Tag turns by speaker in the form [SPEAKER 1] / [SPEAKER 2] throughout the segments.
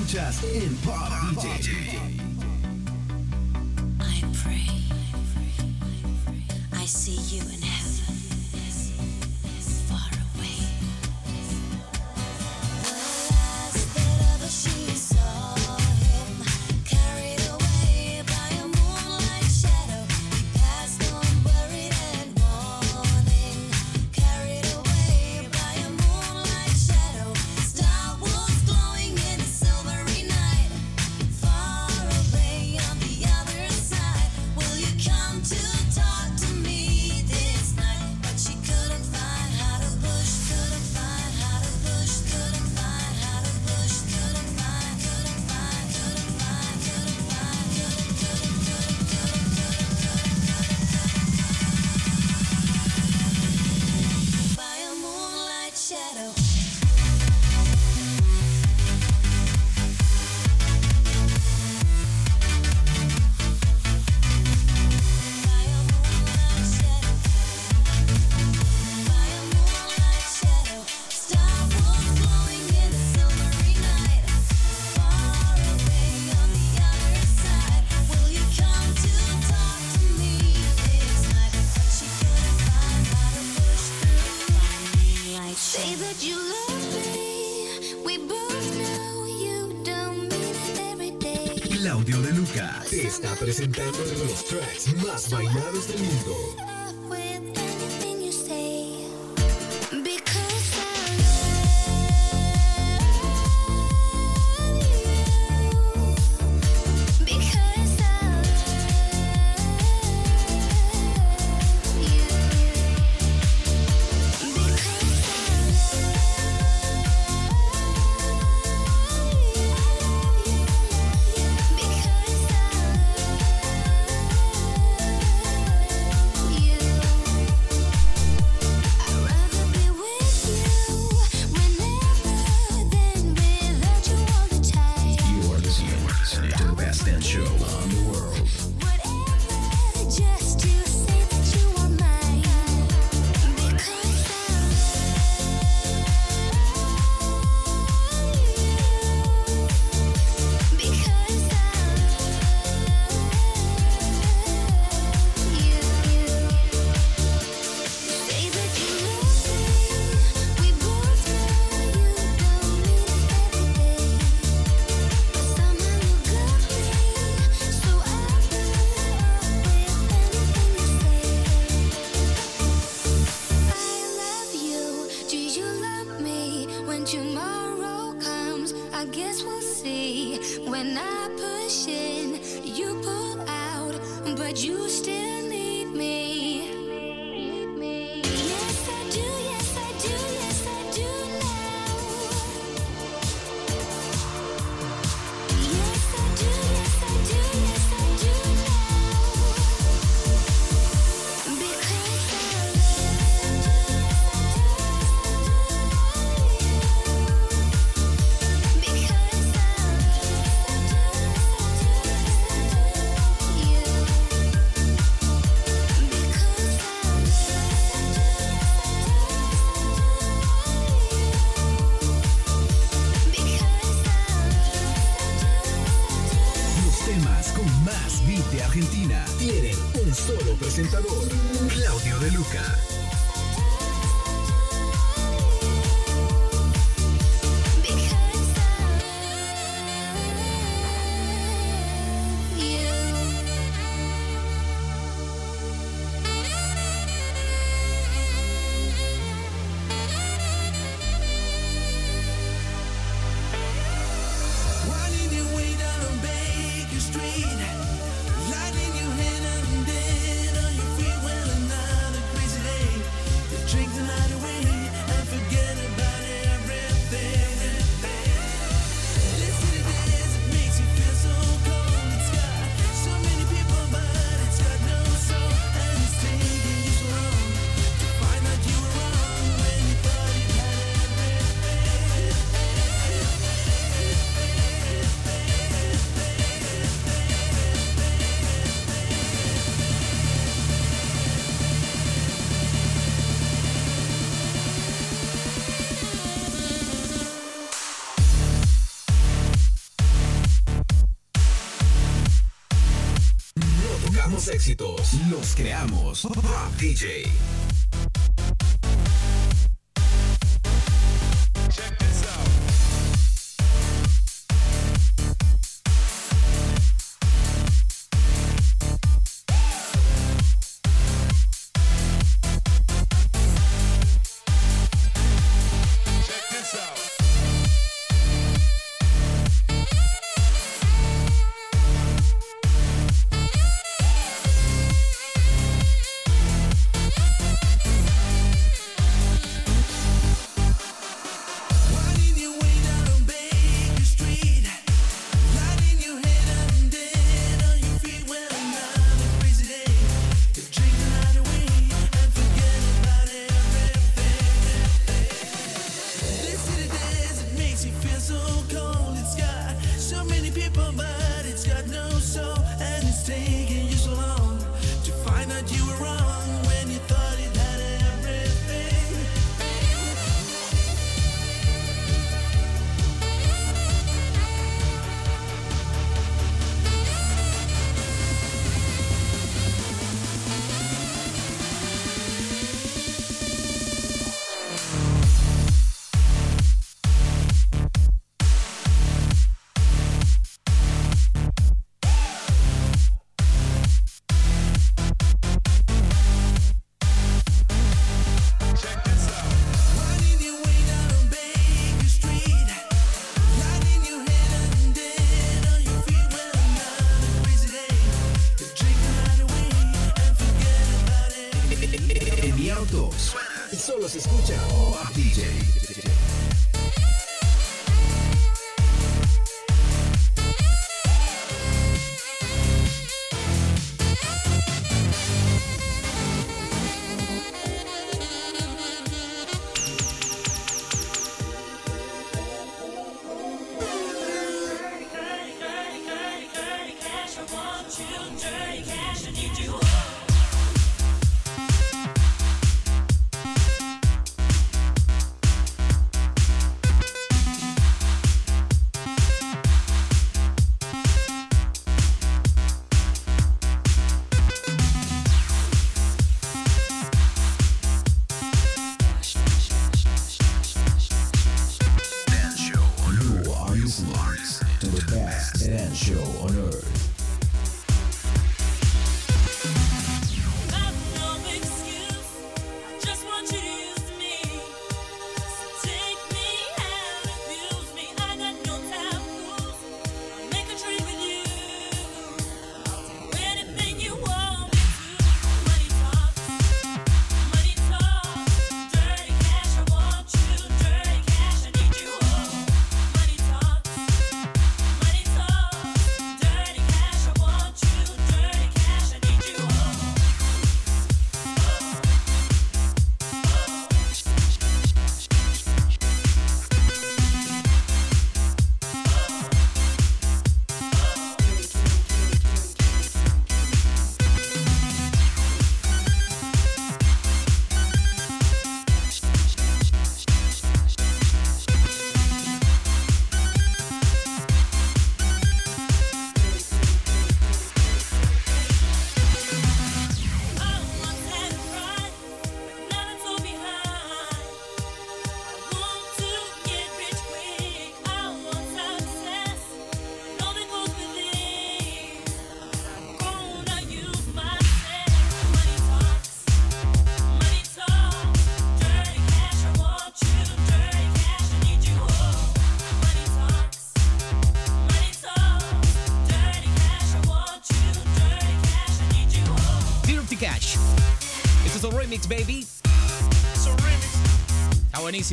[SPEAKER 1] escuchas el Pop DJ. presentando los tracks más bailados del mundo. solo presentador, Claudio De Luca.
[SPEAKER 2] DJ.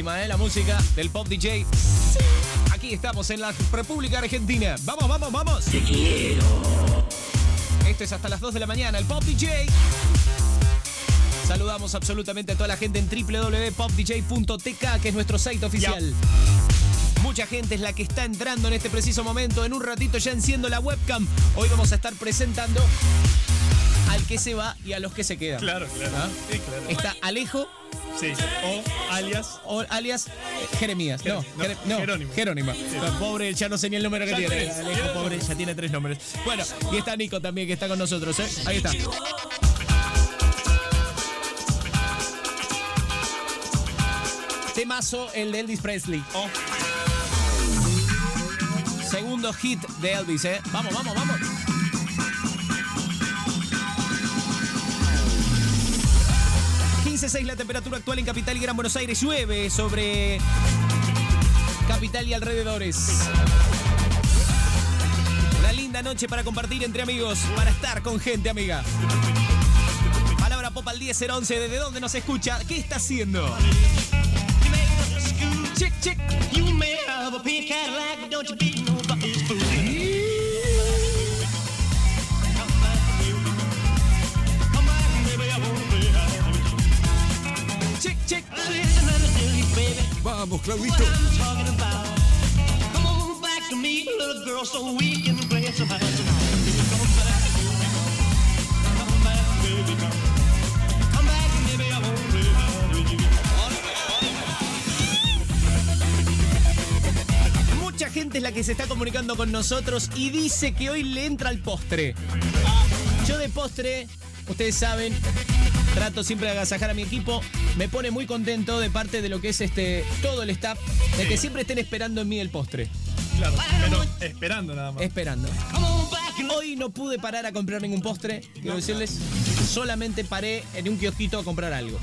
[SPEAKER 3] buenísima. ¿eh? La música del Pop DJ. Aquí estamos en la República Argentina. Vamos, vamos, vamos. Te quiero. Esto es hasta las 2 de la mañana, el Pop DJ. Saludamos absolutamente a toda la gente en www.popdj.tk, que es nuestro site oficial. Mucha gente es la que está entrando en este preciso momento. En un ratito ya enciendo la webcam. Hoy vamos a estar presentando al que se va y a los que se quedan.
[SPEAKER 4] Claro, claro.
[SPEAKER 3] ¿Ah? Está Alejo
[SPEAKER 4] Sí. O alias.
[SPEAKER 3] O alias Jeremías. No,
[SPEAKER 4] Jeremías, no,
[SPEAKER 3] Pobre, ya no sé ni el número que
[SPEAKER 4] Ya
[SPEAKER 3] tiene.
[SPEAKER 4] tres.
[SPEAKER 3] Alejo, pobre, ya tiene tres nombres. Bueno, y está Nico también, que está con nosotros, ¿eh? Ahí está. Temazo, el de Elvis Presley.
[SPEAKER 4] Oh.
[SPEAKER 3] Segundo hit de Elvis, ¿eh? Vamos, vamos, vamos. La temperatura actual en Capital y Gran Buenos Aires. Llueve sobre Capital y alrededores. Una linda noche para compartir entre amigos, para estar con gente amiga. Palabra pop al 10-011, ¿desde dónde nos escucha? ¿Qué está haciendo? Check, check.
[SPEAKER 5] You may have a pink Cadillac, don't you be with you.
[SPEAKER 3] Mucha gente es la que se está comunicando con nosotros y dice que hoy le entra el postre. Yo de postre, ustedes saben, trato siempre de agasajar a mi equipo. Me pone muy contento de parte de lo que es este todo el staff, de que siempre estén esperando en mí el postre.
[SPEAKER 4] Claro, pero esperando nada más.
[SPEAKER 3] Esperando. Hoy no pude parar a comprar ningún postre, quiero decirles. Solamente paré en un kiosquito a comprar algo.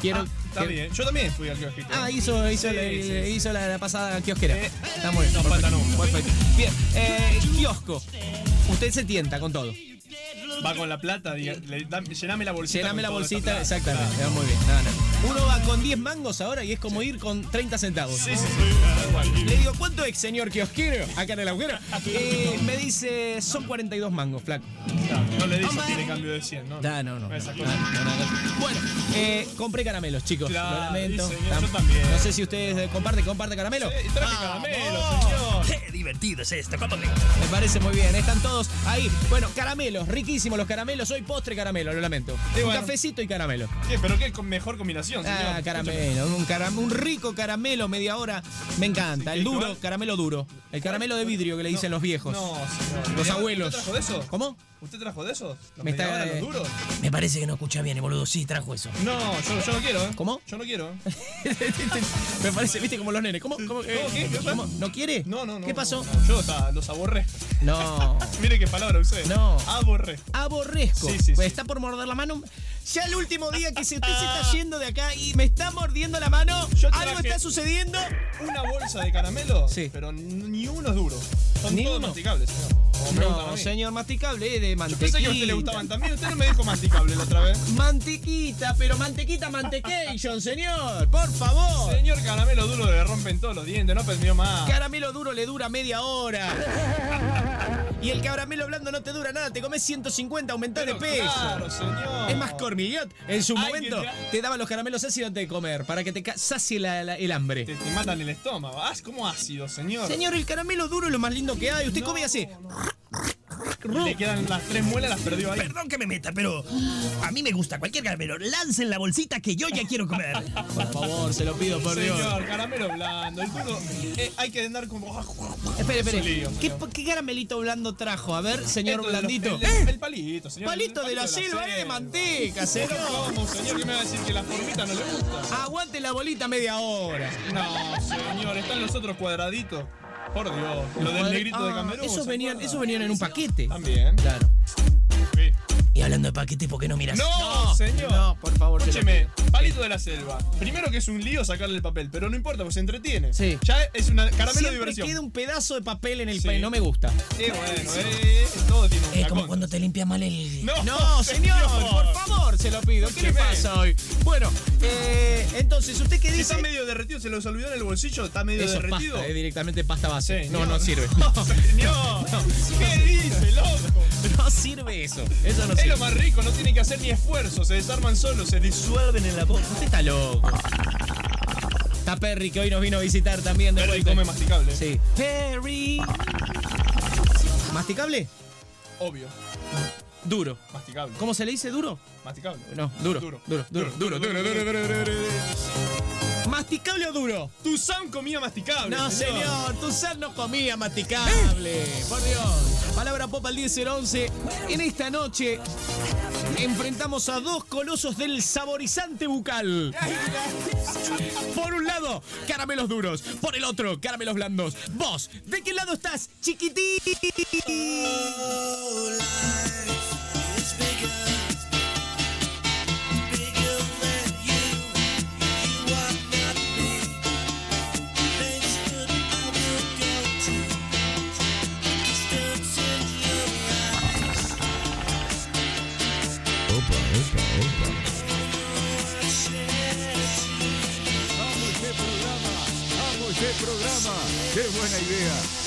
[SPEAKER 3] Quiero.
[SPEAKER 4] Ah, está
[SPEAKER 3] que-
[SPEAKER 4] bien. Yo también fui al kiosquito.
[SPEAKER 3] Ah, hizo, hizo,
[SPEAKER 4] Sí,
[SPEAKER 3] la,
[SPEAKER 4] sí, sí.
[SPEAKER 3] hizo la, la pasada kiosquera.
[SPEAKER 4] Eh,
[SPEAKER 3] Está muy bien.
[SPEAKER 4] no
[SPEAKER 3] perfecto,
[SPEAKER 4] falta
[SPEAKER 3] perfecto. Bien, eh, kiosco. Usted se tienta con todo.
[SPEAKER 4] Va con la plata, diga, le da- llename la bolsita.
[SPEAKER 3] Llename la bolsita, exactamente. va muy bien. No, no. Uno va con 10 mangos ahora y es como ir con 30 centavos.
[SPEAKER 4] Sí, sí, sí.
[SPEAKER 3] Le digo, ¿cuánto es, señor kiosquero? Acá en el agujero. Eh, me dice, son 42 mangos, flaco.
[SPEAKER 4] No le dice tiene cambio de 100, ¿no?
[SPEAKER 3] Ah, no, no.
[SPEAKER 4] Esa
[SPEAKER 3] no,
[SPEAKER 4] cosa.
[SPEAKER 3] no, no, no. Bueno, eh, compré caramelos, chicos.
[SPEAKER 4] Claro,
[SPEAKER 3] Lo lamento.
[SPEAKER 4] sí, señor,
[SPEAKER 3] Tam-
[SPEAKER 4] yo también.
[SPEAKER 3] No sé si ustedes eh, comparten, comparte caramelo.
[SPEAKER 4] Sí, traje caramelo, señor.
[SPEAKER 5] Qué divertido es esto, ¿cómo te
[SPEAKER 3] Me parece muy bien, están todos ahí. Bueno, caramelos, riquísimos los caramelos. Hoy postre caramelo, lo lamento.
[SPEAKER 4] Sí,
[SPEAKER 3] un
[SPEAKER 4] bueno.
[SPEAKER 3] cafecito y caramelo.
[SPEAKER 4] ¿Qué? ¿Pero qué mejor combinación, señor?
[SPEAKER 3] Ah, caramelo, un, caram- un rico caramelo, media hora. Me encanta. El
[SPEAKER 4] ¿qué-
[SPEAKER 3] duro, caramelo duro. El caramelo de vidrio que le dicen los viejos.
[SPEAKER 4] No, señor.
[SPEAKER 3] Los
[SPEAKER 4] ¿Usted
[SPEAKER 3] abuelos. ¿Cómo?
[SPEAKER 4] ¿Usted trajo de esos? ¿Los
[SPEAKER 3] Me está-
[SPEAKER 4] hora, los duros?
[SPEAKER 3] Me parece que no escucha bien, boludo. Sí, trajo eso.
[SPEAKER 4] No, yo, yo no quiero, ¿eh?
[SPEAKER 3] ¿Cómo?
[SPEAKER 4] Yo no quiero.
[SPEAKER 3] Me parece, viste, como los nenes. ¿Cómo? ¿Cómo? eh,
[SPEAKER 4] ¿Cómo? ¿Qué? ¿Qué?
[SPEAKER 3] ¿Cómo? ¿No quiere?
[SPEAKER 4] No, no, no.
[SPEAKER 3] ¿Qué pasó?
[SPEAKER 4] no, no. Yo o sea, los aborrezco.
[SPEAKER 3] No.
[SPEAKER 4] Mire qué palabra usé.
[SPEAKER 3] No.
[SPEAKER 4] Aborrezco.
[SPEAKER 3] Aborrezco.
[SPEAKER 4] Sí, sí,
[SPEAKER 3] Pues
[SPEAKER 4] sí.
[SPEAKER 3] está por morder la mano. Ya el último día que se, usted se está yendo de acá y me está mordiendo la mano.
[SPEAKER 4] Yo
[SPEAKER 3] Algo está sucediendo.
[SPEAKER 4] Una bolsa de caramelo,
[SPEAKER 3] Sí.
[SPEAKER 4] pero ni uno es duro. Son
[SPEAKER 3] ¿Ni
[SPEAKER 4] todos
[SPEAKER 3] uno?
[SPEAKER 4] masticables, señor. Como
[SPEAKER 3] No, señor, masticable de
[SPEAKER 4] Yo pensé que a usted le gustaban también. Usted no me dijo masticable la otra vez.
[SPEAKER 3] Mantequita, pero mantequita, mantecation, señor. Por favor.
[SPEAKER 4] Señor caramelo duro le rompen todos los dientes, no perdió más.
[SPEAKER 3] Caramelo duro le dura media hora. Y el caramelo blando no te dura nada. Te comes 150, aumentás de peso.
[SPEAKER 4] Claro, señor.
[SPEAKER 3] Es más cormillot. En su momento
[SPEAKER 4] tra-
[SPEAKER 3] te daban los caramelos ácidos antes de comer para que te sacie la- la- el hambre.
[SPEAKER 4] Te, te matan el estómago. Ah, como ácido, señor.
[SPEAKER 3] Señor, el caramelo duro es lo más lindo que hay. Usted come y hace.
[SPEAKER 4] Le quedan las tres muelas, las perdió ahí.
[SPEAKER 6] Perdón que me meta, pero a mí me gusta cualquier caramelo. Lancen la bolsita que yo ya quiero comer.
[SPEAKER 3] Por favor, se lo pido, por Dios.
[SPEAKER 4] Señor, caramelo blando. El duro. eh, hay que andar como.
[SPEAKER 3] Espere,
[SPEAKER 4] Es un
[SPEAKER 3] espere.
[SPEAKER 4] lío,
[SPEAKER 3] ¿Qué,
[SPEAKER 4] señor.
[SPEAKER 3] ¿Qué caramelito blando trajo? A ver, señor
[SPEAKER 4] Esto de los-
[SPEAKER 3] Blandito.
[SPEAKER 4] El, el palito, señor.
[SPEAKER 3] Palito
[SPEAKER 4] el
[SPEAKER 3] de la selva, eh, de manteca, señor.
[SPEAKER 4] ¿Cómo, señor? ¿Qué me va a decir que la formita no le gusta?
[SPEAKER 3] Aguante la bolita media hora.
[SPEAKER 4] No, señor, están los otros cuadraditos. Por Dios, lo del negrito de
[SPEAKER 3] Ah,
[SPEAKER 4] Camerún.
[SPEAKER 3] Esos
[SPEAKER 4] ¿se
[SPEAKER 3] venían, esos venían en un paquete.
[SPEAKER 4] También.
[SPEAKER 3] Claro.
[SPEAKER 6] Y hablando de paquete, ¿por qué no miras?
[SPEAKER 4] No, señor.
[SPEAKER 3] No, por favor, lo
[SPEAKER 4] Escúcheme, palito de la selva. Primero que es un lío sacarle el papel, pero no importa, porque se entretiene.
[SPEAKER 3] Sí.
[SPEAKER 4] Ya es una caramelo de
[SPEAKER 3] Siempre
[SPEAKER 4] diversión.
[SPEAKER 3] queda un pedazo de papel en el
[SPEAKER 4] Sí.
[SPEAKER 3] país. No me gusta.
[SPEAKER 4] Eh, bueno, eh, todo tiene
[SPEAKER 6] Es
[SPEAKER 4] una
[SPEAKER 6] como
[SPEAKER 4] contra.
[SPEAKER 6] cuando te limpia mal el.
[SPEAKER 4] No,
[SPEAKER 3] No, señor, por favor, se lo pido. ¿Qué le
[SPEAKER 4] Escúcheme.
[SPEAKER 3] pasa hoy? Bueno, eh, entonces, ¿usted qué
[SPEAKER 4] Si
[SPEAKER 3] dice?
[SPEAKER 4] está medio derretido, se los olvidó en el bolsillo, está medio
[SPEAKER 3] Eso es
[SPEAKER 4] derretido.
[SPEAKER 3] pasta, eh, directamente pasta base.
[SPEAKER 4] Sí,
[SPEAKER 3] no, no sirve.
[SPEAKER 4] No, señor. ¿Qué dice, loco?
[SPEAKER 3] No sirve eso. Eso no
[SPEAKER 4] Es lo más rico, no tiene que hacer ni esfuerzo, se desarman solos, se disuelven en la boca.
[SPEAKER 3] Usted está loco. Está Perry, que hoy nos vino a visitar también de
[SPEAKER 4] Perry
[SPEAKER 3] vuelta.
[SPEAKER 4] come masticable.
[SPEAKER 3] Sí. Perry. ¿Masticable?
[SPEAKER 4] Obvio.
[SPEAKER 3] Duro.
[SPEAKER 4] Masticable.
[SPEAKER 3] ¿Cómo se le dice duro?
[SPEAKER 4] Masticable.
[SPEAKER 3] No, duro.
[SPEAKER 4] Duro.
[SPEAKER 3] Duro, duro, duro, duro, duro, duro, duro, duro. ¿Masticable o duro?
[SPEAKER 4] Tu Sam comía masticable.
[SPEAKER 3] No, señor, tu sal no comía masticable. Por Dios. Palabra pop al 10-011. En esta noche enfrentamos a dos colosos del saborizante bucal. Por un lado, caramelos duros. Por el otro, caramelos blandos. Vos, ¿de qué lado estás, chiquitín?
[SPEAKER 2] Qué programa. Qué buena idea.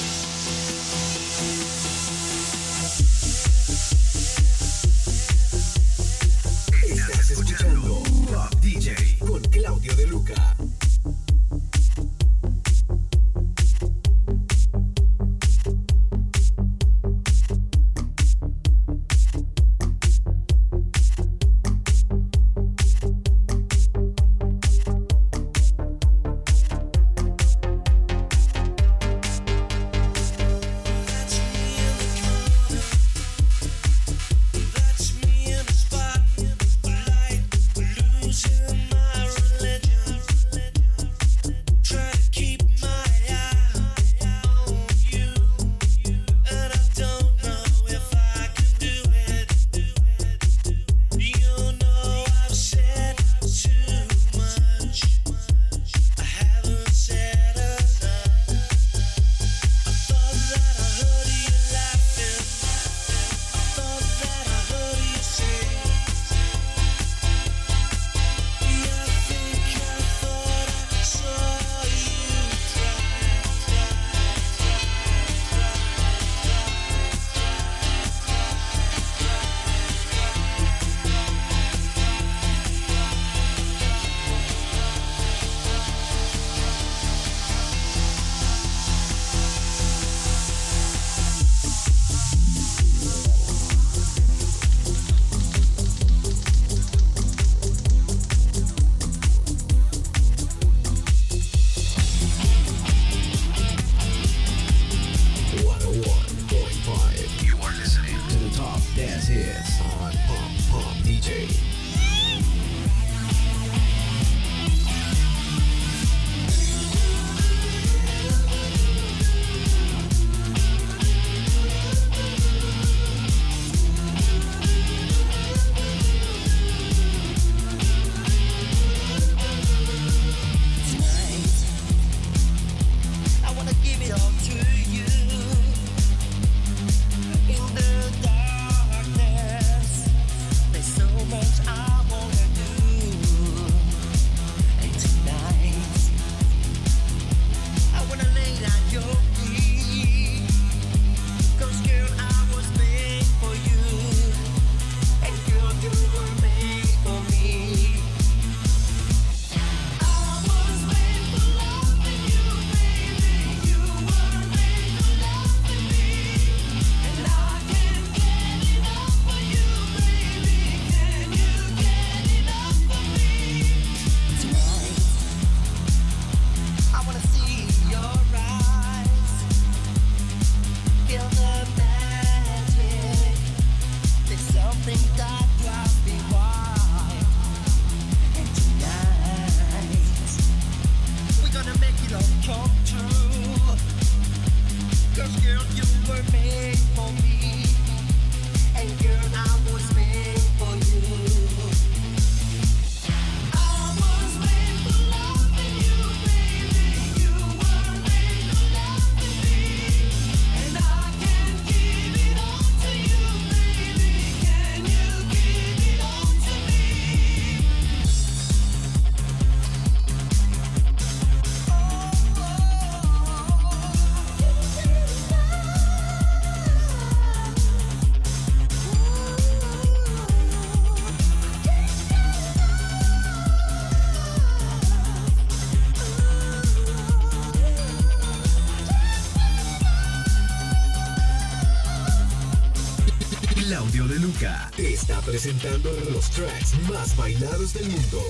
[SPEAKER 1] Está presentando los tracks más bailados del mundo.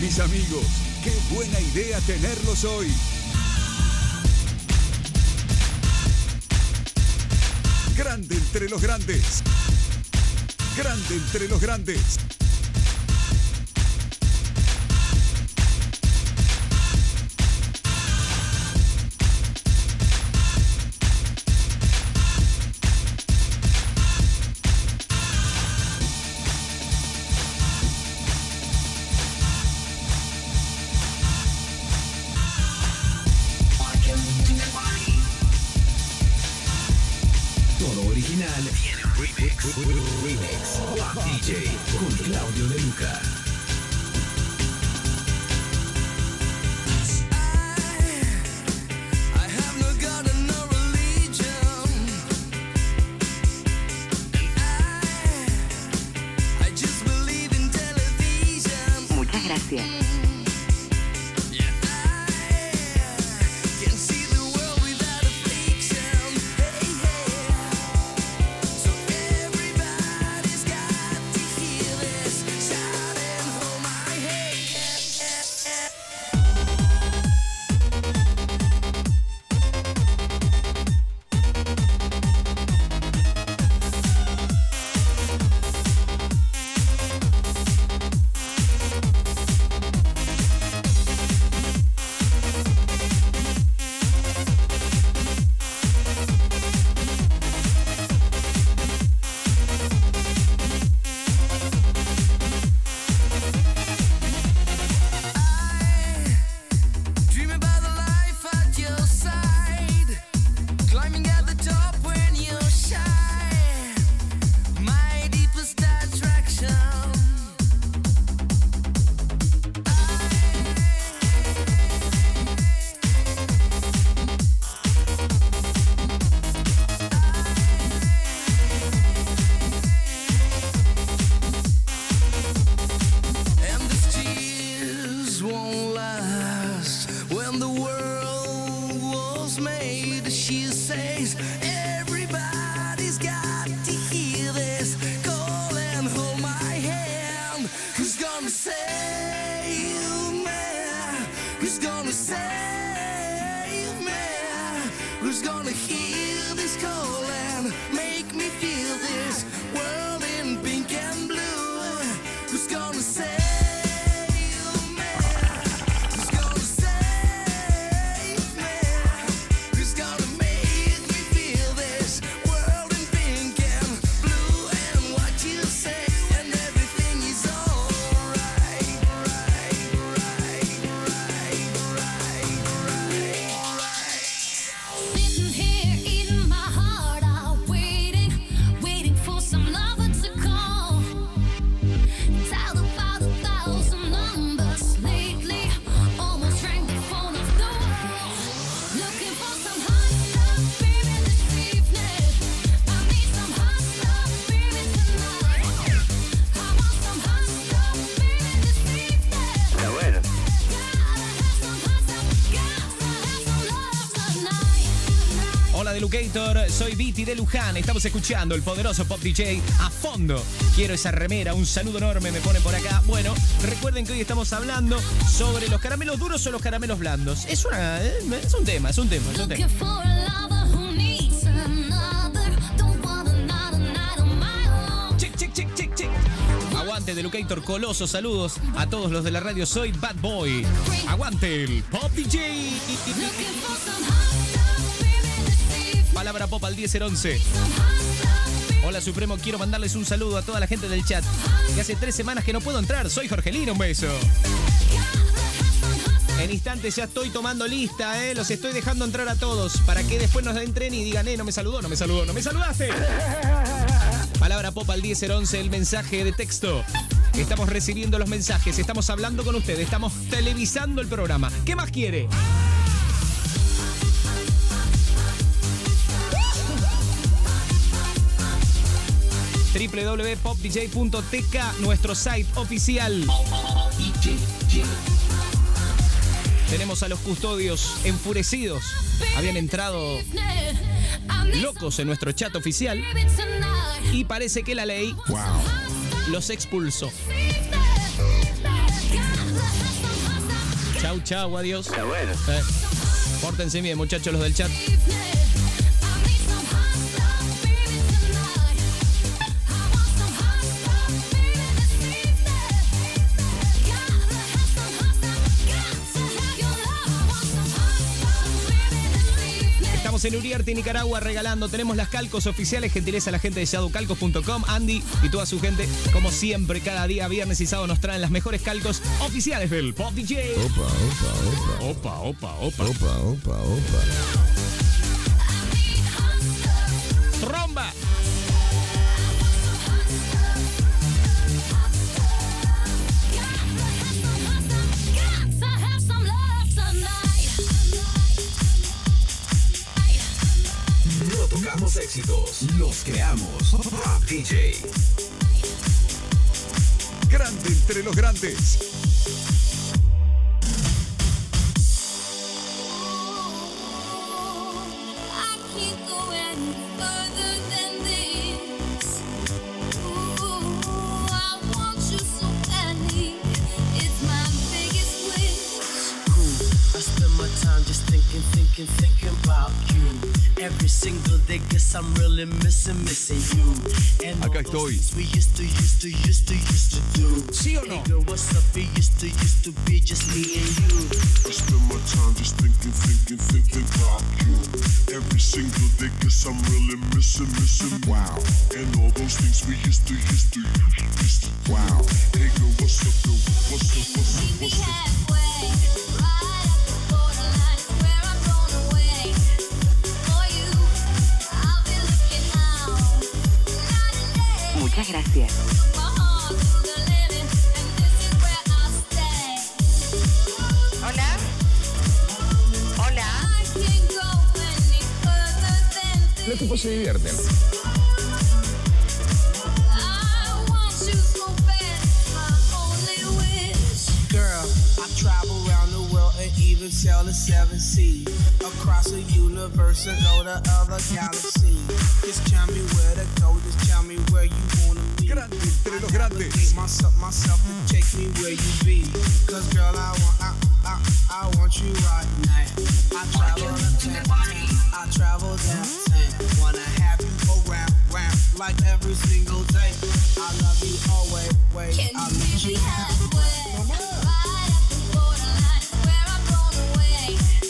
[SPEAKER 7] Mis amigos, qué buena idea tenerlos hoy. Grande entre los grandes. Grande entre los grandes.
[SPEAKER 1] De
[SPEAKER 3] Luján. Estamos escuchando el poderoso Pop DJ a fondo. Quiero esa remera, un saludo enorme, me pone por acá. Bueno, recuerden que hoy estamos hablando sobre los caramelos duros o los caramelos blandos. Es una, eh, es un tema, es un tema, es un tema. Chic, chic, chic, chic, chic. Aguante Delucator Coloso, saludos a todos los de la radio. Soy Bad Boy. Aguante el Pop DJ. Pop al 1011.
[SPEAKER 8] Some hot stuff, baby.
[SPEAKER 3] Hola Supremo, quiero mandarles un saludo a toda la gente del chat. Que hace tres semanas que no puedo entrar. Soy Jorgelino, un beso. En instantes ya estoy tomando lista, ¿eh? Los estoy dejando entrar a todos para que después nos entren y digan, eh, no me saludó, no me saludó, no me saludaste. Palabra pop al 1011, el mensaje de texto. Estamos recibiendo los mensajes, estamos hablando con ustedes, estamos televisando el programa. ¿Qué más quiere? www.popdj.tk, nuestro site oficial.
[SPEAKER 1] Tenemos a los custodios enfurecidos. Habían entrado locos en nuestro chat oficial y parece que la ley los expulsó. Chau, chau, adiós. Eh, pórtense bien, muchachos, los del chat. Estamos en Uriarte, Nicaragua, regalando. Tenemos las calcos oficiales, gentileza a la gente de shadowcalcos.com. Andy y toda su gente, como siempre, cada día, viernes y sábado, nos traen las mejores calcos oficiales del Pop DJ.
[SPEAKER 2] Opa, opa,
[SPEAKER 1] Opa, opa, opa.
[SPEAKER 2] opa, opa, opa.
[SPEAKER 1] Tromba.
[SPEAKER 9] Tocamos éxitos, los creamos. Pop DJ.
[SPEAKER 2] Grande entre los grandes.
[SPEAKER 10] I can't
[SPEAKER 11] Every single day, guess I'm really missing, missing you. And all
[SPEAKER 2] Acá
[SPEAKER 11] those
[SPEAKER 2] estoy.
[SPEAKER 11] things we used to, used to, used to, used to do.
[SPEAKER 1] ¿Sí o no?
[SPEAKER 11] Hey girl, what's up? It used to, used to be just me and you.
[SPEAKER 6] I spend my time just thinking, thinking, thinking about you. Every single day, guess I'm really missing, missing.
[SPEAKER 2] Wow.
[SPEAKER 6] And all those things we used to, used to, used to.
[SPEAKER 2] Wow.
[SPEAKER 6] Hey girl, what's up, girl? What's up, what's up,
[SPEAKER 10] Meet me
[SPEAKER 6] what's up?
[SPEAKER 10] halfway, Stay.
[SPEAKER 12] Hola. Hola.
[SPEAKER 10] I can't go any further than this.
[SPEAKER 2] Los tipos se divierten.
[SPEAKER 11] Girl, I travel even sail the seven seas. Across the universe and go to other galaxies. Just tell me where to go, just tell me where you wanna be.
[SPEAKER 2] Grande entre los
[SPEAKER 11] I
[SPEAKER 2] grandes.
[SPEAKER 11] navigate myself, myself to take me where you be. Cause girl, I want, I, I, I want you right now. I travel uptown, I travel downtown. Wanna have you around, round, like every single day. I love you always, wait,
[SPEAKER 10] Can
[SPEAKER 11] I
[SPEAKER 10] you
[SPEAKER 11] meet
[SPEAKER 10] meet me
[SPEAKER 11] you
[SPEAKER 10] halfway?
[SPEAKER 1] Peace.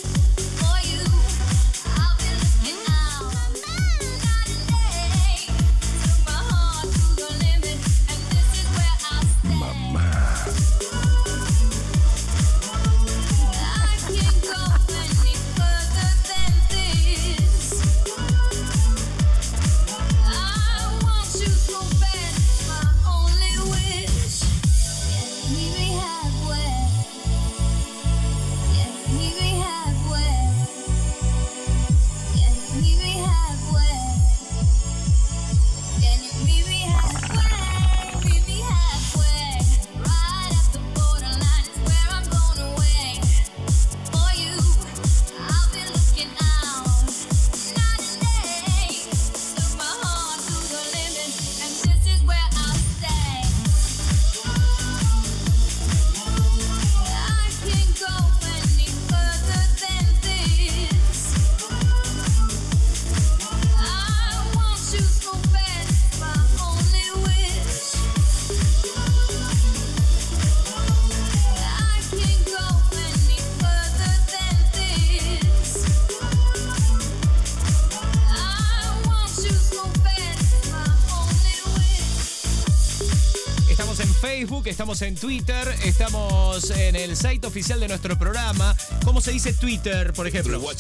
[SPEAKER 1] En Twitter, estamos en el site oficial de nuestro programa. ¿Cómo se dice Twitter, por ejemplo? No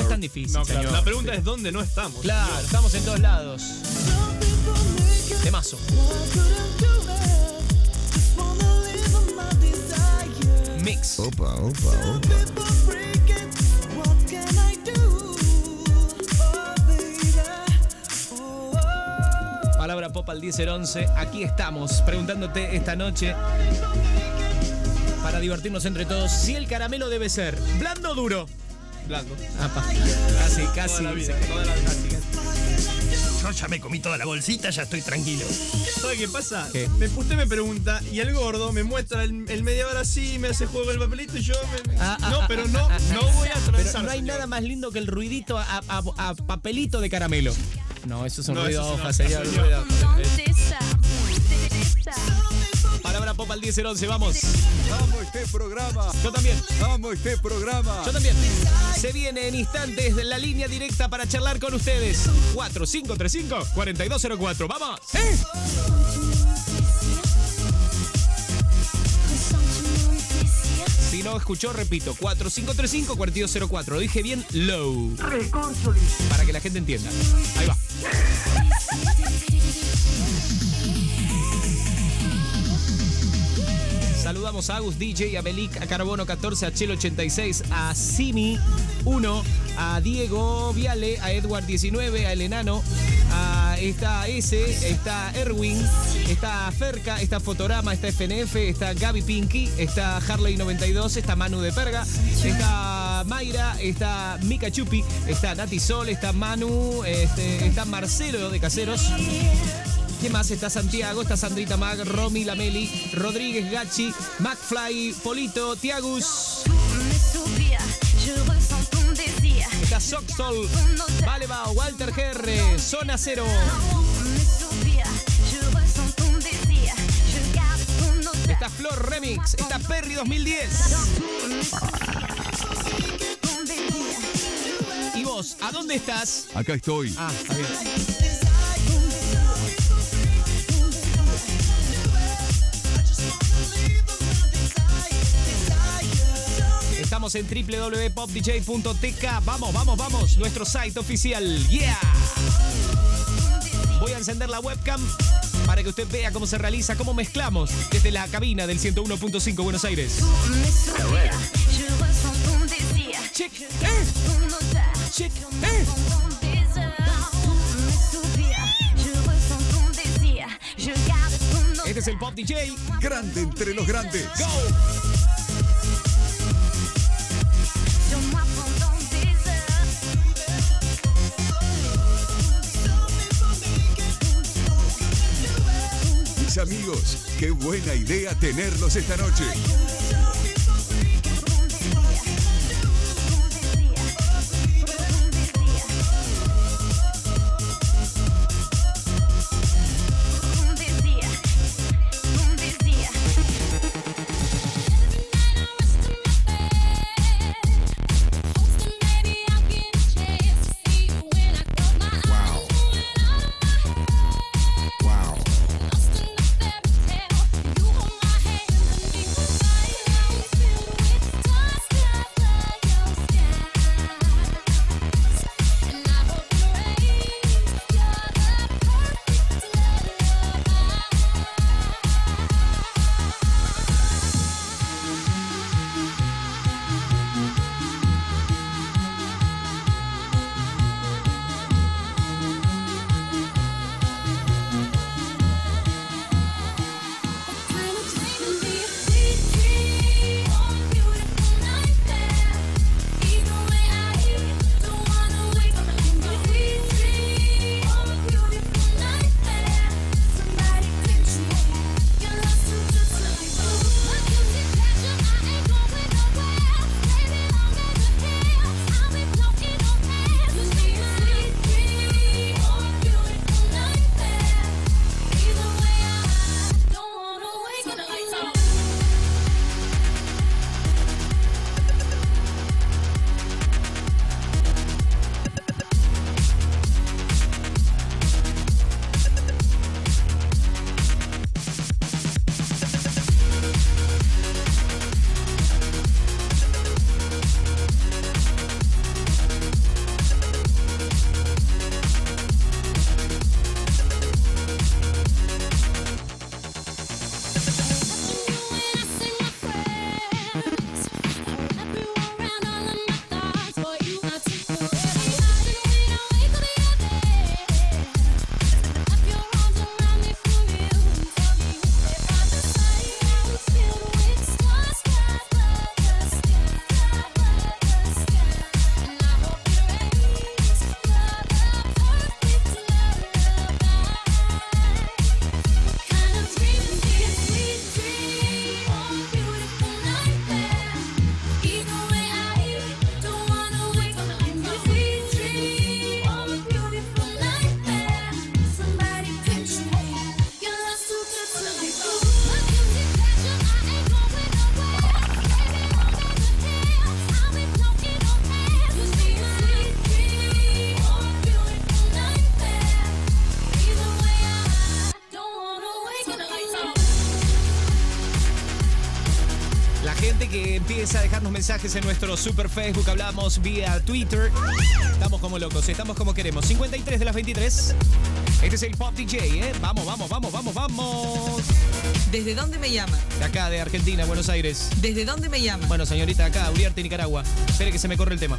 [SPEAKER 1] es tan difícil,
[SPEAKER 4] No, claro.
[SPEAKER 1] señor.
[SPEAKER 4] La pregunta es dónde no estamos.
[SPEAKER 1] Claro, estamos en todos lados. Temazo. Mix.
[SPEAKER 2] Opa, opa, opa.
[SPEAKER 1] Pop al 10 11. Aquí estamos preguntándote esta noche.
[SPEAKER 3] para divertirnos entre todos. Si el caramelo debe ser blando o duro.
[SPEAKER 4] Blando.
[SPEAKER 3] Apa, casi, casi.
[SPEAKER 4] Toda la vida, toda la vida.
[SPEAKER 13] Yo ya me comí toda la bolsita, ya estoy tranquilo.
[SPEAKER 4] ¿Sabes qué pasa?
[SPEAKER 3] ¿Qué?
[SPEAKER 4] Me, usted me pregunta y el gordo me muestra el, el media hora así, me hace juego el papelito y yo me-
[SPEAKER 3] Ah, ah,
[SPEAKER 4] No,
[SPEAKER 3] ah,
[SPEAKER 4] pero no,
[SPEAKER 3] ah,
[SPEAKER 4] no voy a.
[SPEAKER 3] Pero no hay
[SPEAKER 4] señor.
[SPEAKER 3] nada más lindo que el ruidito a, a- a papelito de caramelo. No, eso es un
[SPEAKER 4] No,
[SPEAKER 3] ruido
[SPEAKER 4] una-
[SPEAKER 3] hoja, señor.
[SPEAKER 4] señor.
[SPEAKER 3] ruido hoja.
[SPEAKER 14] ¿Dónde está? ¿Dónde está?
[SPEAKER 3] Palabra pop al 10 el 11, vamos.
[SPEAKER 1] Amo este programa.
[SPEAKER 3] Yo también.
[SPEAKER 1] Amo este programa.
[SPEAKER 3] Yo también. Se viene en instantes la línea directa para charlar con ustedes. 4535-4204. ¡Vamos! ¡Eh! Si no escuchó, repito. 4535-4204. Lo dije bien low. Para que la gente entienda. Ahí va. Saludamos a Agus DJ, a Belic, a Carbono 14, a Chelo 86, a Simi 1, a Diego Viale, a Edward 19, a El Enano, a está S, está Erwin, está Ferca, está Fotorama, está FNF, está Gaby Pinky, está Harley 92, está Manu de Perga, está Mayra, está Mika Chupi, está Nati Sol, está Manu, este, está Marcelo de Caseros. ¿Quién más? Está Santiago, está Sandrita Mag, Romy Lameli, Rodríguez Gachi, McFly, Polito, Tiagus, está Soxol, Valeva, Walter GR, Zona Cero, está Flor Remix, está Perry 2010. ¿Y vos? ¿A dónde estás?
[SPEAKER 1] Acá estoy.
[SPEAKER 3] Ah, está bien. Estamos en www.popdj.tk. Vamos, vamos, vamos. Nuestro site oficial. Yeah. Voy a encender la webcam para que usted vea cómo se realiza, cómo mezclamos desde la cabina del 101.5 Buenos Aires. Check. Eh. Check. Eh. Este es el Pop DJ.
[SPEAKER 1] Grande entre los grandes.
[SPEAKER 3] Go.
[SPEAKER 1] Amigos, qué buena idea tenerlos esta noche.
[SPEAKER 3] Mensajes en nuestro super Facebook. Hablamos vía Twitter. Estamos como locos, estamos como queremos. 53 de las 23. Este es el Pop DJ, ¿eh? Vamos, vamos, vamos, vamos, vamos.
[SPEAKER 15] ¿Desde dónde me llama?
[SPEAKER 3] De acá, de Argentina, Buenos Aires.
[SPEAKER 15] ¿Desde dónde me llama?
[SPEAKER 3] Bueno, señorita, acá, Uriarte, Nicaragua. Espere que se me corre el tema.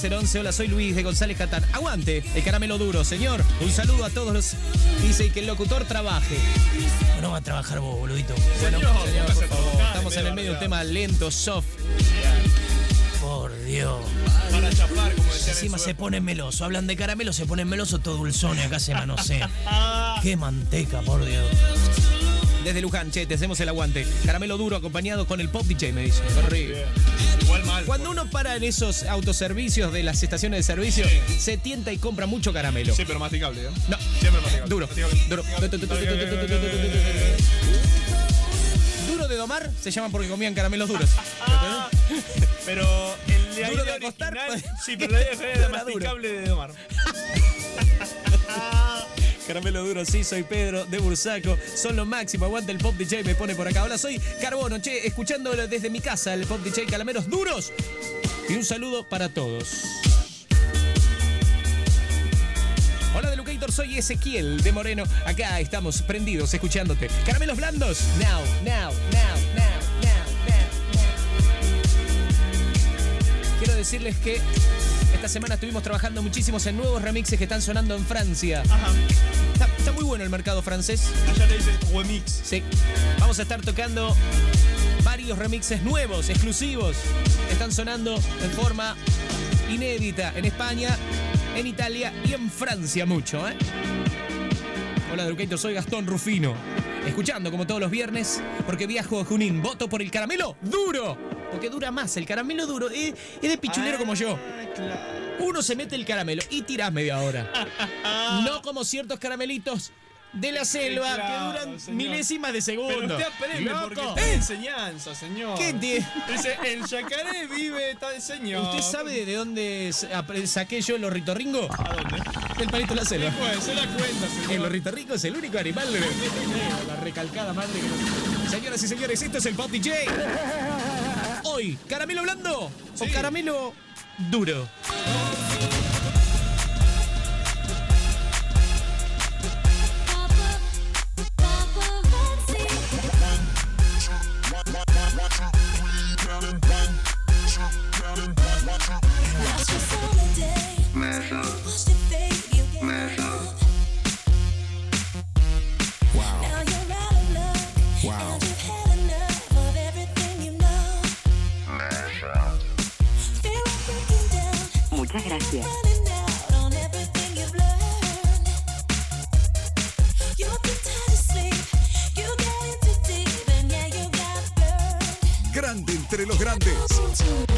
[SPEAKER 3] 911. Hola, soy Luis de González Catán. Aguante el caramelo duro, señor. Un saludo a todos los. Dice que el locutor trabaje.
[SPEAKER 6] No, va a trabajar vos, boludito.
[SPEAKER 3] Bueno, señor, Estamos en el medio de un tema lento, soft.
[SPEAKER 6] Por Dios.
[SPEAKER 4] Para chapar, como decían
[SPEAKER 6] Encima se ponen meloso. Hablan de caramelo, se ponen meloso todo dulzone. Acá se manosea. Qué manteca, por Dios.
[SPEAKER 3] Desde Luján, che, te hacemos el aguante. Caramelo duro acompañado con el pop DJ, me dice. Horrible.
[SPEAKER 4] Igual mal.
[SPEAKER 3] Cuando uno para en esos autoservicios de las estaciones de servicio, se tienta y compra mucho caramelo.
[SPEAKER 4] Sí, pero masticable, ¿eh?
[SPEAKER 3] No,
[SPEAKER 4] Siempre masticable.
[SPEAKER 3] duro,
[SPEAKER 4] Masticable.
[SPEAKER 3] duro. Duro de domar se llaman porque comían caramelos duros.
[SPEAKER 4] Pero el de ahí
[SPEAKER 3] Duro
[SPEAKER 4] de
[SPEAKER 3] acostar,
[SPEAKER 4] original,
[SPEAKER 3] pues.
[SPEAKER 4] sí, pero ahí
[SPEAKER 3] Era
[SPEAKER 4] era
[SPEAKER 3] duro.
[SPEAKER 4] masticable de domar.
[SPEAKER 3] Caramelo duro, sí, soy Pedro de Bursaco. Son lo máximo. Aguanta el pop DJ, me pone por acá. Hola, soy Carbono, che, escuchando desde mi casa el pop DJ Calameros duros. Y un saludo para todos. Hola de Lucator, soy Ezequiel de Moreno. Acá estamos prendidos, escuchándote. Caramelos blandos. Now, now, now, now, now, now, now. Quiero decirles que esta semana estuvimos trabajando muchísimos en nuevos remixes que están sonando en Francia. Está, está muy bueno el mercado francés.
[SPEAKER 4] Allá le dice remix.
[SPEAKER 3] Sí. Vamos a estar tocando varios remixes nuevos, exclusivos. Están sonando en forma inédita en España, en Italia y en Francia mucho, ¿eh? Hola, Educator, soy Gastón Rufino. Escuchando como todos los viernes, porque viajo a Junín. Voto por el caramelo duro. Porque dura más. El caramelo duro es, es de pichulero como yo. Uno se mete el caramelo y tirás media hora. No como ciertos caramelitos de la selva
[SPEAKER 4] claro,
[SPEAKER 3] que duran
[SPEAKER 4] señor.
[SPEAKER 3] milésimas de segundo.
[SPEAKER 4] Pero usted aprende porque
[SPEAKER 3] Loco.
[SPEAKER 4] está en enseñanza, señor.
[SPEAKER 3] ¿Qué
[SPEAKER 4] Dice, el yacaré vive tal señor.
[SPEAKER 3] ¿Usted sabe de dónde saqué yo el ornitorringo?
[SPEAKER 4] ¿A dónde?
[SPEAKER 3] Del palito de la selva.
[SPEAKER 4] Pues, se da cuenta, señor.
[SPEAKER 3] El ornitorrinco es el único animal de la recalcada madre que Señoras y señores, esto es el Pop DJ. Hoy, ¿caramelo blando o caramelo duro?
[SPEAKER 1] Entre los grandes.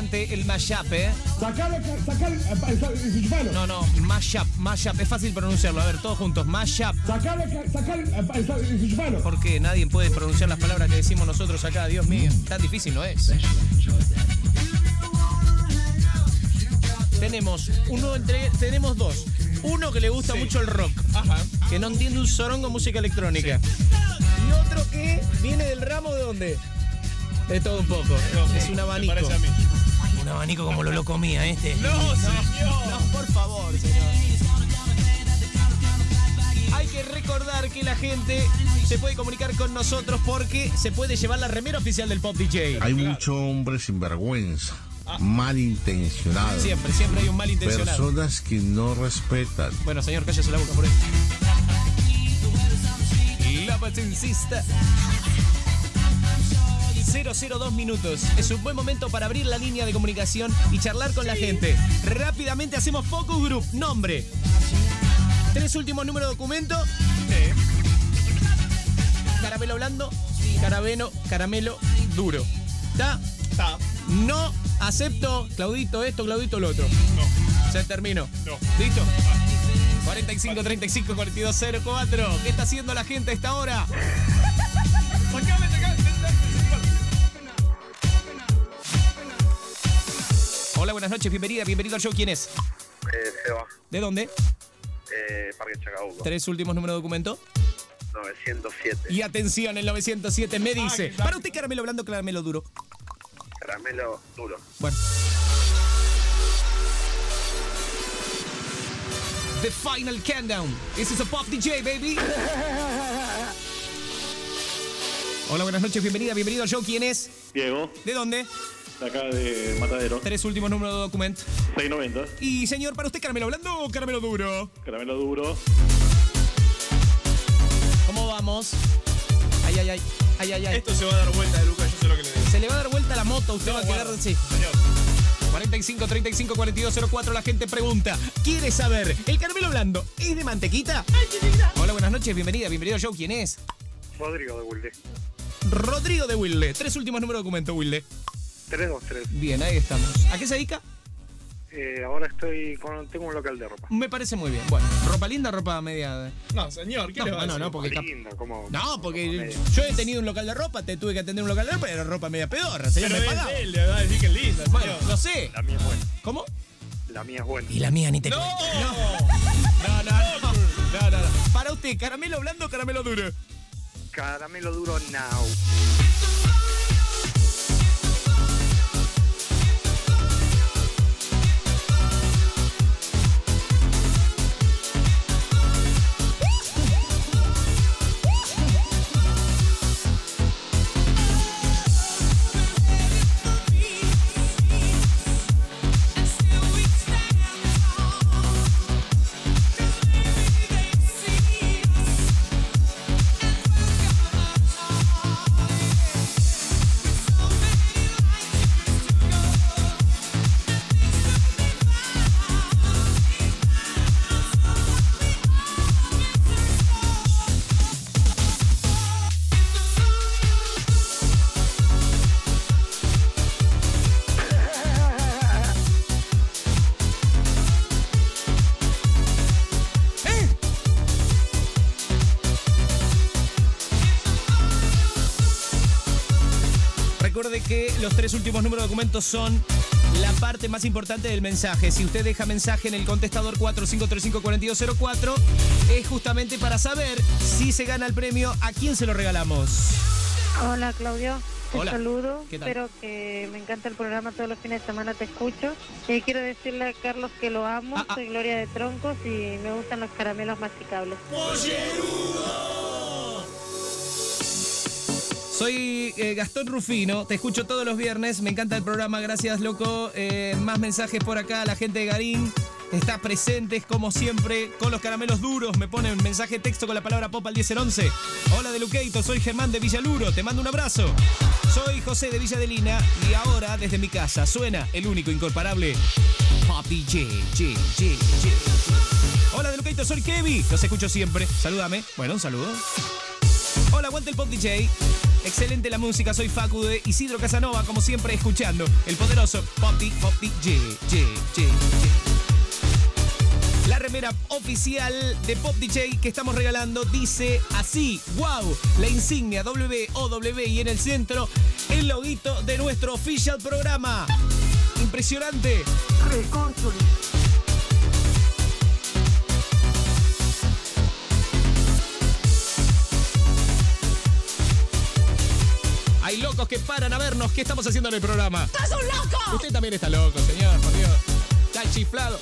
[SPEAKER 3] Impresionante el mashup, ¿eh?
[SPEAKER 16] Sacale, sacale, enchufalo.
[SPEAKER 3] No, no, mashup, mashup. Es fácil pronunciarlo. A ver, todos juntos. Mashup.
[SPEAKER 16] Sacale, enchufalo.
[SPEAKER 3] Porque nadie puede pronunciar las palabras que decimos nosotros acá. Dios mío, tan difícil no es. Tenemos uno entre, tenemos dos. Uno que le gusta mucho el rock, que no entiende un sorongo de música electrónica. Y otro que viene del ramo de dónde? De todo un poco. es un abanico.
[SPEAKER 4] parece a mí.
[SPEAKER 17] Abanico como lo lo comía este.
[SPEAKER 4] No, señor.
[SPEAKER 3] No, por favor, señor. Hay que recordar que la gente se puede comunicar con nosotros porque se puede llevar la remera oficial del Pop DJ.
[SPEAKER 18] Hay mucho hombre sinvergüenza, malintencionado.
[SPEAKER 3] Siempre, siempre hay un malintencionado.
[SPEAKER 18] Personas que no respetan.
[SPEAKER 3] Bueno, señor, cállese la boca por ahí. La pacencista. 002 minutos. Es un buen momento para abrir la línea de comunicación y charlar con la gente. Rápidamente hacemos focus group. Nombre. Tres últimos números de documento. Caramelo blando. Caramelo, caramelo duro. ¿Está?
[SPEAKER 4] Está.
[SPEAKER 3] No acepto Claudito esto, Claudito lo otro.
[SPEAKER 4] No.
[SPEAKER 3] Se terminó.
[SPEAKER 4] No.
[SPEAKER 3] ¿Listo? 45 35 42 04. ¿Qué está haciendo la gente a esta hora? Buenas noches, bienvenida, bienvenido al show. ¿Quién es?
[SPEAKER 19] Eh, Seba,
[SPEAKER 3] ¿De dónde?
[SPEAKER 19] eh, Parque Chacabuco.
[SPEAKER 3] Tres últimos números de documento.
[SPEAKER 19] 907.
[SPEAKER 3] Y atención, el 907 me dice. Para usted, caramelo blando, caramelo duro.
[SPEAKER 19] Caramelo duro.
[SPEAKER 3] Bueno. The Final Countdown. This is a Pop DJ, baby. Hola, buenas noches, bienvenida, bienvenido al show. ¿Quién es?
[SPEAKER 20] Diego,
[SPEAKER 3] ¿De dónde?
[SPEAKER 20] De acá de Matadero,
[SPEAKER 3] Tres últimos números de documento.
[SPEAKER 20] 690,
[SPEAKER 3] Y señor, para usted, caramelo blando o caramelo duro.
[SPEAKER 20] caramelo duro.
[SPEAKER 3] ¿Cómo vamos? Ay, ay, ay. Ay, ay, ay.
[SPEAKER 4] Esto se va a dar vuelta de Lucas, yo sé lo que le digo.
[SPEAKER 3] Se le va a dar vuelta la moto, usted
[SPEAKER 4] No,
[SPEAKER 3] va a quedar
[SPEAKER 4] guarda.
[SPEAKER 3] sí. 45 35 42 04 la gente pregunta, ¿quiere saber el caramelo blando es de mantequita? Hola, buenas noches, bienvenida, bienvenido al show. ¿Quién es?
[SPEAKER 21] Rodrigo de Wilde.
[SPEAKER 3] Rodrigo de Wilde. Tres últimos números de documento, Wilde.
[SPEAKER 21] 323.
[SPEAKER 3] Bien, ahí estamos. ¿A qué se dedica?
[SPEAKER 21] Eh, ahora estoy con. Tengo un local de ropa.
[SPEAKER 3] Me parece muy bien. Bueno, ropa linda, ropa media.
[SPEAKER 4] No, señor, ¿qué
[SPEAKER 3] No,
[SPEAKER 4] le va a
[SPEAKER 3] no,
[SPEAKER 4] decir?
[SPEAKER 3] no, porque cap-
[SPEAKER 21] Linda, como.
[SPEAKER 3] No, porque yo he tenido un local de ropa, te tuve que atender un local de ropa, era ropa media pedorra, señor,
[SPEAKER 4] Pero
[SPEAKER 3] me pagaba.
[SPEAKER 4] él, le va a decir que es linda,
[SPEAKER 3] Bueno,
[SPEAKER 4] señor.
[SPEAKER 3] no sé.
[SPEAKER 21] La mía es buena.
[SPEAKER 3] ¿Cómo?
[SPEAKER 21] La mía es buena.
[SPEAKER 3] Y la mía ni te
[SPEAKER 4] ¡No!
[SPEAKER 3] No, no, no. No, no, no. Para usted, caramelo blando o caramelo duro.
[SPEAKER 21] Caramelo duro now.
[SPEAKER 3] Últimos números de documentos son la parte más importante del mensaje. Si usted deja mensaje en el contestador 4535-4204, es justamente para saber si se gana el premio, a quién se lo regalamos.
[SPEAKER 22] Hola Claudio, te
[SPEAKER 3] Hola.
[SPEAKER 22] saludo.
[SPEAKER 3] ¿Qué tal?
[SPEAKER 22] Espero que me encanta el programa, todos los fines de semana te escucho. Y quiero decirle a Carlos que lo amo,
[SPEAKER 3] Ah,
[SPEAKER 22] soy Gloria de Troncos y me gustan los caramelos masticables.
[SPEAKER 3] Soy eh, Gastón Rufino, te escucho todos los viernes, me encanta el programa, gracias loco. Eh, más mensajes por acá, la gente de Garín está presente como siempre con los caramelos duros, me ponen mensaje texto con la palabra pop al 1011. Hola de Luqueito, soy Germán de Villaluro, te mando un abrazo. Soy José de Villa de Lina y ahora desde mi casa suena el único incomparable Pop DJ. J, J, J. Hola de Luqueito, soy Kevin, los escucho siempre. Salúdame. Bueno, un saludo. Hola, aguante el Pop DJ. Excelente la música, soy Facu de Isidro Casanova, como siempre escuchando el poderoso Pop, Pop DJ. J. La remera oficial de Pop DJ que estamos regalando dice así, wow, la insignia W-O-W y en el centro el loguito de nuestro official programa. Impresionante. Hay locos que paran a vernos. ¿Qué estamos haciendo en el programa?
[SPEAKER 23] ¡Estás un loco!
[SPEAKER 3] Usted también está loco, señor, por Dios. Está chiflado.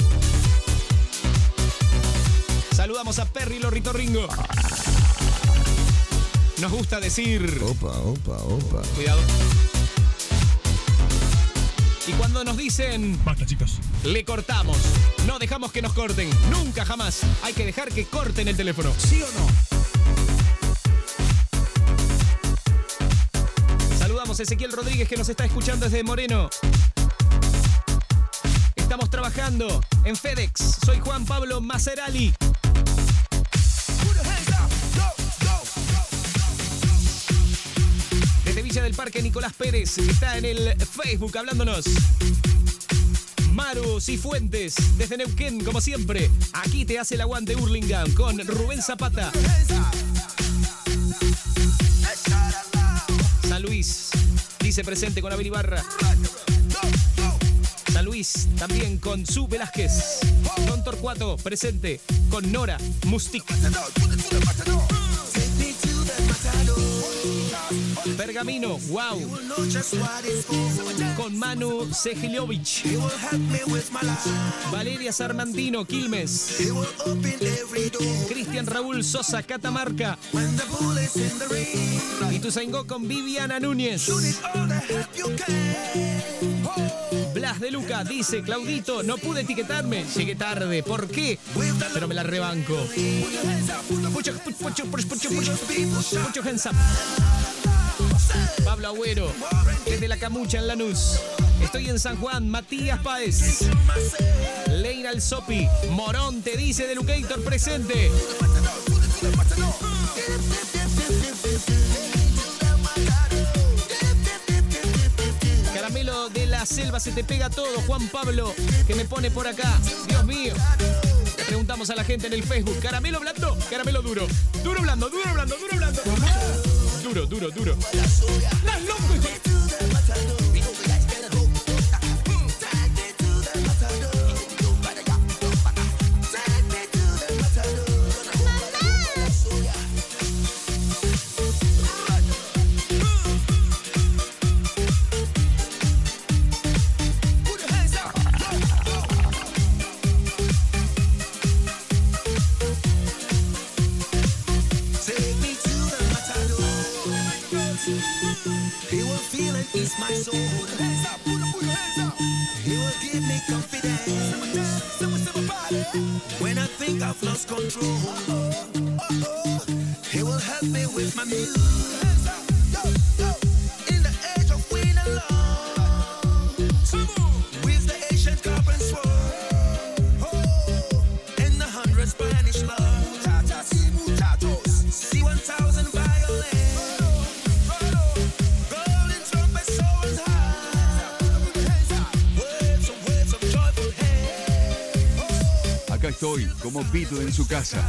[SPEAKER 3] Saludamos a Perry Lorrito Ringo. Nos gusta decir.
[SPEAKER 18] Opa, opa, opa.
[SPEAKER 3] Cuidado. Y cuando nos dicen.
[SPEAKER 4] Basta, chicos.
[SPEAKER 3] Le cortamos. No dejamos que nos corten. Nunca jamás. Hay que dejar que corten el teléfono.
[SPEAKER 7] ¿Sí o no?
[SPEAKER 3] Ezequiel Rodríguez que nos está escuchando desde Moreno. Estamos trabajando en FedEx. Soy Juan Pablo Maserali. Desde Villa del Parque, Nicolás Pérez está en el Facebook hablándonos. Maru Cifuentes, desde Neuquén, como siempre. Aquí te hace el aguante Hurlingham con Rubén Zapata. Dice presente con Abel Ibarra. San Luis, también con Su Velázquez. Don Torcuato, presente con Nora Mustic. Pergamino, wow. Con Manu Segilovic. Valeria Sarmantino, Quilmes. Cristian Raúl Sosa, Catamarca. Y Tuzaingó con Viviana Núñez. Blas de Luca dice, Claudito, no pude etiquetarme. Llegué tarde. ¿Por qué? Pero me la rebanco. Mucho, mucho, mucho, mucho, mucho, mucho. Pablo Agüero, desde la camucha en Lanús. Estoy en San Juan, Matías Páez. Leina Alzopi, Morón te dice de Lucator presente. Caramelo de la selva, se te pega todo. Juan Pablo, que me pone por acá. Dios mío. Le preguntamos a la gente en el Facebook. ¿Caramelo blando? Caramelo duro. Duro blando, duro blando, duro blando. Duro, duro, duro. ¡Las
[SPEAKER 2] como Vito en su casa.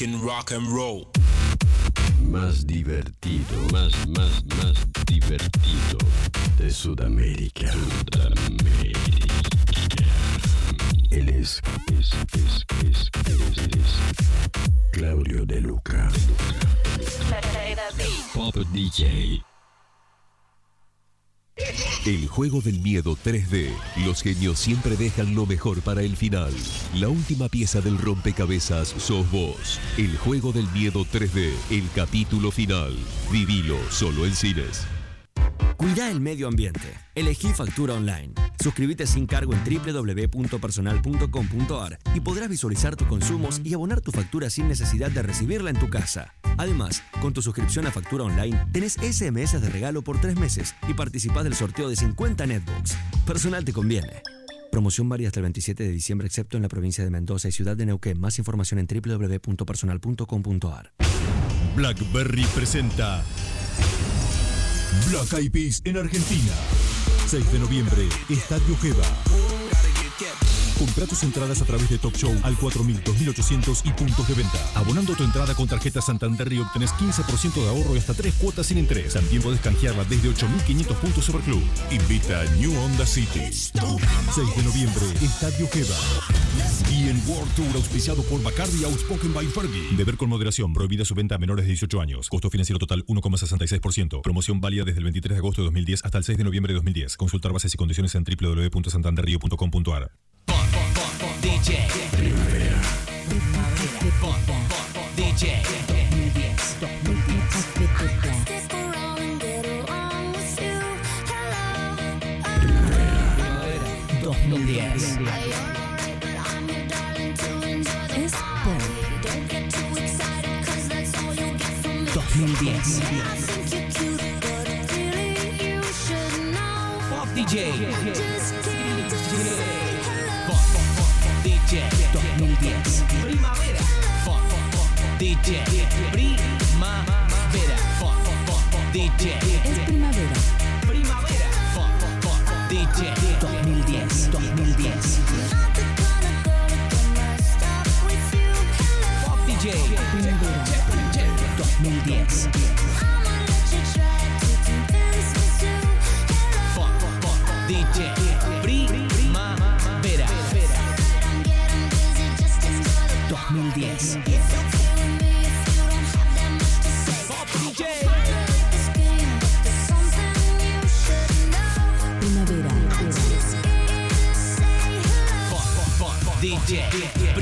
[SPEAKER 24] Rock and roll.
[SPEAKER 25] Más divertido, más, más, más divertido de. Sudamérica.
[SPEAKER 26] Juego del miedo 3D. Los genios siempre dejan lo mejor para el final. La última pieza del rompecabezas sos vos. El juego del miedo 3D. El capítulo final. Vivilo solo en cines.
[SPEAKER 27] Cuida el medio ambiente. Elegí factura online. Suscríbete sin cargo en www.personal.com.ar y podrás visualizar tus consumos y abonar tu factura sin necesidad de recibirla en tu casa. Además, con tu suscripción a factura online, tenés SMS de regalo por tres meses y participás del sorteo de 50 netbooks. Personal te conviene. Promoción varía hasta el 27 de diciembre, excepto en la provincia de Mendoza y ciudad de Neuquén. Más información en www.personal.com.ar.
[SPEAKER 16] BlackBerry presenta Black Eyed Peas en Argentina. 6 de noviembre, Estadio Geva. Compra tus entradas a través de Top Show al 4000, 2800 y puntos de venta. Abonando tu entrada con tarjeta Santander y obtenés 15% de ahorro y hasta 3 cuotas sin interés. También podés canjearla desde 8500 puntos Superclub. Invita a New Honda City. 6 de noviembre, Estadio Geva. Y en World Tour auspiciado por Bacardi Outspoken by Fergie. Beber con moderación, prohibida su venta a menores de 18 años. Costo financiero total 1,66%. Promoción válida desde el 23 de agosto de 2010 hasta el 6 de noviembre de 2010. Consultar bases y condiciones en www.santanderrio.com.ar.
[SPEAKER 3] DJ DJ
[SPEAKER 1] Es 2010 DJ DJ Primavera. DJ
[SPEAKER 3] es primavera.
[SPEAKER 1] Primavera. DJ 2010. 2010. DJ
[SPEAKER 3] Primavera
[SPEAKER 1] 2010. yeah, yeah, yeah.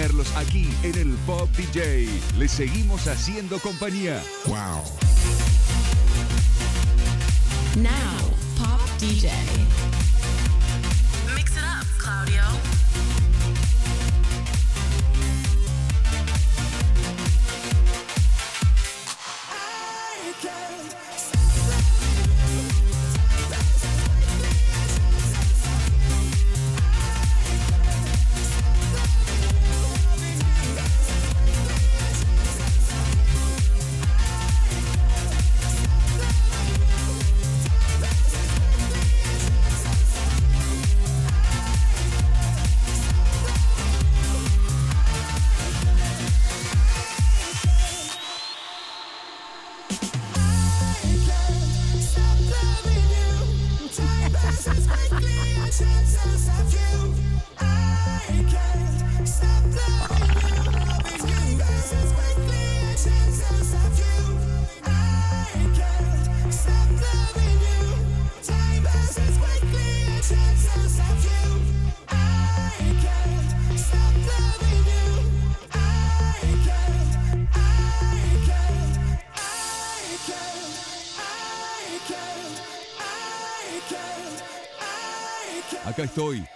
[SPEAKER 1] Tenerlos aquí en el Pop DJ. Les seguimos haciendo compañía. Wow. Estoy.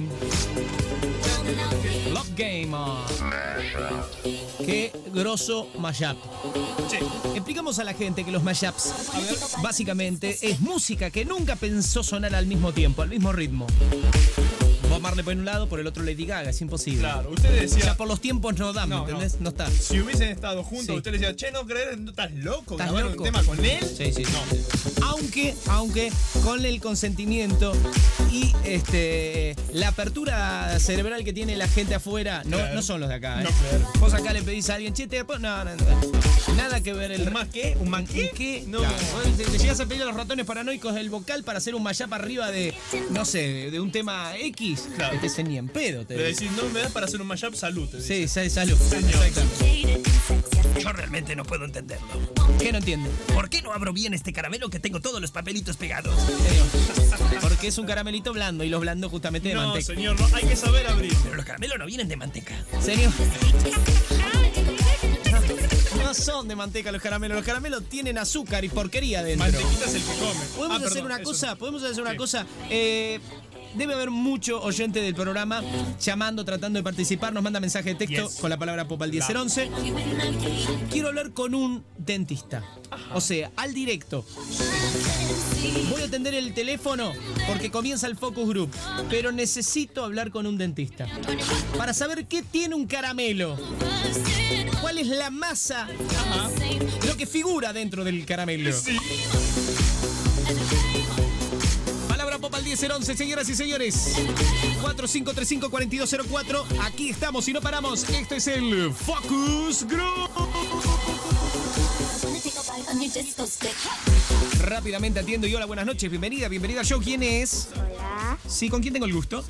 [SPEAKER 3] Game. Love Game. ah. Qué grosso mashup. Explicamos a la gente que los mashups, básicamente, es música que nunca pensó sonar al mismo tiempo, al mismo ritmo. Bob Marley por un lado, por el otro Lady Gaga, es imposible.
[SPEAKER 4] Claro, ustedes decían-
[SPEAKER 3] Ya por los tiempos no dan, ¿me
[SPEAKER 4] No,
[SPEAKER 3] entendés? No, está.
[SPEAKER 4] Si hubiesen estado juntos,
[SPEAKER 3] Sí.
[SPEAKER 4] usted le decía, che, no creer, no estás loco,
[SPEAKER 3] ¿Estás loco?
[SPEAKER 4] un tema con él.
[SPEAKER 3] Sí, sí. Aunque, aunque con el consentimiento y este la apertura cerebral que tiene la gente afuera, no,
[SPEAKER 4] Claro.
[SPEAKER 3] no son los de acá. ¿eh?
[SPEAKER 4] No, claro.
[SPEAKER 3] Vos acá le pedís a alguien, che, te no, no, no. Nada que ver el.
[SPEAKER 4] ¿Un más qué? ¿Un más qué? No.
[SPEAKER 3] Claro, vos le- le llegas a pedir a los ratones paranoicos el vocal para hacer un mashup arriba de, no sé, de, de un tema X.
[SPEAKER 4] Claro.
[SPEAKER 3] Este se ni en pedo. Te
[SPEAKER 4] Le
[SPEAKER 3] dice.
[SPEAKER 4] decís, no me das para hacer un mashup, salud. te dice.
[SPEAKER 3] Sí, sa- salud.
[SPEAKER 4] Señor.
[SPEAKER 6] Yo realmente no puedo entenderlo.
[SPEAKER 3] ¿Qué no entiende?
[SPEAKER 6] ¿Por qué no abro bien este caramelo que tengo todos los papelitos pegados?
[SPEAKER 3] Porque es un caramelito blando y los blandos justamente de
[SPEAKER 4] No,
[SPEAKER 3] manteca.
[SPEAKER 4] señor, no, hay que saber abrir.
[SPEAKER 6] Pero los caramelos no vienen de manteca.
[SPEAKER 3] Señor. No son de manteca los caramelos. Los caramelos tienen azúcar y porquería dentro.
[SPEAKER 4] Mantequita es el que come.
[SPEAKER 3] Podemos
[SPEAKER 4] Ah,
[SPEAKER 3] hacer
[SPEAKER 4] perdón,
[SPEAKER 3] una cosa.
[SPEAKER 4] no.
[SPEAKER 3] Podemos hacer una cosa. Eh, debe haber mucho oyente del programa llamando, tratando de participar. Nos manda mensaje de texto
[SPEAKER 4] Yes.
[SPEAKER 3] con la palabra pop al 1011. Quiero hablar con un dentista. O sea, al directo. Voy a atender el teléfono porque comienza el focus group, pero necesito hablar con un dentista para saber qué tiene un caramelo. ¿Cuál es la masa? Lo que figura dentro del caramelo. 1011, señoras y señores. 4535-4204. Aquí estamos y no paramos. Esto es el Focus Group. Rápidamente atiendo y hola, buenas noches. Bienvenida, bienvenida al show. ¿Quién es?
[SPEAKER 28] Hola,
[SPEAKER 3] Sí, ¿con quién tengo el gusto?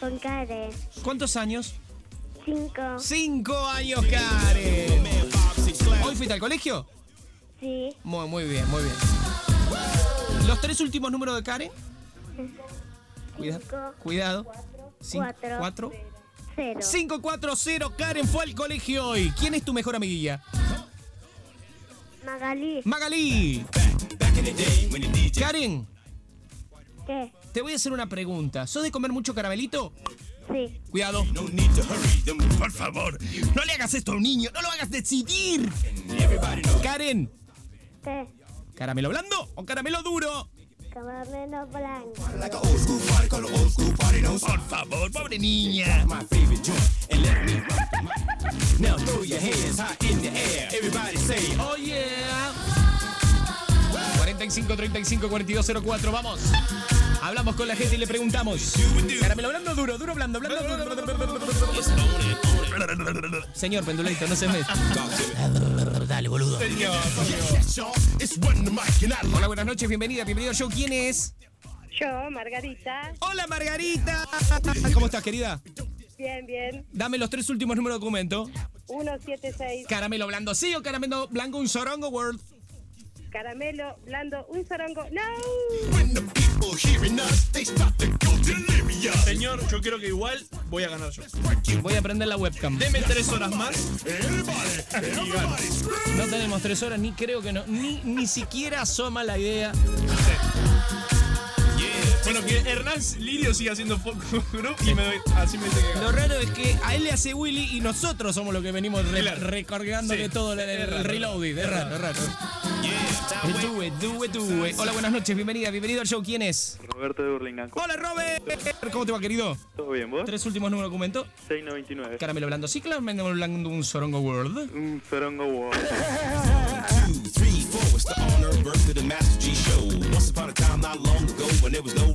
[SPEAKER 28] con Karen.
[SPEAKER 3] ¿Cuántos años?
[SPEAKER 28] Cinco.
[SPEAKER 3] Cinco años, Karen. ¿Hoy fuiste al colegio?
[SPEAKER 28] Sí.
[SPEAKER 3] Muy, muy bien, muy bien. ¿Los tres últimos números de Karen? Cuida-
[SPEAKER 28] Cinco.
[SPEAKER 3] cuidado.
[SPEAKER 28] Cuatro.
[SPEAKER 3] cuatro.
[SPEAKER 28] Cero.
[SPEAKER 3] 540, Karen fue al colegio hoy. ¿Quién es tu mejor amiguilla?
[SPEAKER 28] Magalí.
[SPEAKER 3] Magalí. Karen,
[SPEAKER 28] ¿Qué?
[SPEAKER 3] te voy a hacer una pregunta. ¿Sos de comer mucho caramelito?
[SPEAKER 28] Sí.
[SPEAKER 3] Cuidado.
[SPEAKER 6] Por favor, no le hagas esto a un niño, no lo hagas decidir.
[SPEAKER 3] Karen,
[SPEAKER 28] ¿Qué?
[SPEAKER 3] ¿caramelo blando o caramelo duro?
[SPEAKER 28] Come on, no blanco. Like an old school party, call an old school party, no
[SPEAKER 6] Por favor, pobre niña.
[SPEAKER 28] My favorite joint, and let me Now
[SPEAKER 3] throw your hands high in the air. Everybody say, oh yeah. 45 35 42 04, vamos. Hablamos con la gente y le preguntamos. Caramelo blando duro, duro blando, blando duro. Señor Pendulito, no se meta.
[SPEAKER 6] Dale, boludo.
[SPEAKER 3] Hola, buenas noches, bienvenida, bienvenido al show. ¿Quién es?
[SPEAKER 22] Yo, Margarita.
[SPEAKER 3] Hola, Margarita. ¿Cómo estás, querida?
[SPEAKER 22] Bien, bien.
[SPEAKER 3] Dame los tres últimos números de documento.
[SPEAKER 22] 176.
[SPEAKER 3] Caramelo blando, sí o caramelo blanco, un sorongo world.
[SPEAKER 22] Caramelo, blando, un sorongo. ¡No!
[SPEAKER 4] Señor, yo creo que igual voy a ganar yo.
[SPEAKER 3] Voy a prender la webcam.
[SPEAKER 4] Deme tres horas más. Y gano.
[SPEAKER 3] No tenemos tres horas, ni creo que no. Ni, ni siquiera asoma la idea.
[SPEAKER 4] Bueno, que Hernán Lirio siga haciendo Focus Group y me doy, así me dice que gano.
[SPEAKER 3] Lo raro es que a él le hace Willy y nosotros somos los que venimos re-
[SPEAKER 4] Claro.
[SPEAKER 3] recargándole
[SPEAKER 4] Sí.
[SPEAKER 3] todo el, el
[SPEAKER 4] raro.
[SPEAKER 3] reloaded. Es raro, es raro. Do it, do it, do it. Hola, buenas noches, bienvenida, bienvenido al show. ¿Quién es?
[SPEAKER 20] Roberto de Burlingame.
[SPEAKER 3] Hola, Robert. ¿Cómo te va, querido?
[SPEAKER 20] ¿Todo bien, vos?
[SPEAKER 3] Tres últimos números de documento.
[SPEAKER 20] 699.
[SPEAKER 3] Caramelo blando, sí, caramelo blando, un sorongo world.
[SPEAKER 20] Un Sorongo World.
[SPEAKER 29] three, four. It's the honor birth of the Master G show. Once upon a time, not long ago, when there was no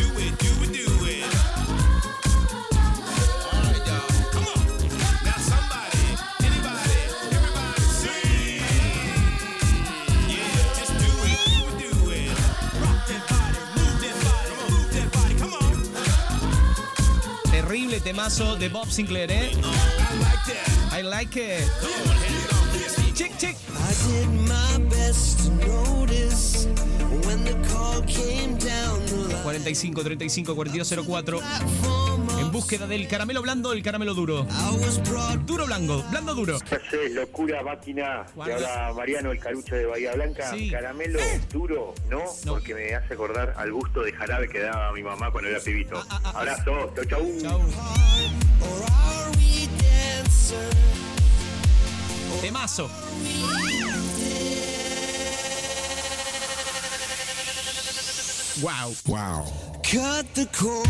[SPEAKER 3] temazo de Bob Sinclair, ¿eh? I like it. Chick, chick.
[SPEAKER 5] I did my best to
[SPEAKER 3] know 35 35 4204. En búsqueda del caramelo blando o el caramelo duro. Duro blanco, blando duro.
[SPEAKER 19] Locura máquina. Y ahora Mariano, el carucho de Bahía Blanca. Caramelo ¿Eh? duro, ¿no? Porque me hace acordar al gusto de jarabe que daba mi mamá cuando era pibito. Ah, ah, ah, Abrazo, chau chau. Chau.
[SPEAKER 3] Temazo. Wow.
[SPEAKER 5] Wow.
[SPEAKER 2] Cut the cord.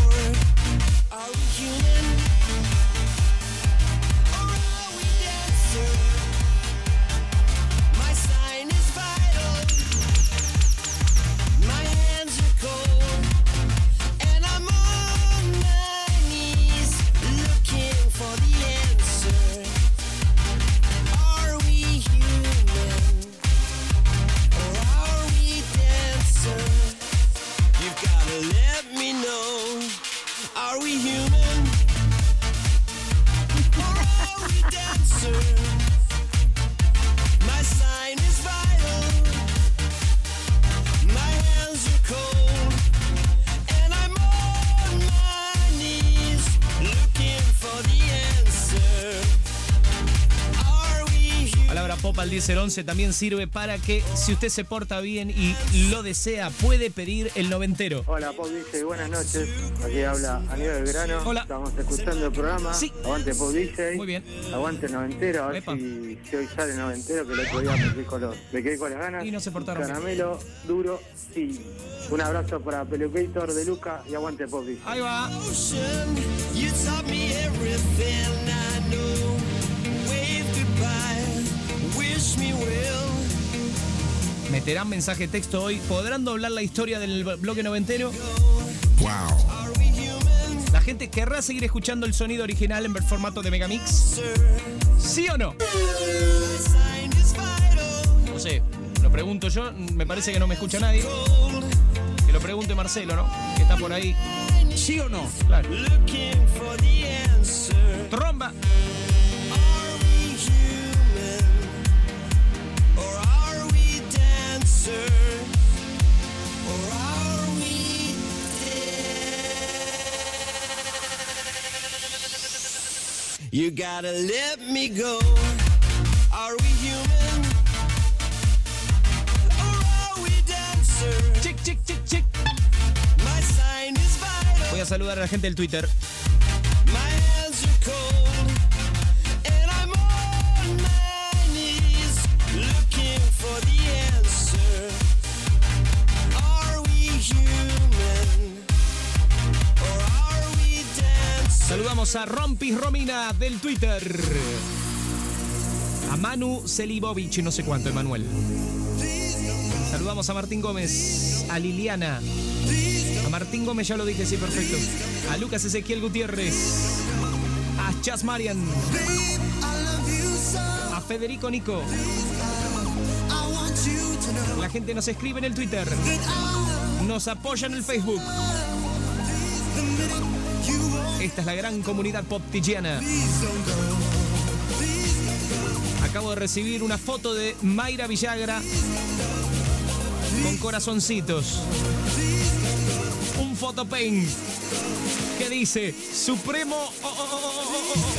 [SPEAKER 3] Al 1011 también sirve para que si usted se porta bien y lo desea, puede pedir el noventero.
[SPEAKER 30] Hola, Pop DJ, buenas noches. Aquí habla Aníbal.
[SPEAKER 3] Hola.
[SPEAKER 30] Estamos escuchando el programa.
[SPEAKER 3] Sí.
[SPEAKER 30] Aguante Pop DJ.
[SPEAKER 3] Muy bien.
[SPEAKER 30] Aguante el noventero. A ver si, si hoy sale el noventero, que el otro día me quedé con, los, me quedé con las ganas.
[SPEAKER 3] Y no se portaron bien.
[SPEAKER 30] Caramelo, duro, sí. Un abrazo para Pelucator de Luca y aguante Pop DJ.
[SPEAKER 3] Ahí va. Meterán mensaje texto hoy. ¿Podrán doblar la historia del bloque noventero?
[SPEAKER 5] Wow.
[SPEAKER 3] ¿La gente querrá seguir escuchando el sonido original en formato de Megamix? ¿Sí o no? No sé, lo pregunto yo, me parece que no me escucha nadie. Que lo pregunte Marcelo, ¿no? Que está por ahí. ¿Sí o no? Claro.
[SPEAKER 2] Looking for the answer.
[SPEAKER 3] Tromba.
[SPEAKER 2] You gotta let me go. Are we human? Or are we dancer?
[SPEAKER 3] Chic, chic, chic, chic.
[SPEAKER 2] My sign is vital.
[SPEAKER 3] Voy a saludar a la gente del Twitter. Saludamos a Rompis Romina del Twitter. A Manu Selibovich, no sé cuánto, Emanuel. Saludamos a Martín Gómez, a Liliana. A Martín Gómez ya lo dije, sí, perfecto. A Lucas Ezequiel Gutiérrez. A Chas Marian. A Federico Nico. La gente nos escribe en el Twitter. Nos apoya en el Facebook. Esta es la gran comunidad pop tigiana. Acabo de recibir una foto de Mayra Villagra con corazoncitos. Un fotopaint que dice Supremo. oh, oh, oh, oh, oh, oh".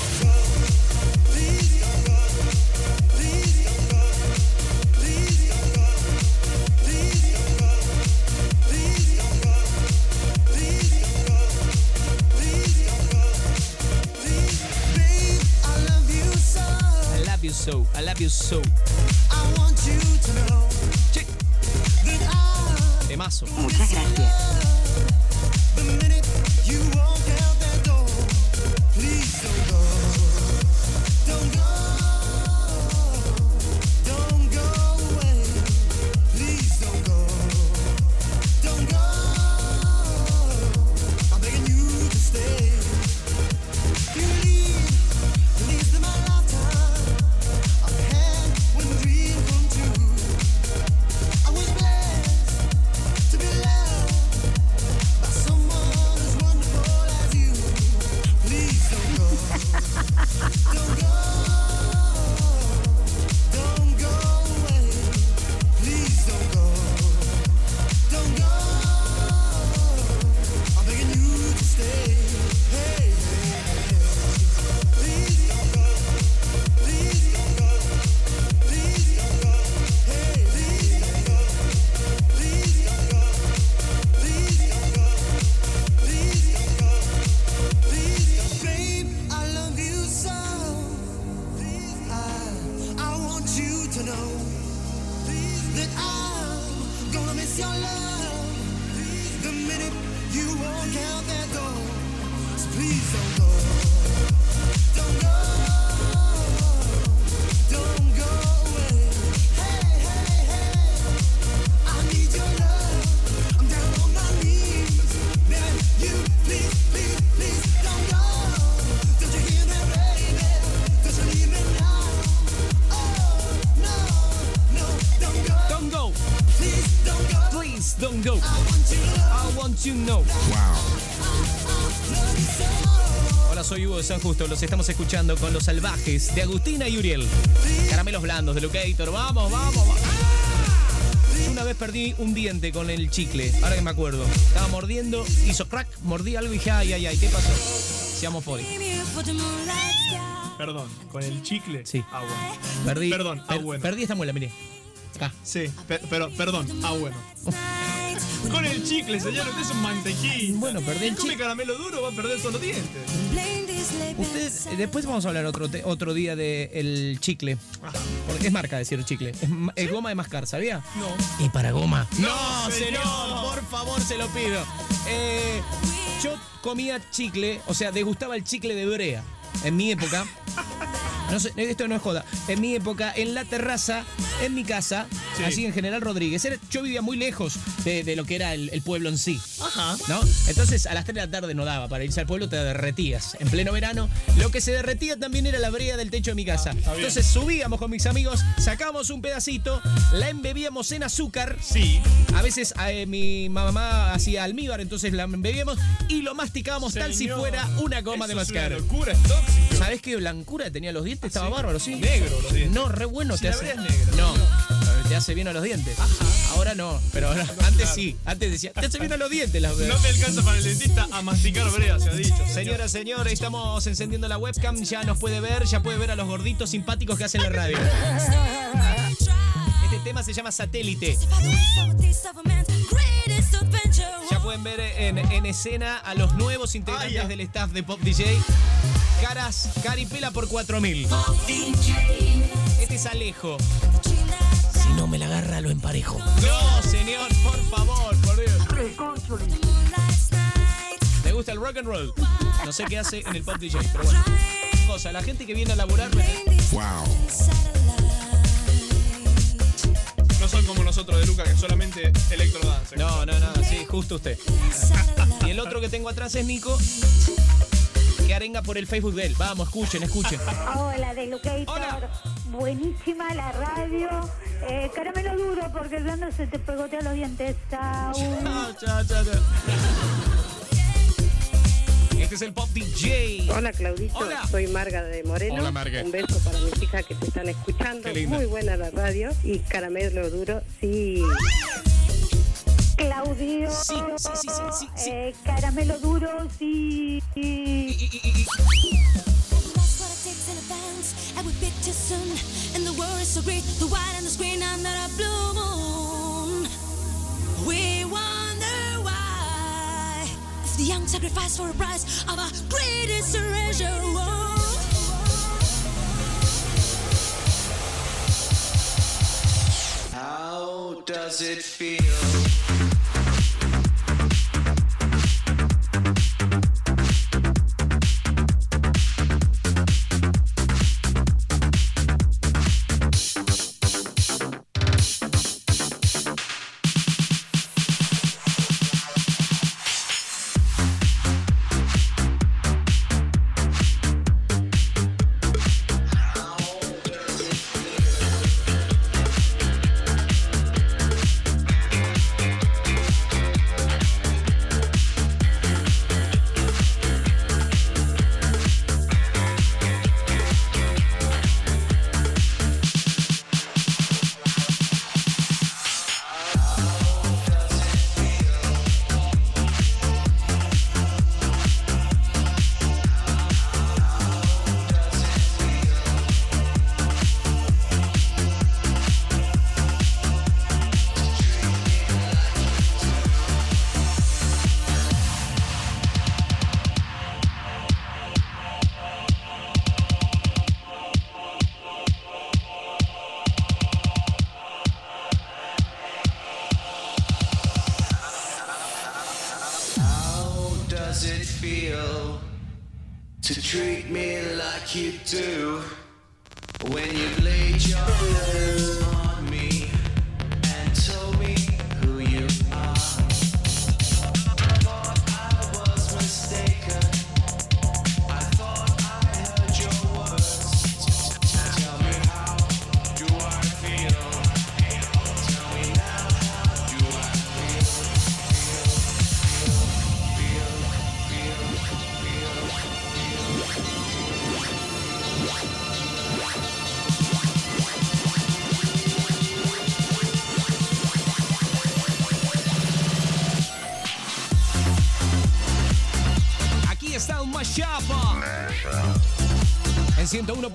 [SPEAKER 3] Hola, soy Hugo de San Justo. Los estamos escuchando con los salvajes de Agustina y Uriel. Caramelos blandos de Locator. Vamos, vamos, vamos. Yo una vez perdí un diente con el chicle. Ahora que me acuerdo. Estaba mordiendo, hizo crack, mordí algo y dije, ay, ay, ay, ¿qué pasó? Seamos fori.
[SPEAKER 4] Perdón, con el chicle.
[SPEAKER 3] Sí.
[SPEAKER 4] Ah, bueno.
[SPEAKER 3] Perdí.
[SPEAKER 4] Perdón, ah, bueno.
[SPEAKER 3] Perdí esta muela, mire. Acá.
[SPEAKER 4] Sí, pe- pero, perdón, ah, bueno. Con el chicle, señor, usted es un mantequín.
[SPEAKER 3] Bueno, perdí el
[SPEAKER 4] come
[SPEAKER 3] chicle.
[SPEAKER 4] caramelo duro, va a perder todos los dientes.
[SPEAKER 3] Usted, eh, después vamos a hablar otro, te- otro día del chicle. Porque es marca decir chicle. Es goma de mascar, ¿sabía?
[SPEAKER 4] No.
[SPEAKER 6] Y para goma.
[SPEAKER 3] No, señor, por favor, se lo pido. Eh, yo comía chicle, o sea, degustaba el chicle de brea. En mi época. No sé, esto no es joda. En mi época, en la terraza, en mi casa,
[SPEAKER 4] Sí.
[SPEAKER 3] así en General Rodríguez. Era- yo vivía muy lejos de, de lo que era el, el pueblo en sí.
[SPEAKER 4] Ajá.
[SPEAKER 3] ¿No? Entonces a las 3 de la tarde no daba. Para irse al pueblo te derretías. En pleno verano, lo que se derretía también era la brea del techo de mi casa.
[SPEAKER 4] Ah.
[SPEAKER 3] Entonces subíamos con mis amigos, sacábamos un pedacito, la embebíamos en azúcar.
[SPEAKER 4] Sí.
[SPEAKER 3] A veces eh, mi mamá hacía almíbar, entonces la embebíamos y lo masticábamos tal si fuera una goma de
[SPEAKER 4] eso es una
[SPEAKER 3] mascar.
[SPEAKER 4] locura, es tóxico.
[SPEAKER 3] ¿Sabés qué blancura tenía los dientes? Estaba bárbaro, sí.
[SPEAKER 4] Negro los dientes.
[SPEAKER 3] No, re bueno.
[SPEAKER 4] Si
[SPEAKER 3] te
[SPEAKER 4] la
[SPEAKER 3] hace...
[SPEAKER 4] brea es negra,
[SPEAKER 3] No, te hace bien a los dientes. Ahora no, pero ahora, antes sí. Antes decía, te hace bien a los dientes las
[SPEAKER 4] No te alcanza para el dentista a masticar brea, se ha dicho.
[SPEAKER 3] Señora, señor, estamos encendiendo la webcam, ya nos puede ver, ya puede ver a los gorditos simpáticos que hacen la radio. Este tema se llama Satélite. Ya pueden ver en, en escena a los nuevos integrantes del staff de Pop DJ. Caras, caripela por 4000. Este es Alejo.
[SPEAKER 6] Si no me la agarra, lo emparejo.
[SPEAKER 3] No, señor, por favor, por Dios. ¿Le gusta el rock and roll? No sé qué hace en el Pop DJ, pero bueno. Cosa, la gente que viene a laburar.
[SPEAKER 7] Wow.
[SPEAKER 4] No son como nosotros de Luca, que solamente electrodance.
[SPEAKER 3] No, no, no, sí, justo usted. Y el otro que tengo atrás es Nico, que arenga por el Facebook de él. Vamos, escuchen, escuchen.
[SPEAKER 31] Hola, de Locator. Buenísima la radio. Eh, caramelo duro porque el blando se te pegotea los dientes. Chau.
[SPEAKER 3] Chao, chao, chao. Este es el Pop DJ.
[SPEAKER 22] Hola Claudito,
[SPEAKER 3] Hola.
[SPEAKER 22] soy Marga de Moreno.
[SPEAKER 3] Hola, Marga.
[SPEAKER 22] Un beso para mis hijas que te están escuchando.
[SPEAKER 3] Qué linda.
[SPEAKER 22] Muy buena la radio. Y caramelo duro, sí.
[SPEAKER 31] Claudio.
[SPEAKER 3] Sí, sí, sí, sí, sí, sí.
[SPEAKER 31] Eh, caramelo duro, sí.
[SPEAKER 8] A blue moon. We wonder the young sacrifice for a price of our greatest treasure.
[SPEAKER 5] How does it feel?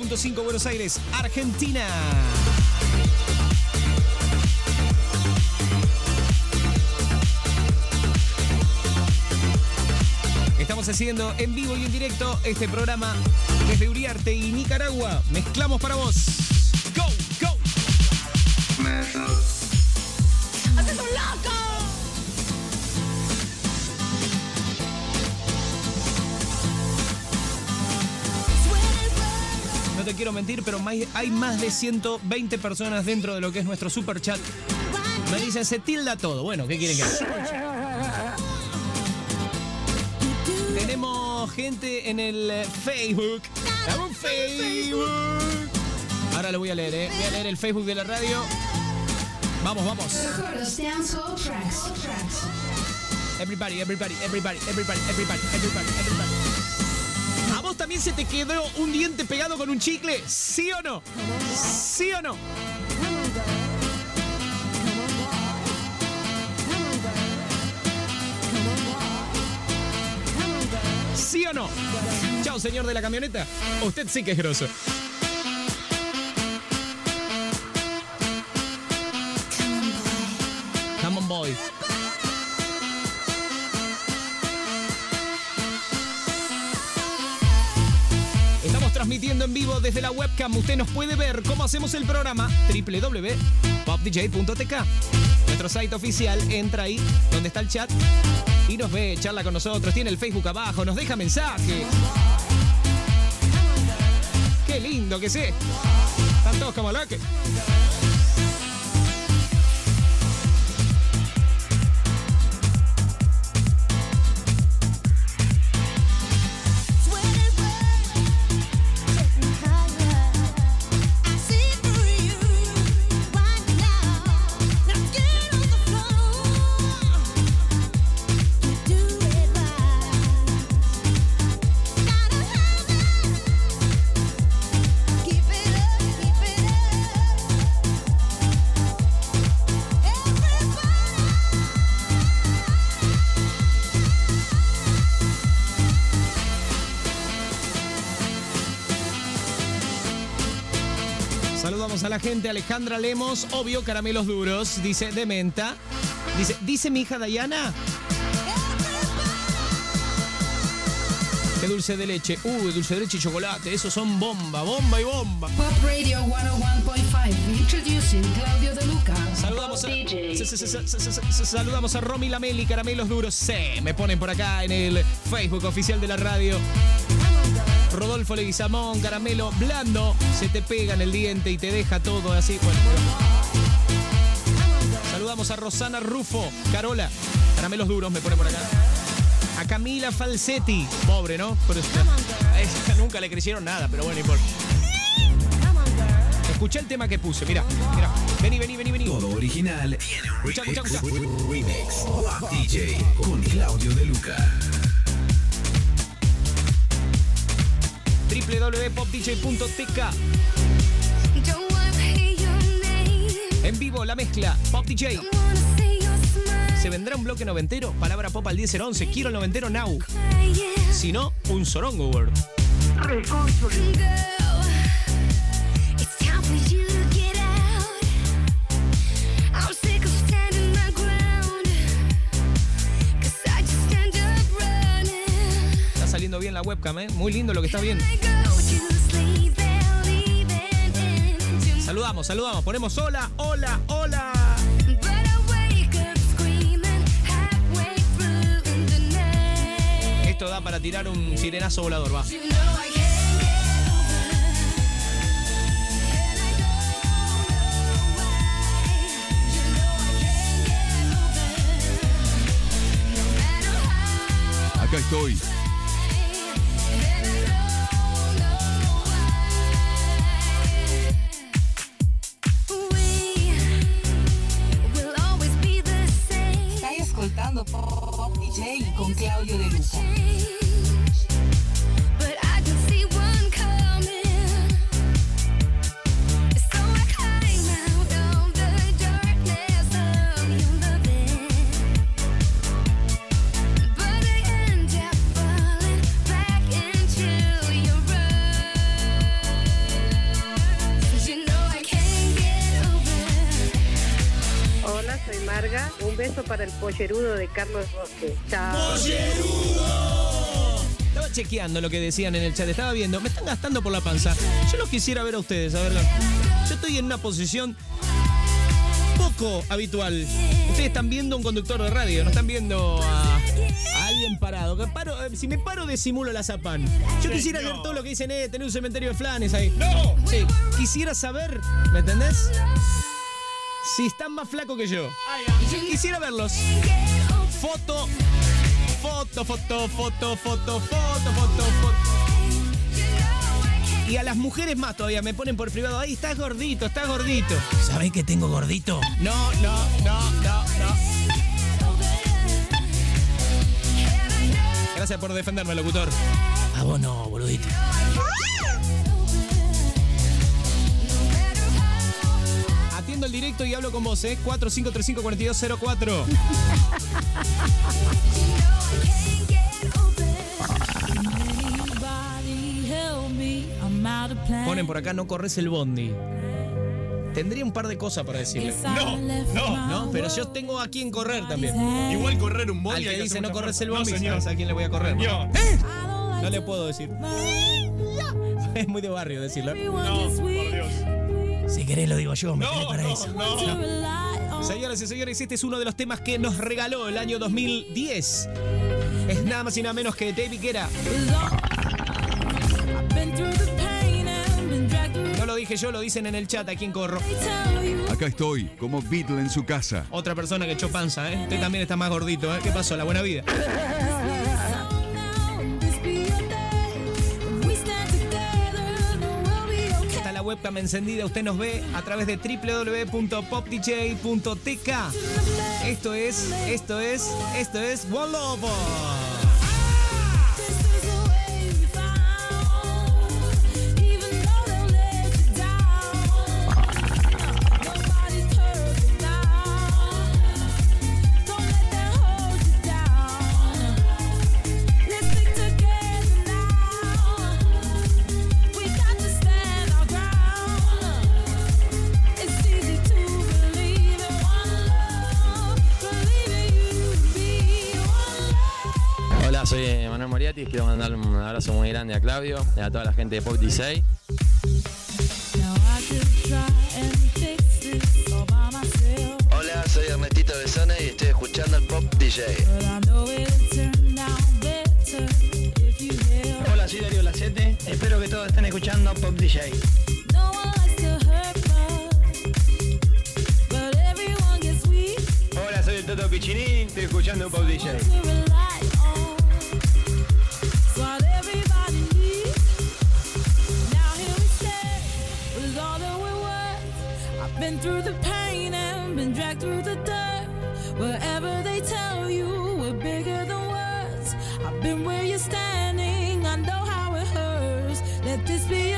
[SPEAKER 3] 101.5 Buenos Aires, Argentina. Estamos haciendo en vivo y en directo este programa desde Uriarte y Nicaragua. Mezclamos para vos. Quiero mentir, pero hay más de 120 personas dentro de lo que es nuestro super chat. Me dicen, se tilda todo. Bueno, ¿qué quieren que haga? Tenemos gente en el eh, Facebook. Facebook. Ahora lo voy a leer, ¿eh? Voy a leer el Facebook de la radio. Vamos, vamos. Everybody, everybody, everybody, everybody, everybody, everybody, everybody. ¿A vos también se te quedó un diente pegado con un chicle? ¿Sí o no? ¿Sí o no? ¿Sí o no? Chao, señor de la camioneta. Usted sí que es grosso. Desde la webcam. Usted nos puede ver cómo hacemos el programa www.popdj.tk. Nuestro site oficial, entra ahí donde está el chat y nos ve, charla con nosotros, tiene el Facebook abajo, nos deja mensaje. Qué lindo que sé. Están todos como locos. Gente, Alejandra Lemos, obvio, caramelos duros, dice de menta. Dice, dice mi hija Dayana. Qué dulce de leche. Uh, dulce de leche y chocolate. Esos son bomba, bomba y bomba.
[SPEAKER 32] Pop Radio 101.5. Introducing Claudio De Luca.
[SPEAKER 3] Saludamos a, saludamos a Romy Lameli, caramelos duros. Sí, me ponen por acá en el Facebook oficial de la radio. Rodolfo Leguizamón, caramelo blando, se te pega en el diente y te deja todo así. Bueno. Saludamos a Rosana Rufo, Carola, caramelos duros, me pone por acá. A Camila Falsetti, pobre, ¿no? Pero a esta nunca le crecieron nada, pero bueno, importa. Escuché el tema que puse, mira, mira. Vení, vení, vení, vení.
[SPEAKER 9] Todo original
[SPEAKER 3] Escucha, escucha, escucha.
[SPEAKER 9] remix. DJ con Claudio De Luca.
[SPEAKER 3] www.popdj.tk En vivo la mezcla Pop DJ. ¿Se vendrá un bloque noventero? Palabra pop al 1011. Quiero el noventero now. Si no, un sorongo word. ¿Eh? Muy lindo lo que está viendo. Saludamos, saludamos. Ponemos hola, hola, hola. esto da para tirar un sirenazo volador, va.
[SPEAKER 1] Acá estoy.
[SPEAKER 22] Soy Marga. Un beso para el pollerudo de Carlos Bosque. Chao.
[SPEAKER 3] Chequeando lo que decían en el chat, estaba viendo, me están gastando por la panza. Yo los quisiera ver a ustedes, a ver. Yo estoy en una posición poco habitual. Ustedes están viendo a un conductor de radio, no están viendo a, a alguien parado. Que paro- eh, si me paro, disimulo la zapan. Yo quisiera ver todo lo que dicen, eh, tener un cementerio de flanes ahí. ¡No! Sí, quisiera saber, ¿me entendés? Si están más flacos que yo. Quisiera verlos. Foto, foto, foto, foto, foto, foto, foto, foto. Y a las mujeres más todavía me ponen por privado. Ahí estás gordito, estás gordito.
[SPEAKER 33] ¿Sabés que tengo gordito?
[SPEAKER 3] No, no, no, no, no. Gracias por defenderme, locutor.
[SPEAKER 33] A vos no, boludito.
[SPEAKER 3] El directo y hablo con vos, ¿eh? 4535-4204. Ponen por acá, no corres el bondi. Tendría un par de cosas para decirle.
[SPEAKER 4] No, no.
[SPEAKER 3] No, pero yo tengo a quien correr también.
[SPEAKER 4] Igual correr un bondi
[SPEAKER 3] Al que
[SPEAKER 4] que
[SPEAKER 3] dice no corres el
[SPEAKER 4] No,
[SPEAKER 3] bondi,
[SPEAKER 4] señor.
[SPEAKER 3] ¿sabes a quién le voy a correr?
[SPEAKER 4] Señor.
[SPEAKER 3] No le puedo decir. Es muy de barrio decirlo.
[SPEAKER 4] No, por Dios.
[SPEAKER 33] Si querés lo digo yo, me
[SPEAKER 4] No,
[SPEAKER 33] para
[SPEAKER 4] no,
[SPEAKER 33] eso.
[SPEAKER 4] no.
[SPEAKER 3] Señoras y señores, este es uno de los temas que nos regaló el año 2010. Es nada más y nada menos que David Guerra. No lo dije yo, lo dicen en el chat aquí en Corro.
[SPEAKER 1] Acá estoy, como Beatle en su casa.
[SPEAKER 3] Otra persona que echó panza, ¿eh? Usted también está más gordito, ¿eh? ¿Qué pasó? La buena vida. Webcam encendida, usted nos ve a través de www.popdj.tk. Esto es, esto es, esto es One.
[SPEAKER 34] Abrazo muy grande a Claudio y a toda la gente de Pop 16.
[SPEAKER 7] Hola, soy Ernestito Besone y estoy escuchando el Pop DJ.
[SPEAKER 11] Hola, soy Darío Lacete. Espero que todos estén escuchando Pop DJ. Hola, soy el Toto Pichinín. Estoy escuchando Pop DJ.
[SPEAKER 8] Been through the pain and been dragged through the dirt. Wherever they tell you we're bigger than words. I've been where you're standing, I know how it hurts. Let this be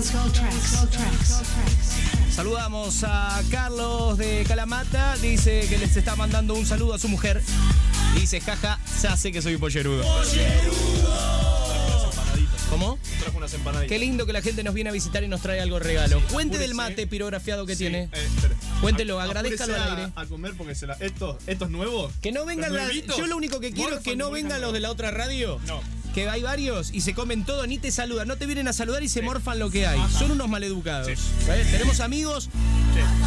[SPEAKER 35] dancehall tracks. tracks.
[SPEAKER 3] Saludamos a Carlos de Calamata. Dice que les está mandando un saludo a su mujer. Dice, jaja, ya sé que soy pollerudo. ¿Cómo?
[SPEAKER 4] Trajo unas empanaditas.
[SPEAKER 3] Qué lindo que la gente nos viene a visitar y nos trae algo de regalo. Cuente del mate pirografiado que tiene. Cuéntelo, agradezcalo al aire.
[SPEAKER 4] A, comer porque se la, estos, estos nuevos.
[SPEAKER 3] Que no vengan
[SPEAKER 4] los nuevitos,
[SPEAKER 3] Yo lo único que quiero es que
[SPEAKER 4] morfan
[SPEAKER 3] no vengan los de la otra radio.
[SPEAKER 4] No.
[SPEAKER 3] Que hay varios y se comen todo, ni te saludan. No te vienen a saludar y se morfan lo que hay. Son unos maleducados. ¿Sabes? Tenemos amigos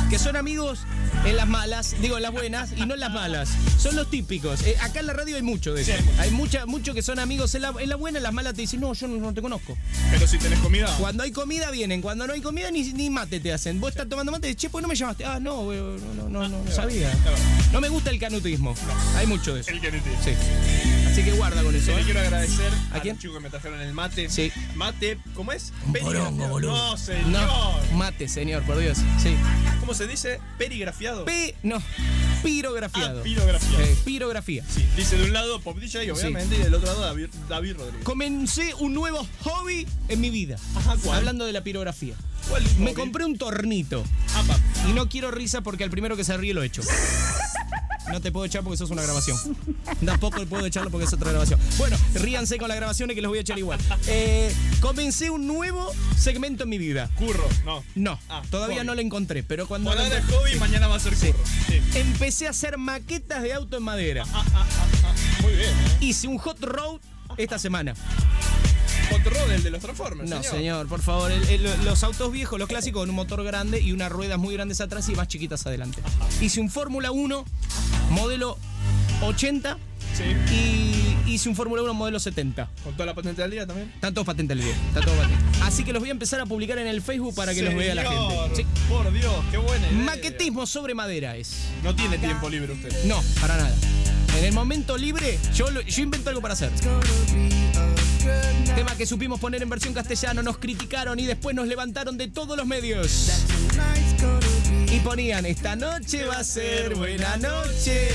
[SPEAKER 3] que son amigos en las malas, digo en las buenas y no en las malas. Son los típicos. Eh, acá en la radio hay mucho de eso. Hay mucha, mucho que son amigos en la, en la buena, en las malas te dicen, no, yo no, no te conozco.
[SPEAKER 4] Pero si tenés comida.
[SPEAKER 3] Cuando hay comida vienen, cuando no hay comida ni, ni mate te hacen. Vos estás tomando mate, che, ¿por qué no me llamaste? Ah, no, no, no, no, no, no sabía. No me gusta el canutismo. Hay mucho de eso.
[SPEAKER 4] El canutismo.
[SPEAKER 3] Sí. Así que guarda con eso.
[SPEAKER 4] Le
[SPEAKER 3] ¿eh?
[SPEAKER 4] quiero agradecer
[SPEAKER 3] ¿A quién?
[SPEAKER 4] los chicos que me trajeron el mate.
[SPEAKER 3] Sí.
[SPEAKER 4] Mate, ¿cómo es?
[SPEAKER 3] porongo, boludo.
[SPEAKER 4] No, señor.
[SPEAKER 3] No, mate, señor, por Dios. Sí.
[SPEAKER 4] ¿Cómo se dice? Perigrafiado.
[SPEAKER 3] P, no, pirografiado.
[SPEAKER 4] Ah, pirografiado.
[SPEAKER 3] Eh, pirografía.
[SPEAKER 4] Sí, dice de un lado Pop DJ, obviamente, y del otro lado David, David Rodríguez.
[SPEAKER 3] Comencé un nuevo hobby en mi vida.
[SPEAKER 4] ¿cuál?
[SPEAKER 3] Hablando de la pirografía.
[SPEAKER 4] ¿Cuál
[SPEAKER 3] Me
[SPEAKER 4] hobby?
[SPEAKER 3] compré un tornito.
[SPEAKER 4] Ah.
[SPEAKER 3] Y no quiero risa porque al primero que se ríe lo echo. No te puedo echar porque eso es una grabación. Tampoco puedo echarlo porque es otra grabación. Bueno, ríanse con las grabaciones que los voy a echar igual. Eh, comencé un nuevo segmento en mi vida.
[SPEAKER 4] Curro, no.
[SPEAKER 3] No,
[SPEAKER 4] Ah,
[SPEAKER 3] todavía
[SPEAKER 4] hobby.
[SPEAKER 3] no lo encontré, pero cuando
[SPEAKER 4] ahora es
[SPEAKER 3] encontré-
[SPEAKER 4] hobby,
[SPEAKER 3] sí.
[SPEAKER 4] mañana va a ser curro. Sí.
[SPEAKER 3] Empecé a hacer maquetas de auto en madera.
[SPEAKER 4] Muy bien, ¿eh?
[SPEAKER 3] Hice un hot road esta semana.
[SPEAKER 4] Hot Rod, el de los Transformers,
[SPEAKER 3] No,
[SPEAKER 4] señor.
[SPEAKER 3] señor, por favor. el- el- los autos viejos, los clásicos, con un motor grande y unas ruedas muy grandes atrás y más chiquitas adelante. Hice un Fórmula 1 modelo 80
[SPEAKER 4] Sí.
[SPEAKER 3] y hice un Fórmula 1 modelo 70.
[SPEAKER 4] Con toda la patente al día también.
[SPEAKER 3] Están todos patentes el día. Están todos patentes. Así que los voy a empezar a publicar en el Facebook para que los vea la gente. Sí.
[SPEAKER 4] Por Dios, qué buena idea.
[SPEAKER 3] Maquetismo sobre madera es.
[SPEAKER 4] No tiene tiempo libre usted.
[SPEAKER 3] No, para nada. En el momento libre, yo, lo- yo invento algo para hacer. Tema que supimos poner en versión castellano, nos criticaron y después nos levantaron de todos los medios. Y ponían, esta noche va a ser buena noche.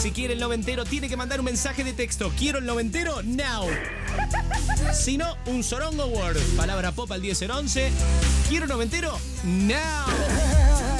[SPEAKER 3] Si quiere el noventero, tiene que mandar un mensaje de texto. Quiero el noventero now. Si no, un Sorongo Word. Palabra pop al 10011. Quiero noventero now.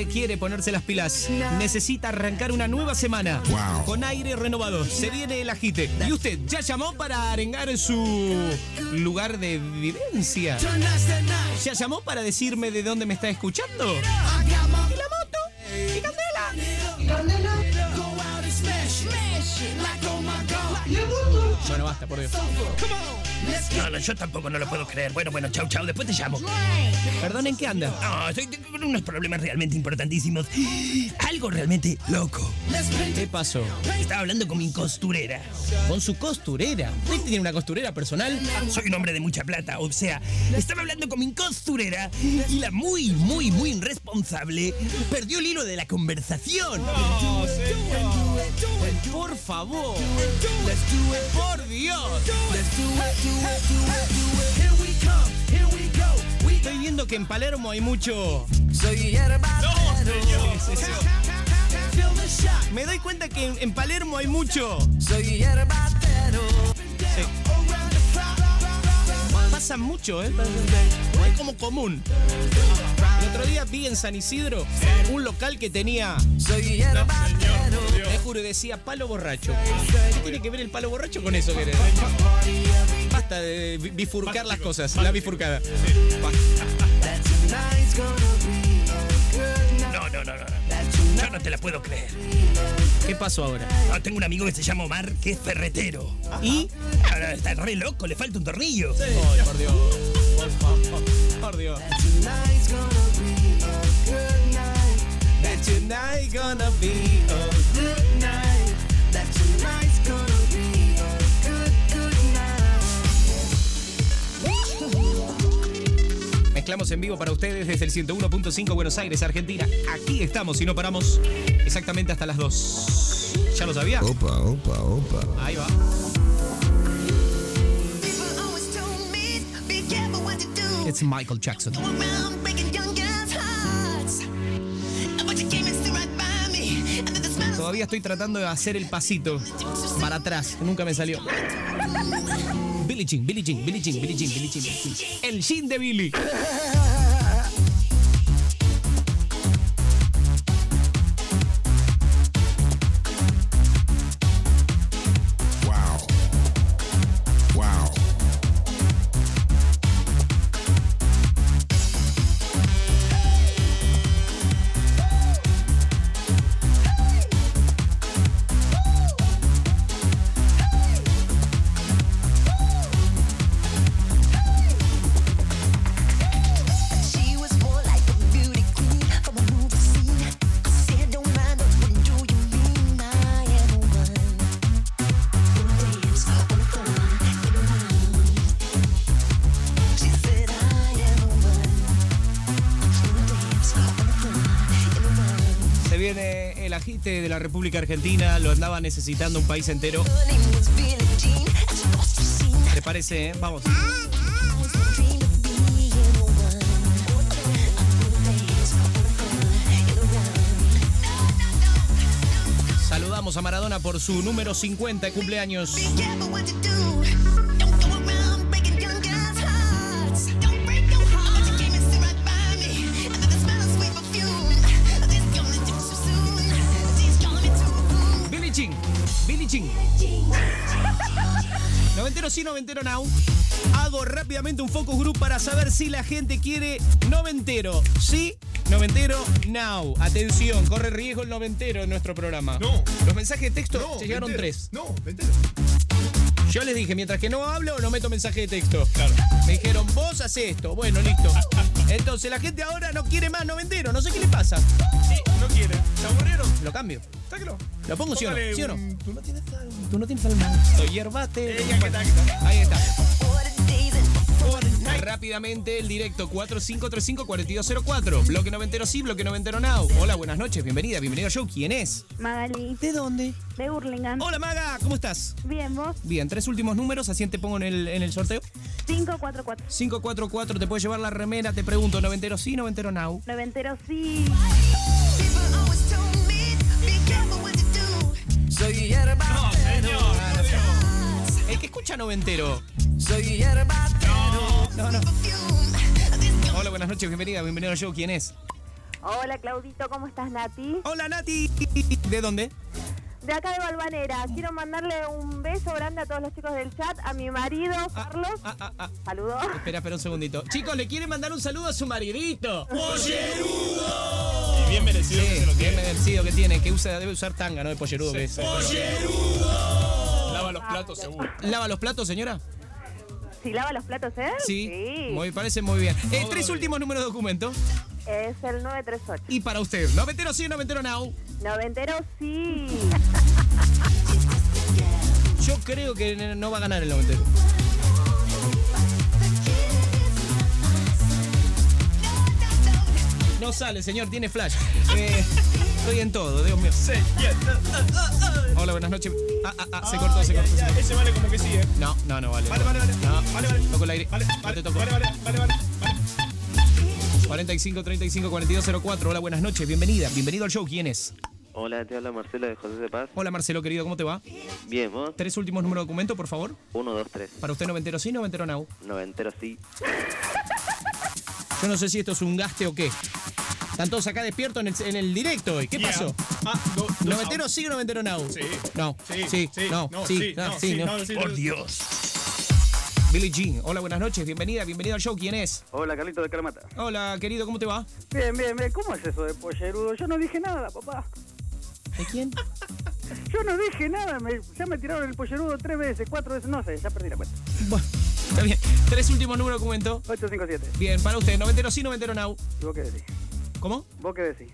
[SPEAKER 3] gente quiere ponerse las pilas. Necesita arrancar una nueva semana con aire renovado. Se viene el agite. ¿Y usted ya llamó para arengar su lugar de vivencia? ¿Ya llamó para decirme de dónde me está escuchando?
[SPEAKER 6] Yo tampoco no lo puedo creer. Bueno, bueno, chau, chau. Después te llamo.
[SPEAKER 3] Perdón, ¿en qué anda?
[SPEAKER 6] No, estoy con unos problemas realmente importantísimos. Algo realmente loco.
[SPEAKER 3] ¿Qué pasó?
[SPEAKER 6] Estaba hablando con mi costurera.
[SPEAKER 3] Con su costurera. ¿Usted tiene una costurera personal?
[SPEAKER 6] Soy un hombre de mucha plata, o sea, estaba hablando con mi costurera y la muy, muy, muy irresponsable perdió el hilo de la conversación.
[SPEAKER 3] Por favor.
[SPEAKER 5] Let's do it.
[SPEAKER 3] Por Dios.
[SPEAKER 5] Let's do it. Do it. Do it. Do it. Here we come. Here we go. We
[SPEAKER 3] Estoy viendo que en Palermo hay mucho.
[SPEAKER 5] So you hear about
[SPEAKER 4] No, señor.
[SPEAKER 3] ¿Qué es eso?
[SPEAKER 5] Feel the shot.
[SPEAKER 3] Me doy cuenta que en, en Palermo hay mucho.
[SPEAKER 5] Soy hierbatero.
[SPEAKER 3] Sí. Pasa mucho, ¿eh? Es como común. El otro día vi en San Isidro un local que tenía.
[SPEAKER 5] Soy hierbatero.
[SPEAKER 3] Te juro, decía palo borracho. ¿Qué tiene que ver el palo borracho con eso, querido? Basta de bi- bifurcar las cosas. La bifurcada.
[SPEAKER 6] No, no, no, no. Yo no te la puedo creer.
[SPEAKER 3] ¿Qué pasó ahora?
[SPEAKER 6] No, tengo un amigo que se llama Omar, que es ferretero.
[SPEAKER 3] ¿Y?
[SPEAKER 6] Ahora está re loco, le falta un tornillo.
[SPEAKER 3] Ay, por Dios. Por favor. Por Dios. Tonight gonna be a
[SPEAKER 5] Good night. That tonight's gonna be a good, good night.
[SPEAKER 3] Mezclamos en vivo para ustedes desde el 101.5 Buenos Aires, Argentina. Aquí estamos y no paramos exactamente hasta las 2. ¿Ya lo sabía?
[SPEAKER 18] Opa, opa, opa.
[SPEAKER 3] Ahí va. Es Michael Jackson. Todavía estoy tratando de hacer el pasito para atrás. Nunca me salió. Billie Jean, Billie Jean, Billie Jean, Billie Jean. Billie Jean. El Jean de Billy. Argentina. Lo andaba necesitando un país entero. ¿Te parece? eh? Vamos. Saludamos a Maradona por su número 50 de cumpleaños. Now. Hago rápidamente un focus group para saber si la gente quiere noventero. Sí, noventero now. Atención, corre riesgo el noventero en nuestro programa.
[SPEAKER 4] No.
[SPEAKER 3] Los mensajes de texto
[SPEAKER 4] No,
[SPEAKER 3] se llegaron tres.
[SPEAKER 4] No, mentira.
[SPEAKER 3] Yo les dije, mientras que no hablo, no meto mensaje de texto.
[SPEAKER 4] Claro.
[SPEAKER 3] Me dijeron, vos haces esto. Bueno, listo. Entonces la gente ahora no quiere más noventero. No sé qué le pasa.
[SPEAKER 4] Sí, no quiere. ¿Se aburrieron?
[SPEAKER 3] Lo cambio.
[SPEAKER 4] Sáquelo.
[SPEAKER 3] ¿Lo pongo sí o no?
[SPEAKER 4] Póngale
[SPEAKER 3] ¿Sí o no?
[SPEAKER 4] un- Tú no tienes algo.
[SPEAKER 3] Tú no tienes alma. Soy hierbate.
[SPEAKER 4] Eh, ya que está, que está.
[SPEAKER 3] Ahí está. Rápidamente el directo 4535-4204. Bloque noventero sí, bloque noventero now. Hola, buenas noches, bienvenida, bienvenido al show. ¿Quién es?
[SPEAKER 31] Magali,
[SPEAKER 3] ¿De dónde?
[SPEAKER 31] de Hurlingham.
[SPEAKER 3] Hola Maga, ¿cómo estás?
[SPEAKER 31] Bien, vos,
[SPEAKER 3] Bien, tres últimos números, así te pongo en el, en el sorteo.
[SPEAKER 31] 544.
[SPEAKER 3] 544, te puedes llevar la remera, te pregunto, noventero sí, noventero now.
[SPEAKER 31] Noventero sí.
[SPEAKER 8] People always told me,
[SPEAKER 3] El que escucha noventero.
[SPEAKER 5] Soy hierbatero.
[SPEAKER 3] No, no. Hola, buenas noches, bienvenida, bienvenido al show. ¿Quién es?
[SPEAKER 31] Hola, Claudito, ¿cómo estás, Nati?
[SPEAKER 3] Hola Nati. ¿De dónde?
[SPEAKER 31] De acá de Balvanera. Quiero mandarle un beso grande a todos los chicos del chat, a mi marido, Carlos.
[SPEAKER 3] Ah, ah, ah.
[SPEAKER 31] Saludos.
[SPEAKER 3] Espera, espera un segundito. Chicos, le quiere mandar un saludo a su maridito.
[SPEAKER 4] Y bien merecido que se
[SPEAKER 3] Sí,
[SPEAKER 4] lo
[SPEAKER 3] bien
[SPEAKER 4] tiene.
[SPEAKER 3] merecido que tiene, que usa, debe usar tanga, ¿no? De pollerudo que es.
[SPEAKER 4] Lava los platos seguro.
[SPEAKER 3] ¿Lava los platos, señora?
[SPEAKER 31] ¿Si lava los platos él?
[SPEAKER 3] Sí. Muy, parece muy bien. Eh, tres últimos números de documento.
[SPEAKER 31] Es el 938.
[SPEAKER 3] Y para usted, noventero sí, noventero now.
[SPEAKER 31] Noventero sí.
[SPEAKER 3] Yo creo que no va a ganar el noventero. No sale, señor, tiene flash. Eh, estoy en todo, Dios mío. Hola, buenas noches. Ah, ah, ah, se cortó, se cortó. se cortó.
[SPEAKER 4] Ese vale como que sí, ¿eh?
[SPEAKER 3] No, no, no vale.
[SPEAKER 4] Vale, vale, vale.
[SPEAKER 3] No,
[SPEAKER 4] Vale, vale.
[SPEAKER 3] toco el aire.
[SPEAKER 4] Vale,
[SPEAKER 3] no
[SPEAKER 4] vale,
[SPEAKER 3] te toco.
[SPEAKER 4] vale, vale, vale, vale, vale.
[SPEAKER 3] 45 35 42 04. Hola, buenas noches. Bienvenida. Bienvenido al show. ¿Quién es?
[SPEAKER 36] Hola, te habla Marcelo de José de Paz.
[SPEAKER 3] Hola Marcelo, querido, ¿cómo te va?
[SPEAKER 36] Bien, ¿vos?
[SPEAKER 3] Tres últimos números de documento, por favor.
[SPEAKER 36] 1, 2, 3.
[SPEAKER 3] Para usted, noventero sí, noventero now.
[SPEAKER 36] Noventero sí.
[SPEAKER 3] Yo no sé si esto es un gaste o qué. Están todos acá despiertos en el, en el directo hoy. ¿Qué
[SPEAKER 4] Yeah.
[SPEAKER 3] pasó?
[SPEAKER 4] Ah, no, no,
[SPEAKER 3] ¿Noventero sí o noventero now?
[SPEAKER 4] Sí.
[SPEAKER 3] No.
[SPEAKER 4] Sí,
[SPEAKER 3] Sí.
[SPEAKER 4] sí,
[SPEAKER 3] No.
[SPEAKER 4] no,
[SPEAKER 3] Sí. no,
[SPEAKER 4] no.
[SPEAKER 3] Por. Dios. Billie Jean. Hola, buenas noches. Bienvenida, bienvenido al show. ¿Quién es?
[SPEAKER 30] Hola, Carlito de Calamata.
[SPEAKER 3] Hola, querido, ¿cómo te va?
[SPEAKER 30] Bien, bien, bien. ¿Cómo es eso de pollerudo? Yo no dije nada, papá.
[SPEAKER 3] ¿De quién?
[SPEAKER 30] Yo no dije nada. Me, ya me tiraron el pollerudo tres veces, cuatro veces. No sé, ya perdí la cuenta.
[SPEAKER 3] Bueno, está bien. Tres últimos números de documento.
[SPEAKER 30] 857.
[SPEAKER 3] Bien, para usted, noventero sí, noventero now.
[SPEAKER 30] ¿Y vos qué decís?
[SPEAKER 3] ¿Cómo?
[SPEAKER 30] ¿Vos qué decís?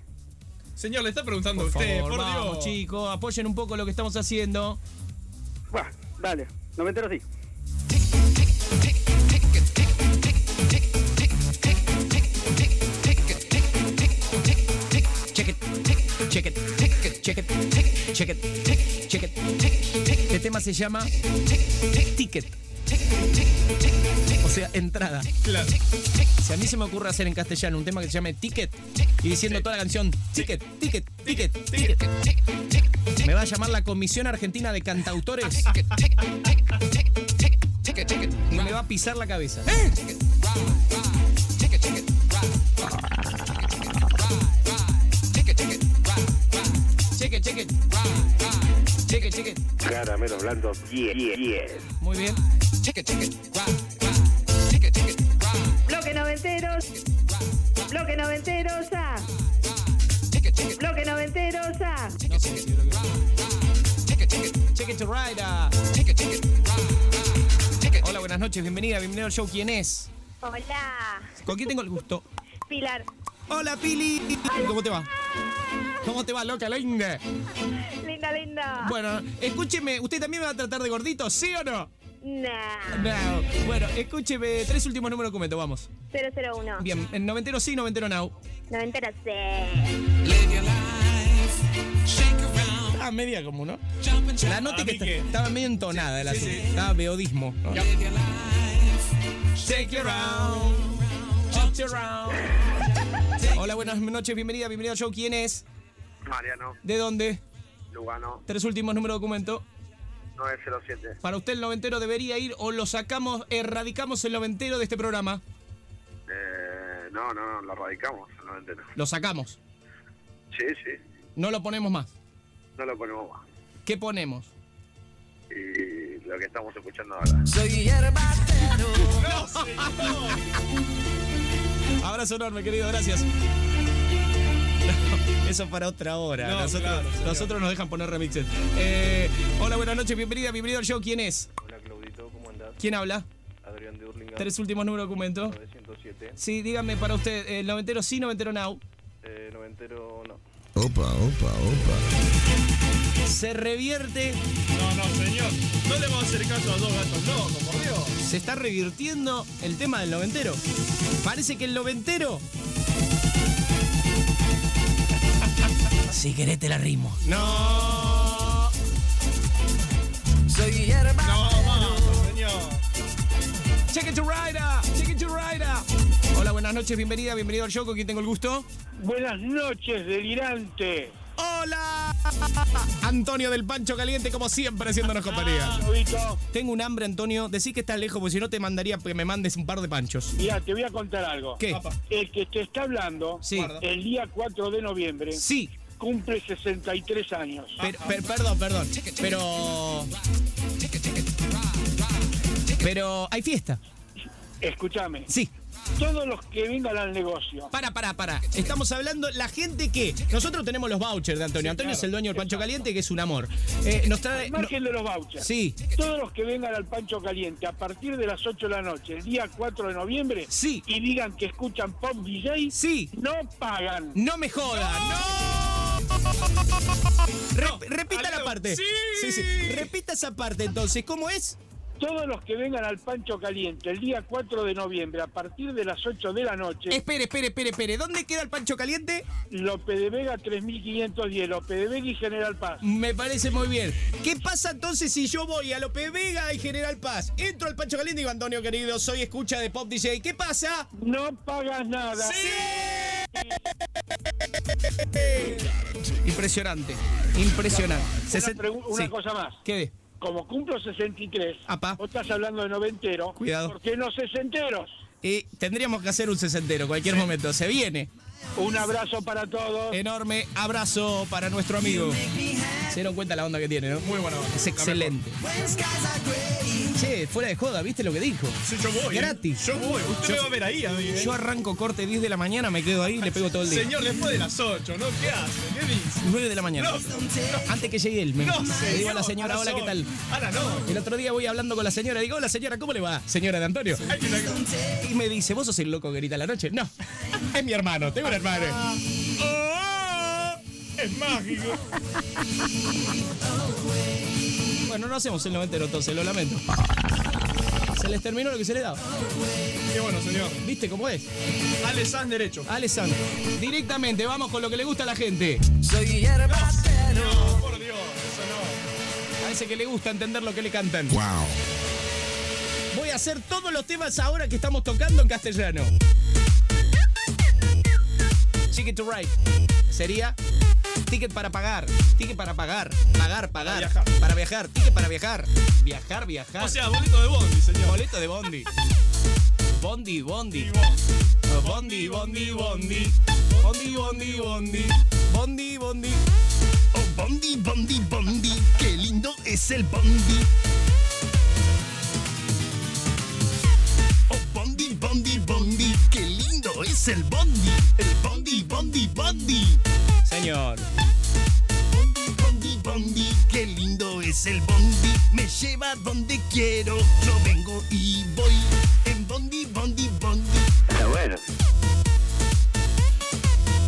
[SPEAKER 4] Señor, le está preguntando
[SPEAKER 3] Por
[SPEAKER 4] a usted,
[SPEAKER 3] favor,
[SPEAKER 4] por
[SPEAKER 3] vamos,
[SPEAKER 4] Dios.
[SPEAKER 3] chicos, apoyen un poco lo que estamos haciendo.
[SPEAKER 30] Buah, dale. Noventero sí.
[SPEAKER 3] Check it, check it, check it, check it, check it. Este tema se llama Ticket. O sea, entrada.
[SPEAKER 4] Claro.
[SPEAKER 3] Si a mí se me ocurre hacer en castellano un tema que se llame Ticket y diciendo toda la canción Ticket, Ticket, Ticket, Ticket. Me va a llamar la Comisión Argentina de Cantautores y me va a pisar la cabeza. Check it, check it. Check it, check it.
[SPEAKER 19] Caramelo blando, yeah, yeah, yeah.
[SPEAKER 3] Muy bien.
[SPEAKER 37] Bloque noventeros. Bloque noventeros. Bloque noventeros.
[SPEAKER 3] it to ride. Hola, buenas noches, bienvenida, bienvenido al show. ¿Quién es?
[SPEAKER 37] Hola.
[SPEAKER 3] ¿Con quién tengo el gusto?
[SPEAKER 37] Pilar.
[SPEAKER 3] Hola, Pili. ¿Cómo te va? ¿Cómo te va, loca, linda?
[SPEAKER 37] Linda, linda.
[SPEAKER 3] Bueno, escúcheme, ¿usted también me va a tratar de gordito, sí o no?
[SPEAKER 37] Nah.
[SPEAKER 3] No. Bueno, escúcheme, tres últimos números de documento, vamos.
[SPEAKER 37] 001.
[SPEAKER 3] Bien, en noventero sí, noventero now.
[SPEAKER 37] Noventero sí.
[SPEAKER 3] Ah, media como, ¿no? La nota que, está- estaba medio entonada el asunto. Estaba beodismo. ¿no? Take you around, up you around. Hola, buenas noches, bienvenida, bienvenida al show. ¿Quién es?
[SPEAKER 30] Mariano,
[SPEAKER 3] ¿De dónde?
[SPEAKER 30] Lugano,
[SPEAKER 3] Tres últimos números de documento.
[SPEAKER 30] 907.
[SPEAKER 3] Para usted el noventero debería ir o lo sacamos, erradicamos el noventero de este programa.
[SPEAKER 30] Eh, no, no, no, lo radicamos, el noventero.
[SPEAKER 3] Lo sacamos.
[SPEAKER 30] Sí, sí,
[SPEAKER 3] No lo ponemos más.
[SPEAKER 30] no lo ponemos más.
[SPEAKER 3] ¿Qué ponemos?
[SPEAKER 30] Y lo que estamos escuchando ahora.
[SPEAKER 5] Soy hierbatero.
[SPEAKER 3] Abrazo enorme, querido, gracias. Eso para otra hora.
[SPEAKER 4] No,
[SPEAKER 3] nosotros,
[SPEAKER 4] claro, señor.
[SPEAKER 3] nosotros nos dejan poner remixes. Eh, hola, buenas noches, bienvenida, bienvenido al show. ¿Quién es?
[SPEAKER 36] Hola, Claudito, ¿cómo andás?
[SPEAKER 3] ¿Quién habla?
[SPEAKER 36] Adrián de Urlinga.
[SPEAKER 3] Tres últimos números de documento.
[SPEAKER 36] 907.
[SPEAKER 3] Sí, dígame para usted, el noventero sí, noventero now.
[SPEAKER 36] Eh, noventero no.
[SPEAKER 18] Opa, opa, opa.
[SPEAKER 3] Se revierte,
[SPEAKER 4] No, no, señor. No le vamos a hacer caso a dos gatos locos, por Dios.
[SPEAKER 3] se está revirtiendo el tema del noventero. Parece que el noventero. Si querés te la rimo.
[SPEAKER 4] No.
[SPEAKER 5] Soy hierbatero.
[SPEAKER 4] No, vamos, señor.
[SPEAKER 3] Check it to rider, check it to rider. Hola, buenas noches, bienvenida, bienvenido al show. ¿Con quién tengo el gusto?
[SPEAKER 38] Buenas noches, delirante.
[SPEAKER 3] ¡Hola! Antonio del Pancho Caliente, como siempre, haciéndonos compañía.
[SPEAKER 38] Claudito,
[SPEAKER 3] Tengo un hambre, Antonio. Decí que estás lejos, porque si no te mandaría que me mandes un par de panchos.
[SPEAKER 38] mira, te voy a contar algo.
[SPEAKER 3] ¿Qué?
[SPEAKER 38] El que te está hablando,
[SPEAKER 3] Sí.
[SPEAKER 38] el día 4 de noviembre,
[SPEAKER 3] Sí.
[SPEAKER 38] Cumple 63 años.
[SPEAKER 3] Per- per- perdón, perdón. Pero. Pero hay fiesta.
[SPEAKER 38] Escúchame.
[SPEAKER 3] Sí.
[SPEAKER 38] Todos los que vengan al negocio.
[SPEAKER 3] Para, para, para. Estamos hablando, la gente que. Nosotros tenemos los vouchers de Antonio. Antonio es el dueño del Pancho Caliente, que es un amor. Eh, nos trae.
[SPEAKER 38] Al margen de los vouchers.
[SPEAKER 3] Sí.
[SPEAKER 38] Todos los que vengan al Pancho Caliente a partir de las 8 de la noche, el día 4 de noviembre,
[SPEAKER 3] Sí.
[SPEAKER 38] y digan que escuchan Pop DJ,
[SPEAKER 3] Sí.
[SPEAKER 38] no pagan.
[SPEAKER 3] No me jodan. ¡No! Re- repita la parte.
[SPEAKER 4] Sí.
[SPEAKER 3] sí, sí. Repita esa parte entonces. ¿Cómo es?
[SPEAKER 38] Todos los que vengan al Pancho Caliente el día 4 de noviembre a partir de las 8 de la noche,
[SPEAKER 3] Espere, espere, espere, espere. ¿Dónde queda el Pancho Caliente?
[SPEAKER 38] Lope de Vega 3510, Lope de Vega y General Paz.
[SPEAKER 3] Me parece muy bien. ¿Qué pasa entonces si yo voy a Lope Vega y General Paz? Entro al Pancho Caliente y digo, Antonio querido, soy escucha de Pop DJ. ¿Qué pasa?
[SPEAKER 38] No pagas nada.
[SPEAKER 3] ¡Sí! Impresionante. Impresionante.
[SPEAKER 38] Una, una cosa más.
[SPEAKER 3] ¿Qué?
[SPEAKER 38] Como cumplo 63, vos estás hablando de noventero.
[SPEAKER 3] Cuidado.
[SPEAKER 38] ¿Por qué no sesenteros?
[SPEAKER 3] Y tendríamos que hacer un sesentero cualquier momento. Se viene.
[SPEAKER 38] Un abrazo para todos.
[SPEAKER 3] Enorme abrazo para nuestro amigo. Se dieron cuenta la onda que tiene, ¿no? Muy buena onda. Es excelente. Che, fuera de joda, ¿viste lo que dijo?
[SPEAKER 4] Sí, yo voy. ¿eh?
[SPEAKER 3] Gratis.
[SPEAKER 4] Yo voy. Usted
[SPEAKER 3] Yo-
[SPEAKER 4] me va a ver ahí, a mí.
[SPEAKER 3] Yo arranco corte 10 de la mañana, me quedo ahí y le pego todo el día.
[SPEAKER 4] Señor, después de las 8, ¿no? ¿Qué hace? ¿Qué dice?
[SPEAKER 3] 9 de la mañana.
[SPEAKER 4] No,
[SPEAKER 3] Antes que llegue él, me,
[SPEAKER 4] No,
[SPEAKER 3] le digo a la señora, hola, ¿qué tal?
[SPEAKER 4] Ahora no.
[SPEAKER 3] El otro día voy hablando con la señora, digo, hola señora, ¿cómo le va? Señora de Antonio. Y me dice, ¿vos sos el loco que grita a la noche? No, es mi hermano, tengo un hermano.
[SPEAKER 4] ¡Oh! Es mágico.
[SPEAKER 3] Bueno, no hacemos el noventero entonces, lo lamento. Se les terminó lo que se les daba.
[SPEAKER 4] Qué bueno, señor.
[SPEAKER 3] ¿Viste cómo es?
[SPEAKER 4] Ale Sanz derecho.
[SPEAKER 3] Ale Sanz. Directamente, vamos con lo que le gusta a la gente.
[SPEAKER 5] Soy hierba
[SPEAKER 4] No, por Dios, eso no.
[SPEAKER 3] Parece que le gusta entender lo que le cantan.
[SPEAKER 18] Wow.
[SPEAKER 3] Voy a hacer todos los temas ahora que estamos tocando en castellano. Ticket to Ride. Sería ticket para pagar. Ticket para pagar. Pagar, pagar.
[SPEAKER 4] viajar.
[SPEAKER 3] Para viajar. Ticket para viajar. Viajar, viajar.
[SPEAKER 4] O sea, boleto de Bondi, señor.
[SPEAKER 3] Boleto de Bondi. Bondi, Bondi. Bondi, Bondi, Bondi. Bondi, Bondi, Bondi. Bondi, Bondi.
[SPEAKER 6] Oh, Bondi, Bondi, Bondi, qué lindo es el Bondi. Es el Bondi. El Bondi, Bondi, Bondi.
[SPEAKER 3] Señor.
[SPEAKER 6] Bondi, Bondi, Bondi, qué lindo es el Bondi. Me lleva donde quiero, yo vengo y voy. En Bondi, Bondi, Bondi.
[SPEAKER 19] Está bueno.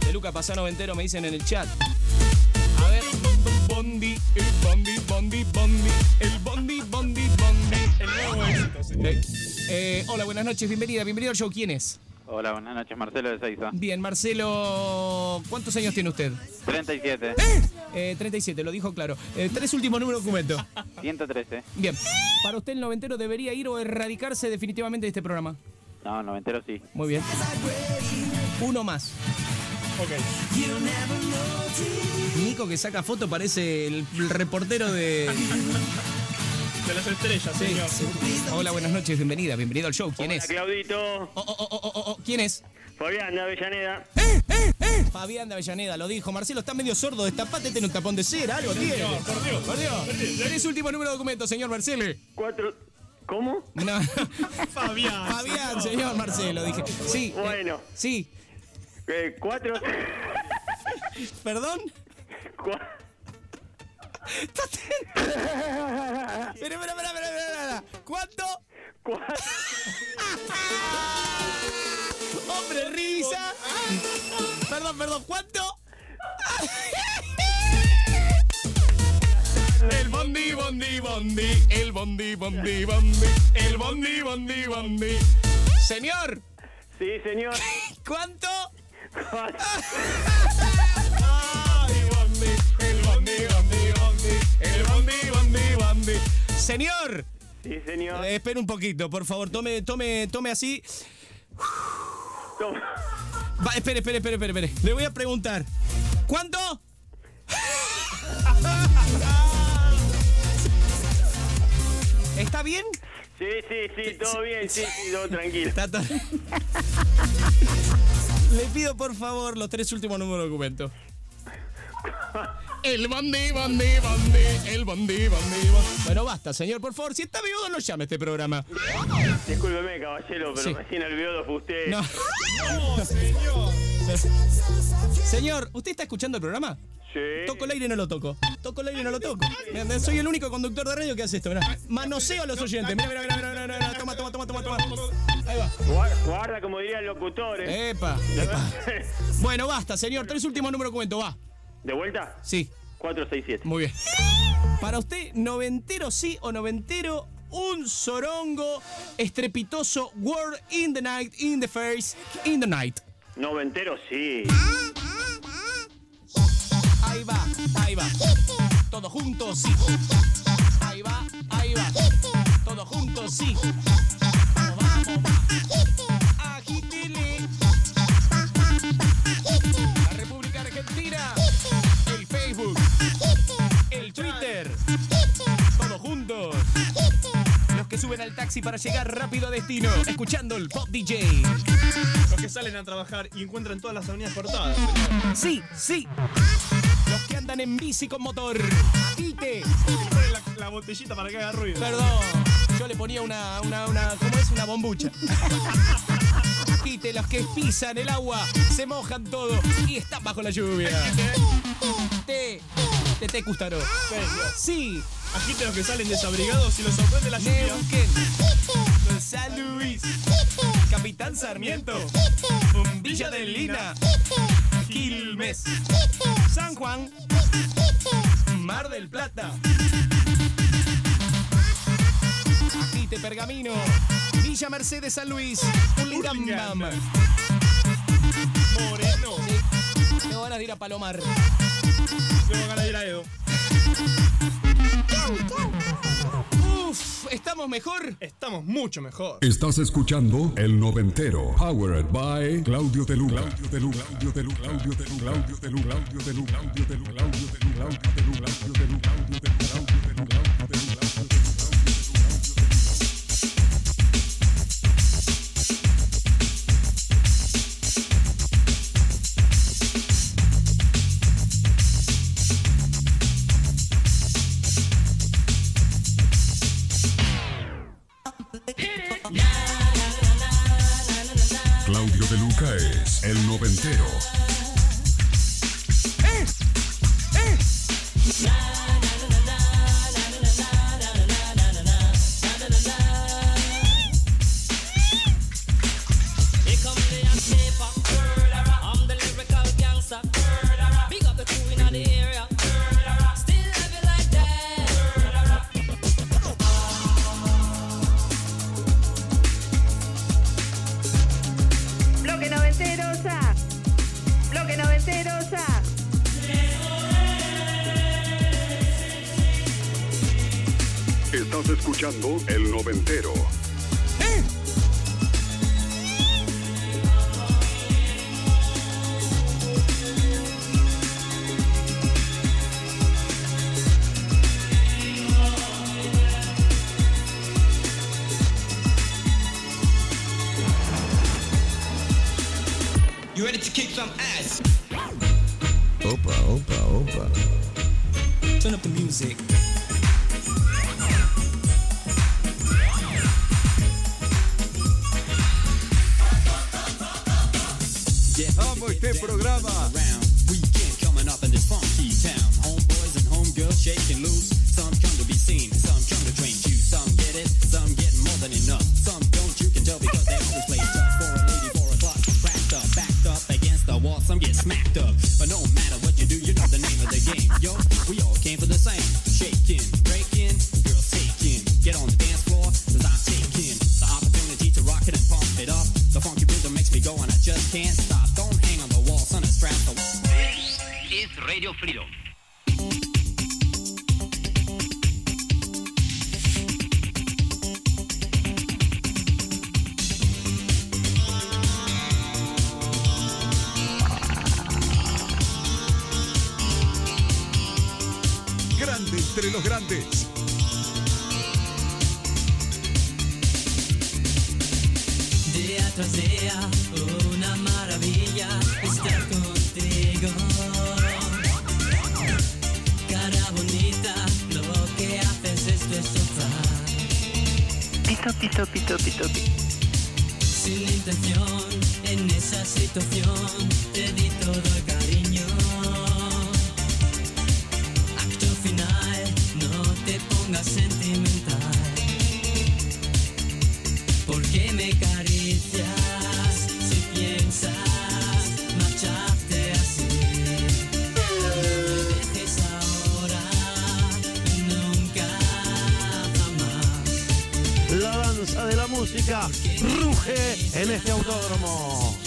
[SPEAKER 3] De Luca Pasano Ventero me dicen en el chat. A ver. Bondi, el Bondi, Bondi, Bondi. El Bondi, Bondi, Bondi.
[SPEAKER 4] El nuevo éxito, señor.
[SPEAKER 3] Eh, eh, hola, buenas noches, bienvenida, bienvenido al show. ¿Quién es?
[SPEAKER 39] Hola, buenas noches, Marcelo de Seiza.
[SPEAKER 3] Bien, Marcelo, ¿cuántos años tiene usted?
[SPEAKER 39] 37.
[SPEAKER 3] Eh, 37, lo dijo claro. Eh, tres últimos números de documento.
[SPEAKER 39] 113.
[SPEAKER 3] Bien. ¿Para usted el noventero debería ir o erradicarse definitivamente de este programa?
[SPEAKER 39] No, noventero sí.
[SPEAKER 3] Muy bien. Uno más.
[SPEAKER 4] Ok.
[SPEAKER 3] Nico que saca foto parece el, el reportero de...
[SPEAKER 4] De las estrellas,
[SPEAKER 3] Sí.
[SPEAKER 4] señor.
[SPEAKER 3] Hola, buenas noches, bienvenida, bienvenido al show. ¿Quién
[SPEAKER 19] Hola,
[SPEAKER 3] es?
[SPEAKER 19] Claudito.
[SPEAKER 3] Oh, oh, oh, oh, oh, oh, ¿Quién es?
[SPEAKER 19] Fabián de Avellaneda.
[SPEAKER 3] Fabián de Avellaneda, lo dijo. Marcelo está medio sordo, destapate, tiene un tapón de cera, algo tiene.
[SPEAKER 4] Señor, por Dios.
[SPEAKER 3] Por Dios. Tres últimos números de documento, señor Marcelo.
[SPEAKER 19] Cuatro. ¿Cómo?
[SPEAKER 3] No.
[SPEAKER 4] Fabián.
[SPEAKER 3] Fabián, señor Marcelo, dije. Sí. eh,
[SPEAKER 19] Bueno.
[SPEAKER 3] sí.
[SPEAKER 19] Eh, cuatro.
[SPEAKER 3] ¿Perdón?
[SPEAKER 19] Cua-
[SPEAKER 3] Espera, espera, espera, espera, espera. ¿Cuánto?
[SPEAKER 19] cuatro.
[SPEAKER 3] Hombre, risa. Perdón, perdón, ¿cuánto? El bondi, bondi, bondi, el bondi, bondi, bondi, el bondi, bondi, bondi. Señor,
[SPEAKER 19] Sí, señor.
[SPEAKER 3] ¿cuánto?
[SPEAKER 19] Cuatro.
[SPEAKER 3] el bondi, bondi, bondi. Señor,
[SPEAKER 19] Sí, señor.
[SPEAKER 3] eh, espere un poquito, por favor, tome, tome, tome así.
[SPEAKER 19] Toma.
[SPEAKER 3] Va, espere, espere, espere, espere, espere. Le voy a preguntar. ¿Cuánto? ¿Está bien?
[SPEAKER 19] Sí, sí, sí, todo bien, sí, sí, todo tranquilo.
[SPEAKER 3] Está to- Le pido por favor los tres últimos números de documento. El bondi, bondi, bondi, el bondi, bondi, bondi. Bueno, basta, señor, por favor. Si está viudo, no llame a este programa.
[SPEAKER 19] Discúlpeme, caballero, pero
[SPEAKER 3] Sí.
[SPEAKER 19] recién el video fue usted.
[SPEAKER 3] No.
[SPEAKER 4] No, señor.
[SPEAKER 3] Señor, ¿usted está escuchando el programa?
[SPEAKER 19] Sí.
[SPEAKER 3] Toco el aire y no lo toco. Toco el aire y no lo toco. Mirá, Soy el único conductor de radio que hace esto. Mirá. Manoseo a los oyentes. Mira, mira, mira, mira, mira, mira. Toma, toma, toma, toma, toma. Ahí va.
[SPEAKER 19] Guarda, guarda como diría el locutor, ¿eh?
[SPEAKER 3] Epa, epa. Bueno, basta, señor. Tres últimos números de documento. Va.
[SPEAKER 19] ¿De vuelta?
[SPEAKER 3] Sí,
[SPEAKER 19] 467.
[SPEAKER 3] muy bien. Para usted, noventero sí o noventero, un sorongo estrepitoso. Word in the night, in the face, in the night.
[SPEAKER 19] Noventero, sí.
[SPEAKER 3] Ahí va, ahí va. Todos juntos, sí. Ahí va, ahí va. Todos juntos, sí. Vamos, vamos, va. Suena el taxi para llegar rápido a destino, escuchando el Pop DJ.
[SPEAKER 4] Los que salen a trabajar y encuentran todas las avenidas cortadas.
[SPEAKER 3] Sí, sí. Los que andan en bici con motor.
[SPEAKER 4] Ponen la, la botellita para que haga ruido.
[SPEAKER 3] Perdón, yo le ponía una, una, una, ¿cómo es? Una bombucha. Agite, los que pisan el agua, se mojan todo y están bajo la lluvia. Te, te, te Custaro. Sí.
[SPEAKER 4] Agite los que salen desabrigados y los sorprende la lluvia.
[SPEAKER 3] Neuquén, San Luis, Capitán Sarmiento, Villa de Lina, Quilmes, San Juan, Mar del Plata, Agite Pergamino, Villa Mercedes San Luis, Hurlingham.
[SPEAKER 4] Moreno.
[SPEAKER 3] Tengo ganas de ir a Palomar. Uf, ¿estamos mejor?
[SPEAKER 4] Estamos mucho mejor.
[SPEAKER 40] Estás escuchando El Noventero. Powered by Claudio de Luna. Claudio de Luna. Claudio de Luna. Claudio de Luna. Claudio de Luna. Claudio de Luna. Claudio de Luna. Claudio de Luna. Claudio de Luna. Claudio de Luna. Claudio de El Noventero.
[SPEAKER 41] Pito, pito, pito, pito.
[SPEAKER 42] Sin intención, en esa situación, te di todo el cariño. Acto final, no te pongas sentimental. ¿Por qué me acaricias
[SPEAKER 1] música ruge en este autódromo.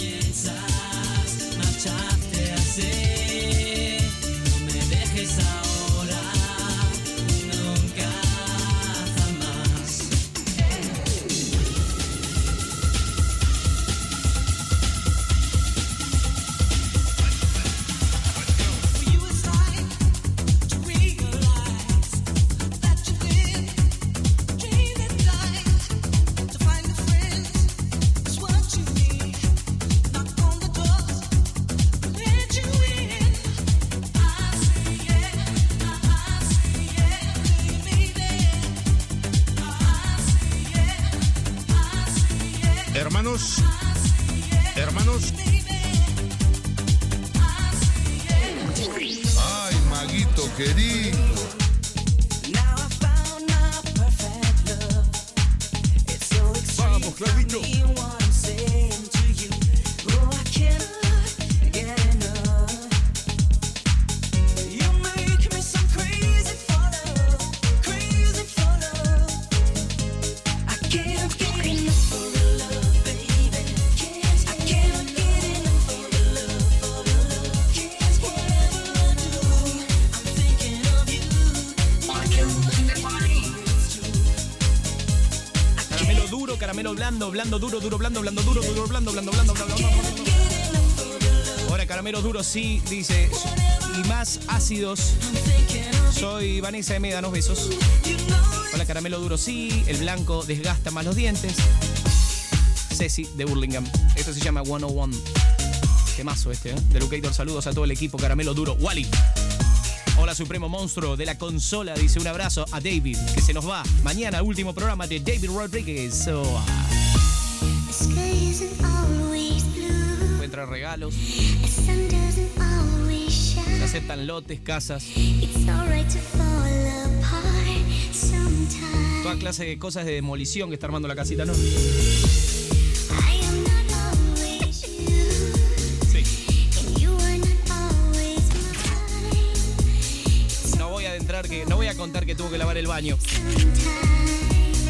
[SPEAKER 3] Sí, dice, y más ácidos. Soy Vanessa M, danos besos. Hola, caramelo duro sí, el blanco desgasta más los dientes. Ceci de Burlingame. Esto se llama 101. Temazo este, ¿eh? De Lucator, saludos a todo el equipo, caramelo duro. Wally. Hola, Supremo Monstruo de la consola. Dice un abrazo a David, que se nos va. Mañana, último programa de David Rodríguez. Ah, encuentra regalos. Se aceptan lotes, casas. Toda clase de cosas de demolición que está armando la casita, ¿no? Que. No voy a contar que tuvo que lavar el baño.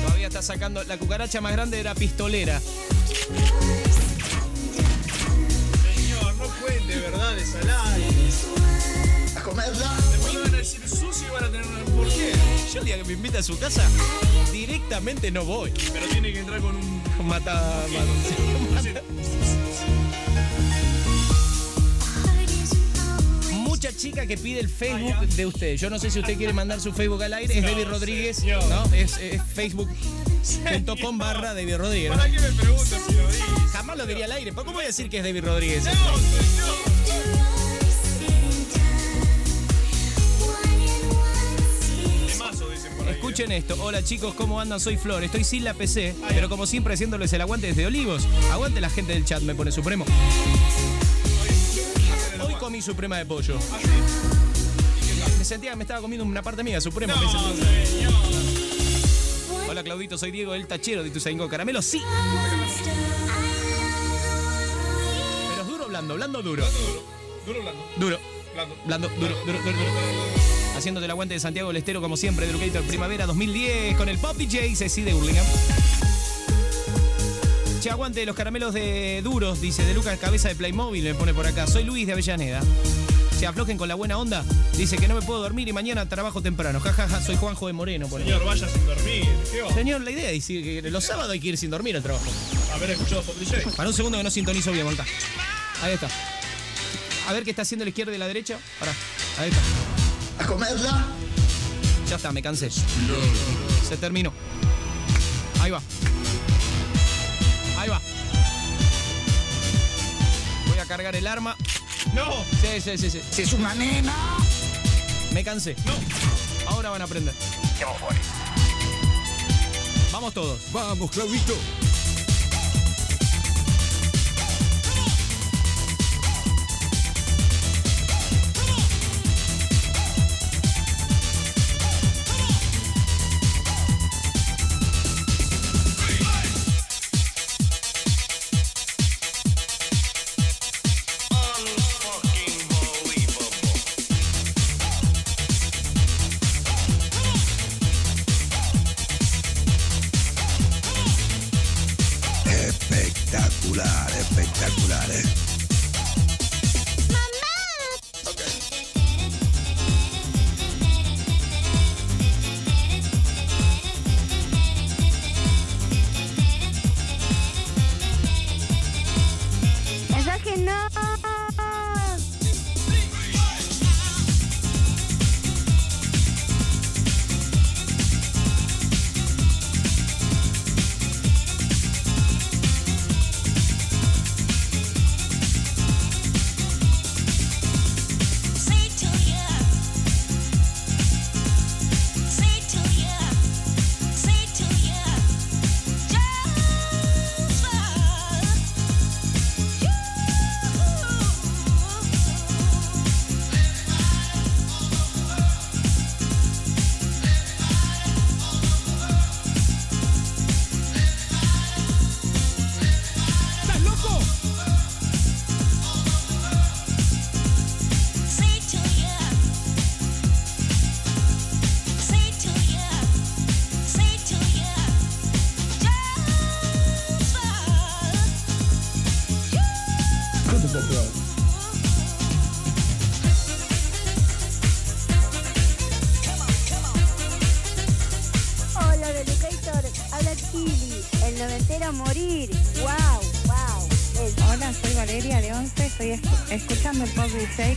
[SPEAKER 3] Todavía está sacando. La cucaracha más grande era pistolera. Que me invita a su casa, directamente no voy.
[SPEAKER 4] Pero tiene que entrar con un.
[SPEAKER 3] Mata. mata- Mucha chica que pide el Facebook de usted. Yo no sé si usted quiere mandar su Facebook al aire. Es
[SPEAKER 4] No,
[SPEAKER 3] David Rodríguez. ¿No? Es, es facebook.com barra David Rodríguez. ¿no?
[SPEAKER 4] ¿Para qué me preguntas si lo?
[SPEAKER 3] Jamás lo diría al aire. ¿Pero ¿Cómo voy a decir que es David Rodríguez?
[SPEAKER 4] Temazo,
[SPEAKER 3] Escuchen esto. Hola chicos, ¿cómo andan? Soy Flor. Estoy sin la PC, pero como siempre haciéndoles el aguante desde Olivos. Aguante la gente del chat, me pone Supremo. Hoy comí Suprema de pollo. Me sentía que me estaba comiendo una parte mía, sentí- Hola Claudito, soy Diego el Tachero de Ituzaingó. Caramelo, sí. Pero es duro o blando, blando o duro.
[SPEAKER 4] Duro blando.
[SPEAKER 3] Duro.
[SPEAKER 4] Blando.
[SPEAKER 3] Blando, duro, duro, duro, duro. Haciéndote el aguante de Santiago del Estero, como siempre, de Educator Primavera 2010, con el Pop DJ Ceci de Burlingame. Che, aguante los caramelos de duros, dice de Lucas Cabeza de Playmobil, me pone por acá. Soy Luis de Avellaneda. Se aflojen con la buena onda. Dice que no me puedo dormir y mañana trabajo temprano. Jajaja, ja, ja, soy Juanjo de Moreno. pone.
[SPEAKER 4] Señor, vaya sin dormir. ¿Qué va?
[SPEAKER 3] Señor, la idea es que los sábados hay que ir sin dormir al trabajo.
[SPEAKER 4] Haber escuchado Pop DJ.
[SPEAKER 3] Para un segundo que no sintonizo bien, acá. Ahí está. A ver qué está haciendo la izquierda y la derecha. Pará. Ahí está.
[SPEAKER 6] A comerla.
[SPEAKER 3] Ya está, me cansé. Se terminó. Ahí va. Ahí va. Voy a cargar el arma.
[SPEAKER 4] ¡No!
[SPEAKER 3] Sí, sí, sí, sí.
[SPEAKER 6] Si es una nena.
[SPEAKER 3] Me cansé.
[SPEAKER 4] No.
[SPEAKER 3] Ahora van a aprender. Vamos todos.
[SPEAKER 7] Vamos, Claudito.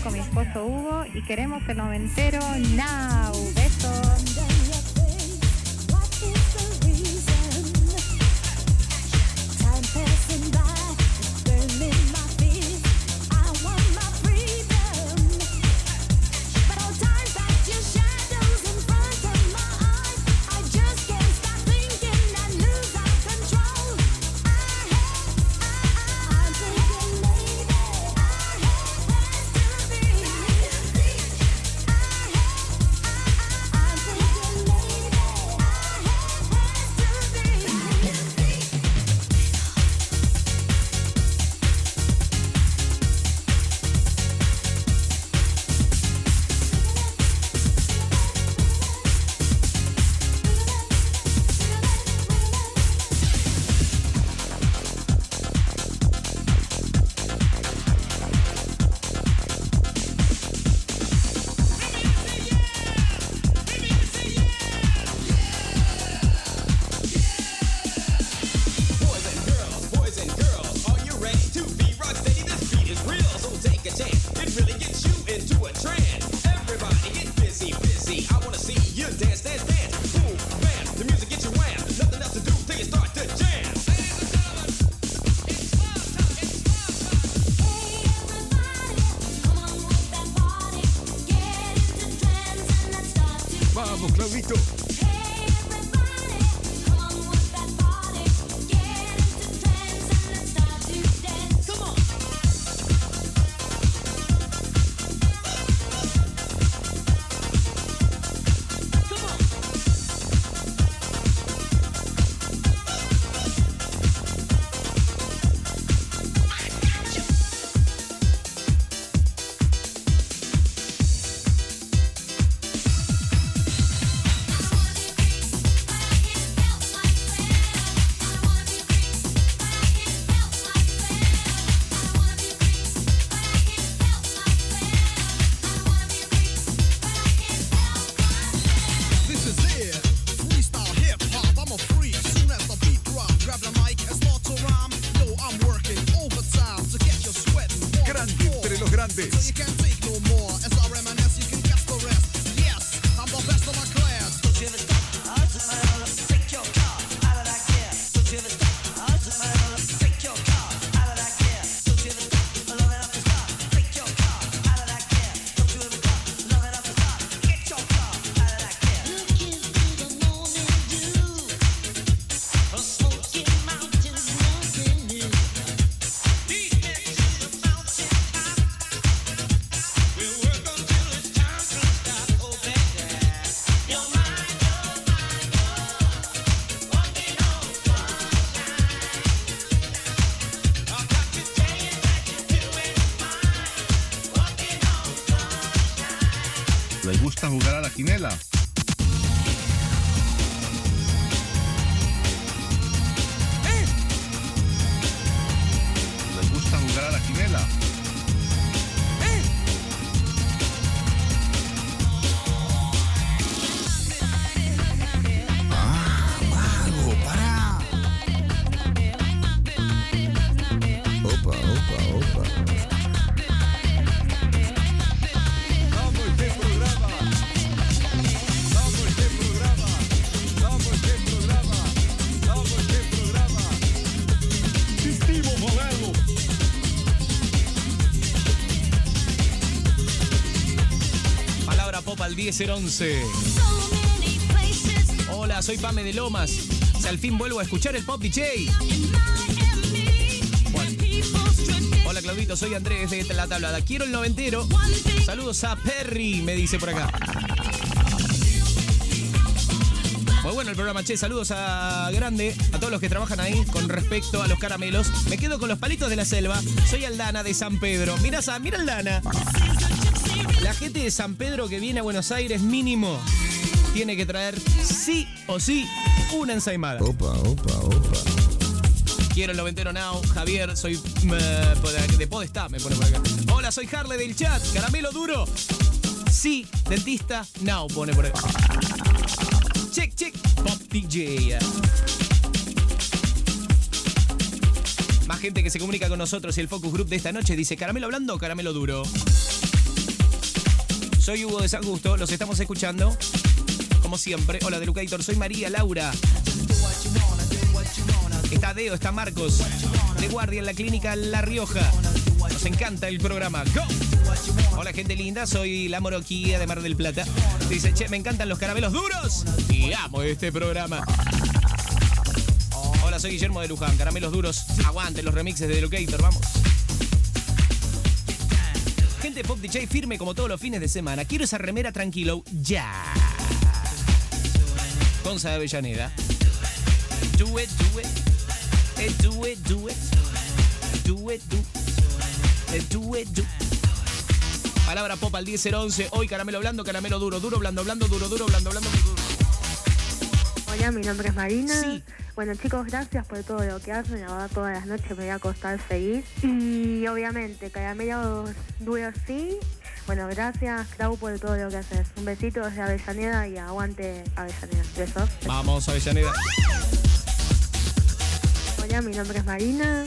[SPEAKER 1] Con mi esposo Hugo y queremos el noventero now.
[SPEAKER 3] 10-11. Hola, soy Pame de Lomas. Si al fin vuelvo a escuchar el Pop DJ. Hola Claudito, soy Andrés de La Tablada. Quiero el noventero. Saludos a Perry, me dice por acá. Muy bueno el programa, che. Saludos a Grande, a todos los que trabajan ahí con respecto a los caramelos. Me quedo con los palitos de la selva. Soy Aldana de San Pedro. Mira Aldana. Gente de San Pedro que viene a Buenos Aires mínimo tiene que traer sí o sí una ensaimada.
[SPEAKER 6] Opa, opa, opa.
[SPEAKER 3] Quiero el noventero now. Javier, soy acá- de Podestá, me pone por acá. Hola, soy Harley del chat. Caramelo duro. Sí, dentista now, pone por acá. Check, check. Pop DJ. Más gente que se comunica con nosotros y el focus group de esta noche dice caramelo blando o caramelo duro. Soy Hugo de San Justo, los estamos escuchando. Como siempre. Hola de Lucator, soy María Laura. Está Deo, está Marcos. De guardia en la clínica La Rioja. Nos encanta el programa. ¡Go! Hola gente linda, soy la Moroquía de Mar del Plata. Dice, che, me encantan los caramelos duros. Y amo este programa. Hola, soy Guillermo de Luján. Caramelos duros. Aguanten los remixes de Delucator, vamos. Gente pop DJ firme como todos los fines de semana. Quiero esa remera tranquilo ya. Gonza de Avellaneda. Do it, do it. Eh, do it, do it. Do it, do. Eh, do it. Palabra pop al 10-011. Hoy caramelo blando, caramelo duro, duro, blando, blando, duro, duro, blando, blando, duro.
[SPEAKER 43] Hola, mi nombre es Marina. Bueno, chicos, gracias por todo lo que hacen. La verdad, todas las noches me voy a acostar feliz. Y obviamente, caramelos duros sí. Bueno, gracias, Clau, por todo lo que haces. Un besito desde Avellaneda y aguante Avellaneda. Besos.
[SPEAKER 3] Vamos, Avellaneda.
[SPEAKER 43] Hola, mi nombre es Marina.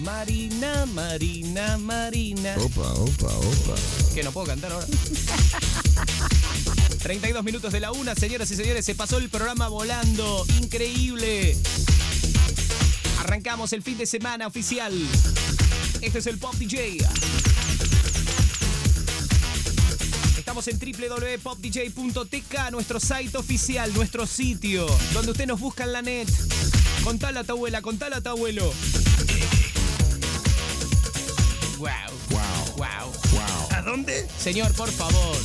[SPEAKER 3] Marina, Marina, Marina.
[SPEAKER 44] Opa, opa, opa.
[SPEAKER 3] Que no puedo cantar ahora. 32 minutos de la una, señoras y señores, se pasó el programa volando. Increíble. Arrancamos el fin de semana oficial. Este es el Pop DJ. Estamos en www.popdj.tk, nuestro site oficial, nuestro sitio, donde usted nos busca en la net. Contale a tu abuela, contale a tu abuelo. Wow.
[SPEAKER 44] Wow.
[SPEAKER 3] Wow.
[SPEAKER 44] Wow.
[SPEAKER 3] ¿A dónde? Señor, por favor.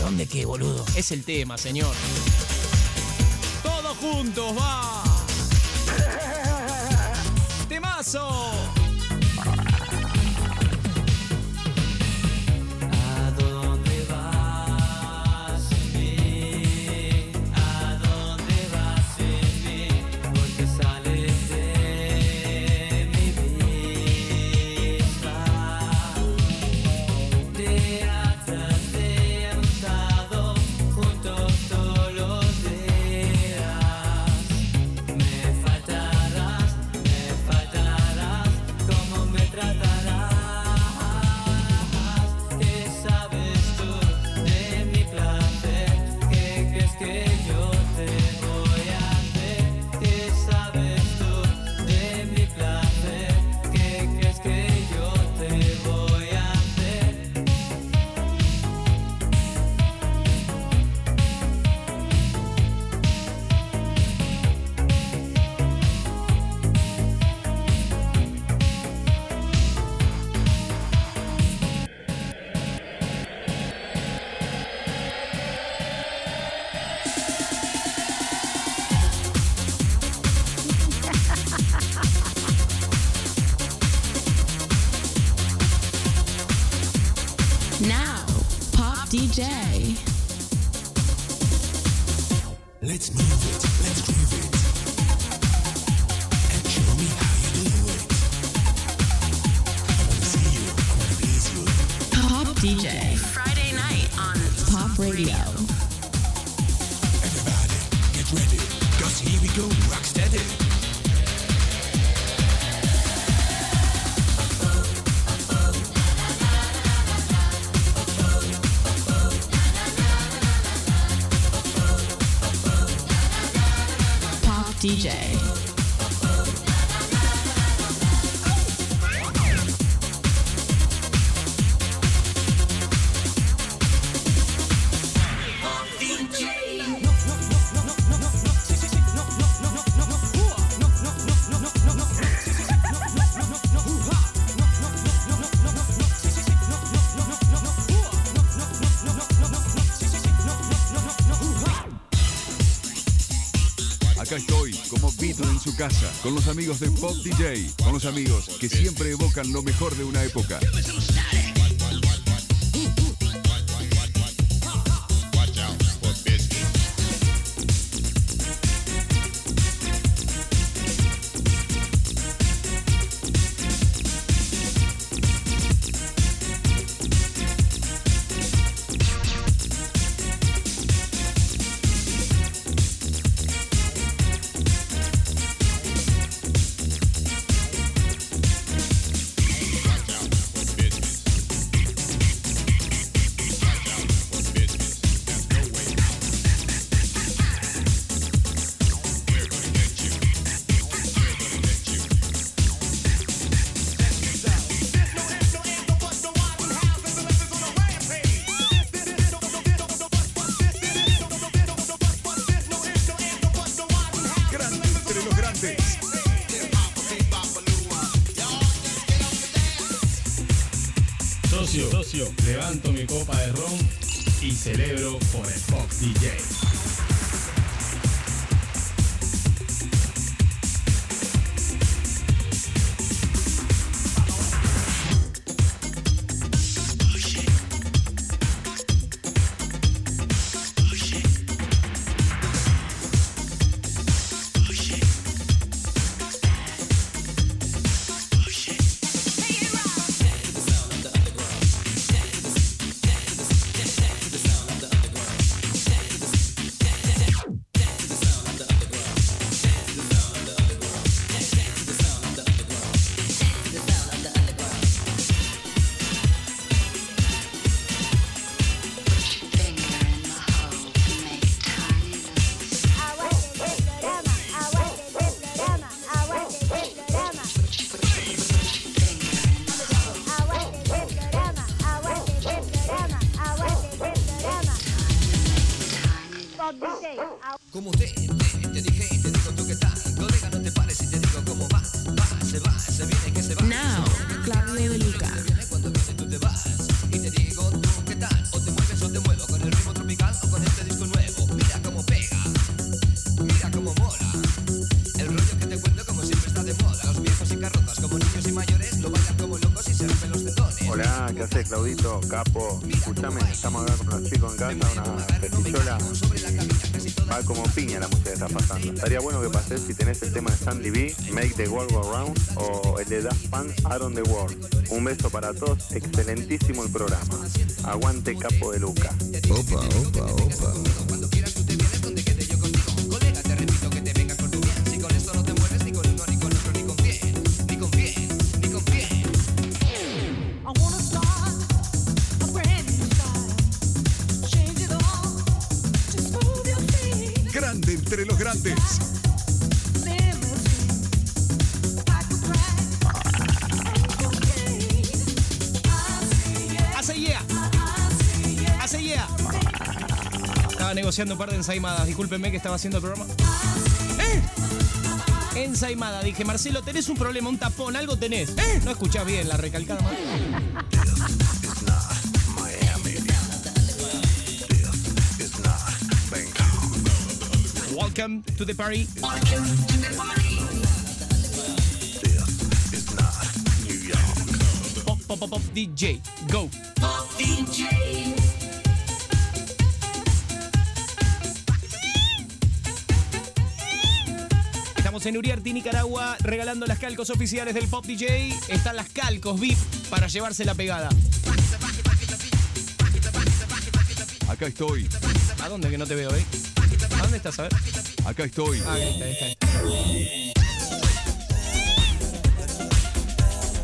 [SPEAKER 3] ¿A dónde qué, boludo? Es el tema, señor. Todos juntos, va. Temazo.
[SPEAKER 45] DJ.
[SPEAKER 18] Con los amigos de Pop DJ, con los amigos que siempre evocan lo mejor de una época.
[SPEAKER 46] Beso para todos, excelentísimo el programa. Aguante, Capo de Luca.
[SPEAKER 3] Un par de ensaimadas. Discúlpenme que estaba haciendo el programa. ¡Eh! Ensaimada. Dije, Marcelo, tenés un problema, un tapón, algo tenés. ¡Eh! No escuchás bien la recalcada madre. Welcome to the party. Pop, pop, pop, pop, DJ, go. En Uriarte, Nicaragua, regalando las calcos oficiales del Pop DJ. Están las calcos VIP para llevarse la pegada.
[SPEAKER 18] Acá estoy.
[SPEAKER 3] ¿A dónde que no te veo, eh? ¿A dónde estás? A ver.
[SPEAKER 18] Acá estoy.
[SPEAKER 3] Ah, ahí está, ahí está.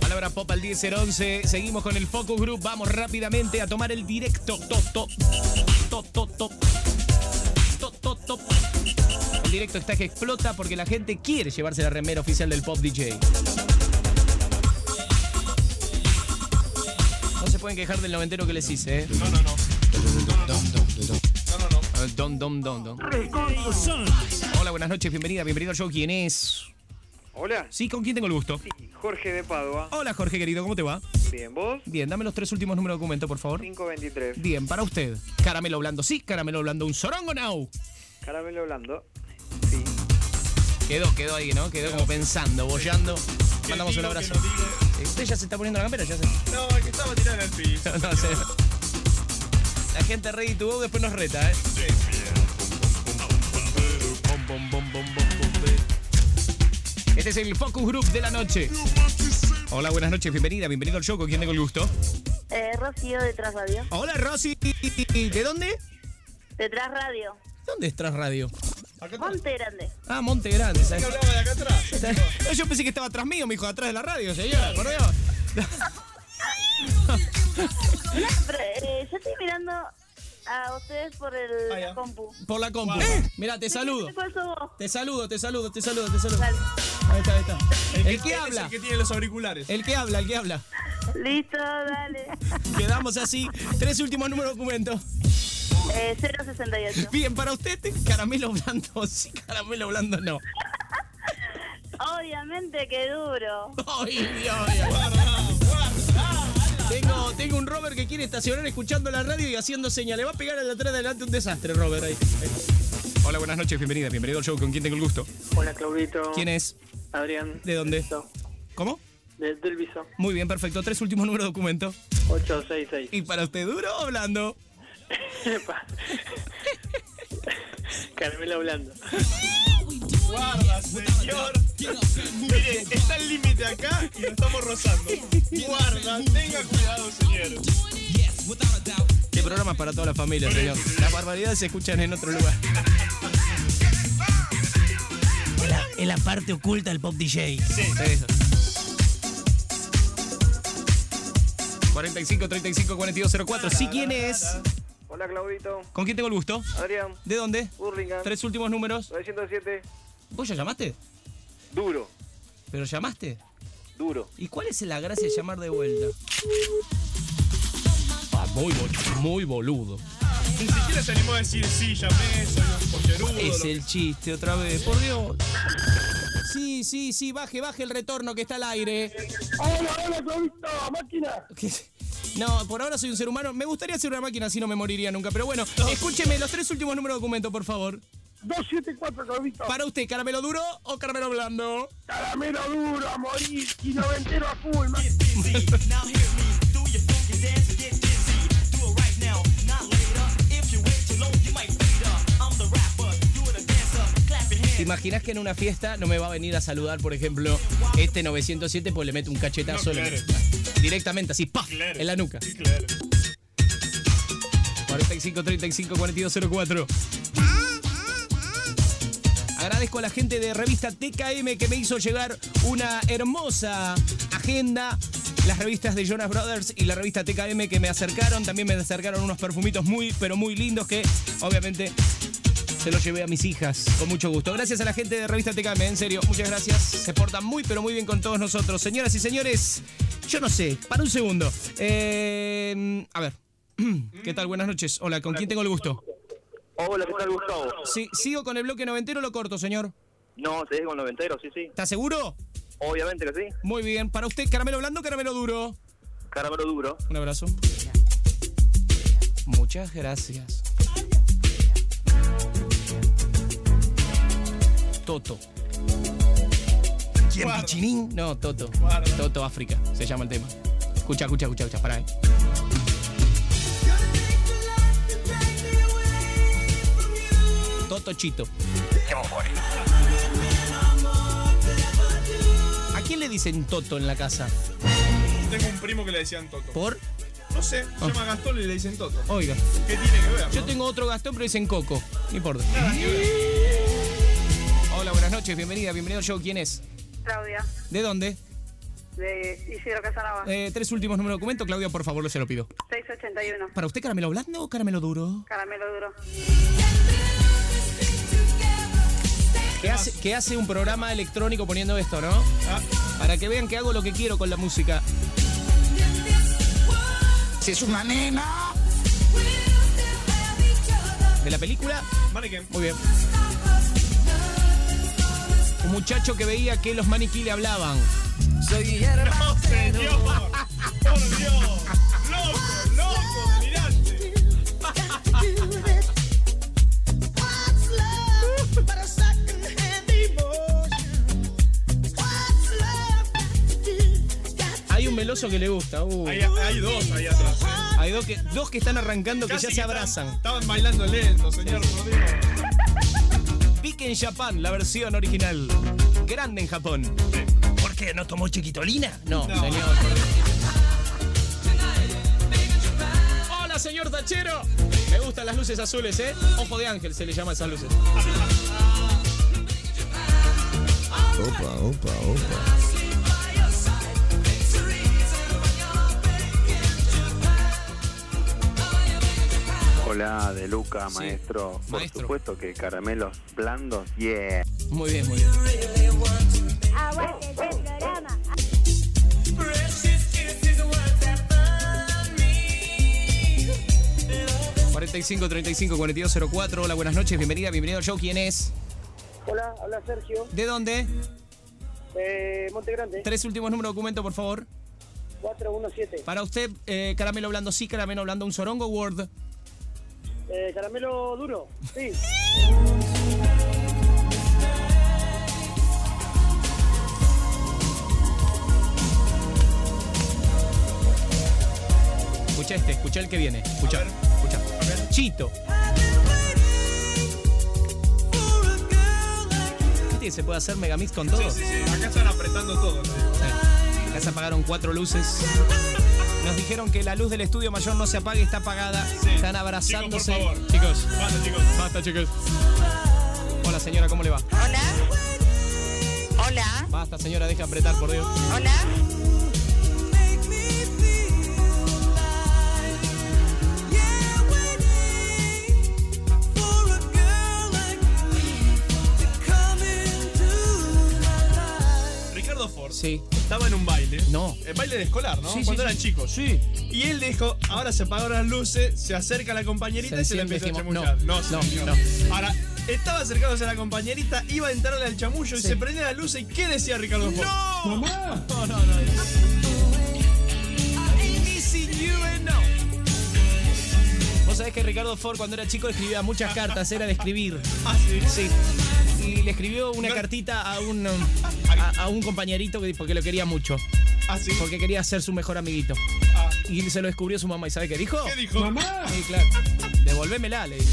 [SPEAKER 3] Palabra pop al 10-11. Seguimos con el Focus Group. Vamos rápidamente a tomar el directo. Top, top. Top, directo está que explota porque la gente quiere llevarse la remera oficial del Pop DJ. No se pueden quejar del noventero que les hice, ¿eh? No, no, no. Don, don, don, don. Hola, buenas noches, bienvenida, bienvenido al show. ¿Quién es?
[SPEAKER 47] Hola.
[SPEAKER 3] Sí, ¿con quién tengo el gusto?
[SPEAKER 47] Jorge de Padua.
[SPEAKER 3] Hola, Jorge querido, ¿cómo te va?
[SPEAKER 47] Bien, ¿vos?
[SPEAKER 3] Bien, dame los tres últimos números de documento, por favor.
[SPEAKER 47] 523.
[SPEAKER 3] Bien, para usted. Caramelo blando, sí, caramelo blando, un sorongo now.
[SPEAKER 47] Caramelo blando.
[SPEAKER 3] Quedó, quedó ahí, ¿no? Quedó como pensando, bollando. Mandamos un abrazo. Usted ya se está poniendo la campera, ya se.
[SPEAKER 4] No, el que estaba tirado en el piso.
[SPEAKER 3] no sé. La gente ready to go después nos reta, ¿eh? Este es el Focus Group de la noche. Hola, buenas noches, bienvenida, bienvenido al show. ¿Con quién tengo el gusto?
[SPEAKER 48] Eh, Rocío de Tras Radio.
[SPEAKER 3] Hola, Rosy. ¿De dónde?
[SPEAKER 48] De Tras Radio.
[SPEAKER 3] ¿Dónde es Tras Radio?
[SPEAKER 48] Monte Grande.
[SPEAKER 3] Ah, Monte Grande, ¿sabes?
[SPEAKER 4] ¿Qué hablaba de acá atrás?
[SPEAKER 3] No, Yo pensé que estaba atrás mío, me dijo, atrás de la radio, señora, por Dios.
[SPEAKER 48] Pero, eh, yo estoy mirando a ustedes por el compu.
[SPEAKER 3] Por la compu. Mira, te saludo. Te saludo, te saludo, te saludo, te saludo. Ahí está, ahí está. El, que, habla.
[SPEAKER 4] el que tiene los auriculares.
[SPEAKER 3] El que habla, el que habla.
[SPEAKER 48] Listo, dale.
[SPEAKER 3] Quedamos así. Tres últimos números de documento.
[SPEAKER 48] Eh, 068.
[SPEAKER 3] Bien, para usted, caramelo blando, sí, caramelo blando no.
[SPEAKER 48] Obviamente que duro.
[SPEAKER 3] Ay, Dios, Dios. Tengo, tengo un Robert que quiere estacionar escuchando la radio y haciendo señales. Le va a pegar al de atrás adelante un desastre, Robert. Ahí. Hola, buenas noches, bienvenida. Bienvenido al show. ¿Con quién tengo el gusto?
[SPEAKER 49] Hola Claudito.
[SPEAKER 3] ¿Quién es?
[SPEAKER 49] Adrián.
[SPEAKER 3] ¿De dónde? ¿Cómo?
[SPEAKER 49] De, del Viso.
[SPEAKER 3] Muy bien, perfecto. Tres últimos números de documento.
[SPEAKER 49] 866.
[SPEAKER 3] ¿Y para usted duro o blando?
[SPEAKER 49] Caramelo blando.
[SPEAKER 4] Guarda, señor. Mire, está el límite acá y lo estamos rozando. Guarda, tenga cuidado, señor.
[SPEAKER 3] Este programa es para toda la familia, señor. Las barbaridades se escuchan en otro lugar. Es la, es la parte oculta del pop DJ. Sí. Eso. 45 35 42 04. ¿Sí quién es?
[SPEAKER 47] Hola Claudito.
[SPEAKER 3] ¿Con quién tengo el gusto?
[SPEAKER 47] Adrián.
[SPEAKER 3] ¿De dónde?
[SPEAKER 47] Burlingame.
[SPEAKER 3] Tres últimos números.
[SPEAKER 47] 907.
[SPEAKER 3] ¿Vos ya llamaste?
[SPEAKER 47] Duro.
[SPEAKER 3] ¿Pero llamaste?
[SPEAKER 47] Duro.
[SPEAKER 3] ¿Y cuál es la gracia de llamar de vuelta? Ah, muy, bol- muy boludo.
[SPEAKER 4] Ni siquiera se animó a decir sí, llamé, soy un pollerudo.
[SPEAKER 3] Es
[SPEAKER 4] lo-
[SPEAKER 3] el chiste otra vez, por Dios. Sí, sí, sí, baje, baje el retorno que está al aire.
[SPEAKER 30] Hola, hola, Claudito, máquina.
[SPEAKER 3] ¿Qué? No, por ahora soy un ser humano. Me gustaría ser una máquina, así no me moriría nunca. Pero bueno, escúcheme los tres últimos números de documento, por favor.
[SPEAKER 30] 274, Claudito.
[SPEAKER 3] Para usted, ¿caramelo duro o caramelo blando?
[SPEAKER 30] Caramelo duro, a morir. Y noventero a full, man.
[SPEAKER 3] ¿Te imaginas que en una fiesta no me va a venir a saludar, por ejemplo, este 907, pues le mete un cachetazo
[SPEAKER 4] No,
[SPEAKER 3] le-
[SPEAKER 4] claro.
[SPEAKER 3] directamente, así, ¡paf!
[SPEAKER 4] Claro.
[SPEAKER 3] En la nuca.
[SPEAKER 4] Sí, claro.
[SPEAKER 3] 45 35 42 04. Agradezco a la gente de revista TKM que me hizo llegar una hermosa agenda. Las revistas de Jonas Brothers y la revista TKM que me acercaron. También me acercaron unos perfumitos muy, pero muy lindos que obviamente se los llevé a mis hijas con mucho gusto. Gracias a la gente de revista TKM, en serio, muchas gracias. Se portan muy, pero muy bien con todos nosotros. Señoras y señores, yo no sé, para un segundo. Eh, a ver, ¿qué tal? Buenas noches. Hola, ¿con quién tengo el gusto?
[SPEAKER 47] Hola, ¿qué tal Gustavo?
[SPEAKER 3] Sí, ¿Sigo con el bloque noventero o lo corto, señor?
[SPEAKER 47] No, seguís con noventero, sí, sí.
[SPEAKER 3] ¿Está seguro?
[SPEAKER 47] Obviamente que sí.
[SPEAKER 3] Muy bien. Para usted, caramelo blando o caramelo duro.
[SPEAKER 47] Caramelo duro.
[SPEAKER 3] Un abrazo. Muchas gracias. Toto. ¿Quién, Pichinín? No, Toto. Toto África, se llama el tema. Escucha, escucha, escucha, escucha, pará. eh. Toto Chito. ¿A quién le dicen Toto en la casa?
[SPEAKER 4] Tengo un primo que le decían Toto.
[SPEAKER 3] ¿Por?
[SPEAKER 4] No sé, se
[SPEAKER 3] Ah.
[SPEAKER 4] llama Gastón y le dicen Toto.
[SPEAKER 3] Oiga.
[SPEAKER 4] ¿Qué tiene que ver?
[SPEAKER 3] Yo
[SPEAKER 4] no?
[SPEAKER 3] tengo otro Gastón, pero dicen Coco. No importa. Buenas noches, bienvenida, bienvenido show. ¿Quién es?
[SPEAKER 31] Claudia,
[SPEAKER 3] ¿De dónde?
[SPEAKER 31] de Isidro Casanova.
[SPEAKER 3] Eh, tres últimos números de documento. Claudia, por favor, se lo pido.
[SPEAKER 31] 681.
[SPEAKER 3] ¿Para usted caramelo blando o caramelo duro?
[SPEAKER 31] Caramelo duro.
[SPEAKER 3] ¿Qué hace, qué hace un programa electrónico poniendo esto, no?
[SPEAKER 4] Ah.
[SPEAKER 3] Para que vean que hago lo que quiero con la música.
[SPEAKER 6] Si es una nena.
[SPEAKER 3] ¿De la película?
[SPEAKER 4] Mannequin.
[SPEAKER 3] Muy bien. Muchacho que veía que los maniquí le hablaban.
[SPEAKER 6] Soy
[SPEAKER 4] No, señor. Por Dios. Loco, loco, mirante.
[SPEAKER 3] Hay un meloso que le gusta. uh.
[SPEAKER 4] Hay, hay dos ahí atrás. ¿eh?
[SPEAKER 3] Hay dos que, dos que están arrancando que ya se
[SPEAKER 4] estaban-
[SPEAKER 3] abrazan.
[SPEAKER 4] Estaban bailando lento, señor, por Dios.
[SPEAKER 3] Pique en Japan, la versión original. Grande en Japón. ¿Por qué? ¿No tomó chiquitolina? No,
[SPEAKER 4] No.
[SPEAKER 3] señor. Hola, señor Tachero. Me gustan las luces azules, ¿eh? Ojo de ángel se le llama a esas luces.
[SPEAKER 44] Opa, opa, opa.
[SPEAKER 46] Hola, de Luca,
[SPEAKER 3] Sí,
[SPEAKER 46] maestro. Por supuesto que caramelos blandos, yeah.
[SPEAKER 3] Muy bien, muy bien.
[SPEAKER 31] Aguante el programa.
[SPEAKER 3] 45 35 42 04. Hola, buenas noches. Bienvenida, bienvenido al show. ¿Quién es?
[SPEAKER 30] Hola, habla Sergio,
[SPEAKER 3] ¿De dónde?
[SPEAKER 30] de Monte Grande.
[SPEAKER 3] Tres últimos números de documento, por favor.
[SPEAKER 30] 417.
[SPEAKER 3] Para usted, eh, caramelo blando sí, caramelo blando un sorongo word.
[SPEAKER 30] Eh, caramelo duro, sí.
[SPEAKER 3] Escucha este, escucha el que viene. Escucha, escucha. Chito. ¿Viste que se puede hacer megamix con todo?
[SPEAKER 4] Sí, sí, sí. Acá están apretando todo. ¿no?
[SPEAKER 3] Acá se apagaron cuatro luces. Nos dijeron que la luz del estudio mayor no se apague, está apagada. Están abrazándose.
[SPEAKER 4] Chicos, por favor.
[SPEAKER 3] Chicos.
[SPEAKER 4] Basta, chicos.
[SPEAKER 3] Basta, chicos. Hola, señora, ¿cómo le va?
[SPEAKER 50] Hola. Hola.
[SPEAKER 3] Basta, señora, deja apretar, por Dios.
[SPEAKER 50] Hola.
[SPEAKER 3] Sí.
[SPEAKER 4] estaba en un baile.
[SPEAKER 3] No.
[SPEAKER 4] El baile de escolar, ¿no?
[SPEAKER 3] Sí,
[SPEAKER 4] Cuando
[SPEAKER 3] sí,
[SPEAKER 4] eran
[SPEAKER 3] sí.
[SPEAKER 4] chicos.
[SPEAKER 3] Sí.
[SPEAKER 4] Y él dijo, ahora se apagaron las luces, se acerca a la compañerita
[SPEAKER 3] Se
[SPEAKER 4] y se le
[SPEAKER 3] enciende,
[SPEAKER 4] empieza a chamuchar.
[SPEAKER 3] no,
[SPEAKER 4] No,
[SPEAKER 3] no, no.
[SPEAKER 4] Ahora, estaba acercándose a la compañerita, iba a entrarle al chamullo y se prendía la luz. ¿Y qué decía Ricardo Ford?
[SPEAKER 3] ¡No!
[SPEAKER 4] ¡Mamá! No, no, no.
[SPEAKER 3] Sabés que Ricardo Ford cuando era chico escribía muchas cartas, era de escribir.
[SPEAKER 4] Ah, sí.
[SPEAKER 3] Sí. Y le escribió una cartita a un, a, a un compañerito que, porque lo quería mucho.
[SPEAKER 4] Ah, sí.
[SPEAKER 3] Porque quería ser su mejor amiguito.
[SPEAKER 4] Ah.
[SPEAKER 3] Y se lo descubrió su mamá. ¿Y sabe qué dijo?
[SPEAKER 4] ¿Qué dijo?
[SPEAKER 3] ¡Mamá! Sí, claro. Devolvémela, le dijo.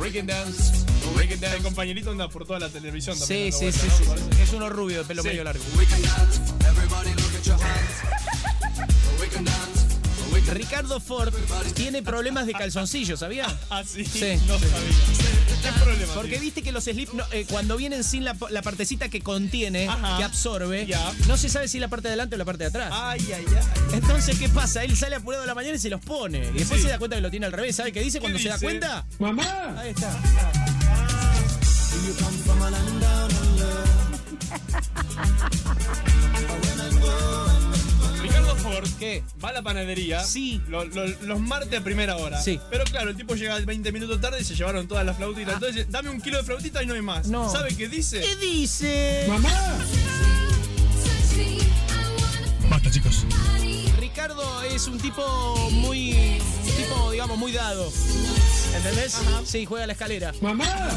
[SPEAKER 3] Rick Dance.
[SPEAKER 4] El compañerito anda por toda la televisión
[SPEAKER 3] Sí,
[SPEAKER 4] también.
[SPEAKER 3] sí, sí, sí. Es uno rubio de pelo
[SPEAKER 4] Sí.
[SPEAKER 3] medio largo. Ricardo Ford tiene problemas de calzoncillo, ¿sabía?
[SPEAKER 4] Ah, sí.
[SPEAKER 3] Sí.
[SPEAKER 4] No sabía. ¿Qué problema?
[SPEAKER 3] Porque
[SPEAKER 4] tiene?
[SPEAKER 3] viste que los slip no, eh, cuando vienen sin la, la partecita que contiene,
[SPEAKER 4] Ajá.
[SPEAKER 3] que absorbe,
[SPEAKER 4] Ya.
[SPEAKER 3] no se sabe si la parte de adelante o la parte de atrás.
[SPEAKER 4] Ay, ay, ay.
[SPEAKER 3] Entonces, ¿qué pasa? Él sale apurado a la mañana y se los pone. Y después
[SPEAKER 4] Sí.
[SPEAKER 3] se da cuenta que lo tiene al revés. ¿Sabe qué dice cuando se da cuenta?
[SPEAKER 30] ¡Mamá!
[SPEAKER 3] Ahí está.
[SPEAKER 4] Ricardo Ford
[SPEAKER 3] ¿Qué?
[SPEAKER 4] va a la panadería.
[SPEAKER 3] Sí.
[SPEAKER 4] lo- lo- los martes a primera hora.
[SPEAKER 3] Sí.
[SPEAKER 4] Pero claro, el tipo llega 20 minutos tarde y se llevaron todas las flautitas. Entonces, dame un kilo de flautita y no hay más.
[SPEAKER 3] Ah. No.
[SPEAKER 4] ¿Sabe qué dice?
[SPEAKER 3] ¿Qué dice?
[SPEAKER 30] ¡Mamá!
[SPEAKER 4] Basta, chicos.
[SPEAKER 3] Ricardo es un tipo muy. un tipo, digamos, muy dado. ¿Entendés? Sí, juega a la escalera.
[SPEAKER 30] ¡Mamá!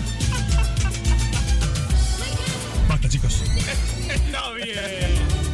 [SPEAKER 4] Basta, chicos. Está bien.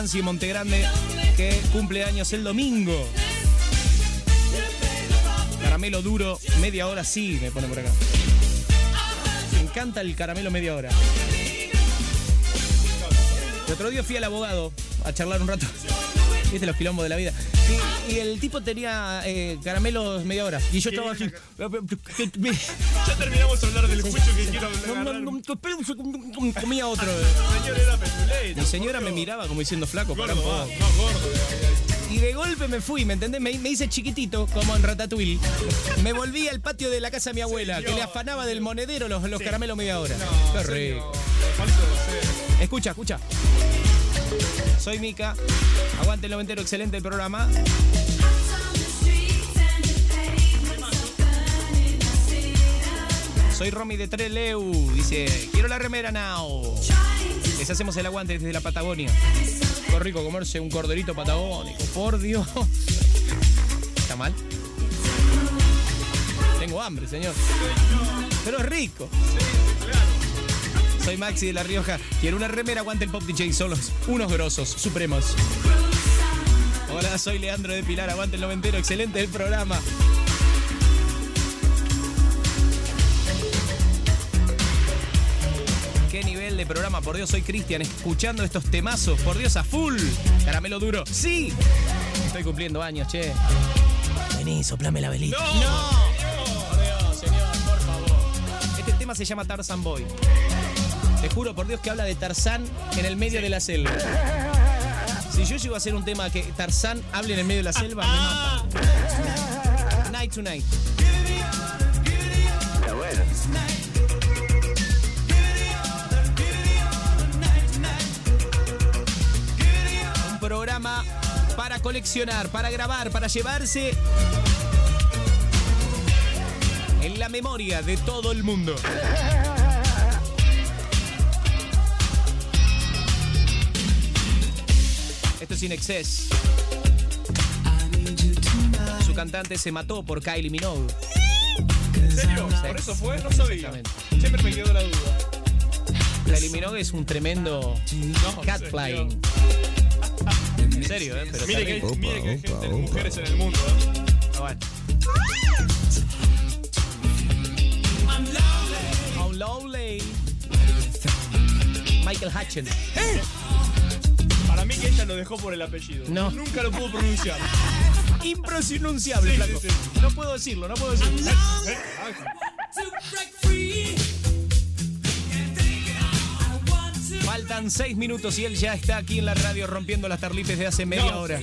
[SPEAKER 3] Nancy Montegrande, que cumple años el domingo. Caramelo duro, media hora sí, me pone por acá. Me encanta el caramelo media hora. El otro día fui al abogado a charlar un rato. Viste los quilombos de la vida. Y, y el tipo tenía eh, caramelos media hora. Y yo estaba así.
[SPEAKER 4] Terminamos de hablar del juicio que quiero hablar.
[SPEAKER 3] Comía otro.
[SPEAKER 4] Señor era petulero.
[SPEAKER 3] Mi señora me miraba como diciendo flaco, para un
[SPEAKER 4] Gordo,
[SPEAKER 3] poco.
[SPEAKER 4] no, gordo.
[SPEAKER 3] Y de golpe me fui, ¿me entendés? Me, me hice chiquitito, como en Ratatouille. Me volví al patio de la casa de mi abuela, que le afanaba del monedero los, los caramelos media hora. Qué rico. Escucha, escucha. Soy Mica. Aguante el noventero, excelente el programa. Soy Romy de Treleu. Dice, quiero la remera now. Les hacemos el aguante desde la Patagonia. Qué rico comerse un corderito patagónico. Por Dios. ¿Está mal? Tengo hambre, señor. Pero es rico. Soy Maxi de La Rioja. Quiero una remera, aguante el Pop DJ solos. Unos grosos, supremos. Hola, soy Leandro de Pilar, aguante el noventero. Excelente el programa. Programa, por Dios, soy Cristian, escuchando estos temazos, por Dios, a full. Caramelo duro, sí. Estoy cumpliendo años, che. Vení, soplame la velita.
[SPEAKER 4] No.
[SPEAKER 3] Por Dios, señor, por favor. Este tema se llama Tarzan Boy. Te juro por Dios que habla de Tarzán en el medio de la selva. Si yo llego a hacer un tema que Tarzán hable en el medio de la selva, me mata. Night to night. Para coleccionar, para grabar, para llevarse en la memoria de todo el mundo. Esto es In Excess. Su cantante se mató por Kylie Minogue.
[SPEAKER 4] ¿En serio? ¿Por eso fue? No sabía. Siempre me quedó la duda.
[SPEAKER 3] Kylie Minogue es un tremendo catflying. En serio, ¿eh? Pero
[SPEAKER 4] Mire que, hay-
[SPEAKER 3] terrible.
[SPEAKER 4] mire que hay gente, mujeres en el mundo. ¿eh?
[SPEAKER 3] Ah, bueno. I'm lonely. Michael Hutchins.
[SPEAKER 4] Para mí que ella lo dejó por el apellido.
[SPEAKER 3] No.
[SPEAKER 4] Nunca lo pudo pronunciar.
[SPEAKER 3] Impronunciable,
[SPEAKER 4] Sí,
[SPEAKER 3] flaco.
[SPEAKER 4] sí,
[SPEAKER 3] No puedo decirlo, no puedo decirlo.
[SPEAKER 4] ¿Eh?
[SPEAKER 3] Faltan seis minutos y él ya está aquí en la radio rompiendo las tarlipes de hace media
[SPEAKER 4] No,
[SPEAKER 3] hora.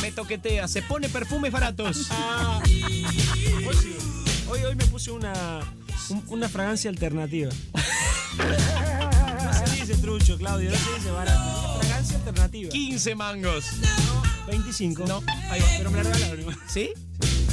[SPEAKER 3] Me toquetea, se pone perfumes baratos.
[SPEAKER 50] Ah, hoy, hoy, hoy me puse una, un- una fragancia alternativa. No se dice trucho, Claudio, no se dice barato. Una fragancia alternativa.
[SPEAKER 3] 15 mangos.
[SPEAKER 50] 25.
[SPEAKER 3] No,
[SPEAKER 50] ahí va, pero me la regalaron.
[SPEAKER 3] ¿Sí?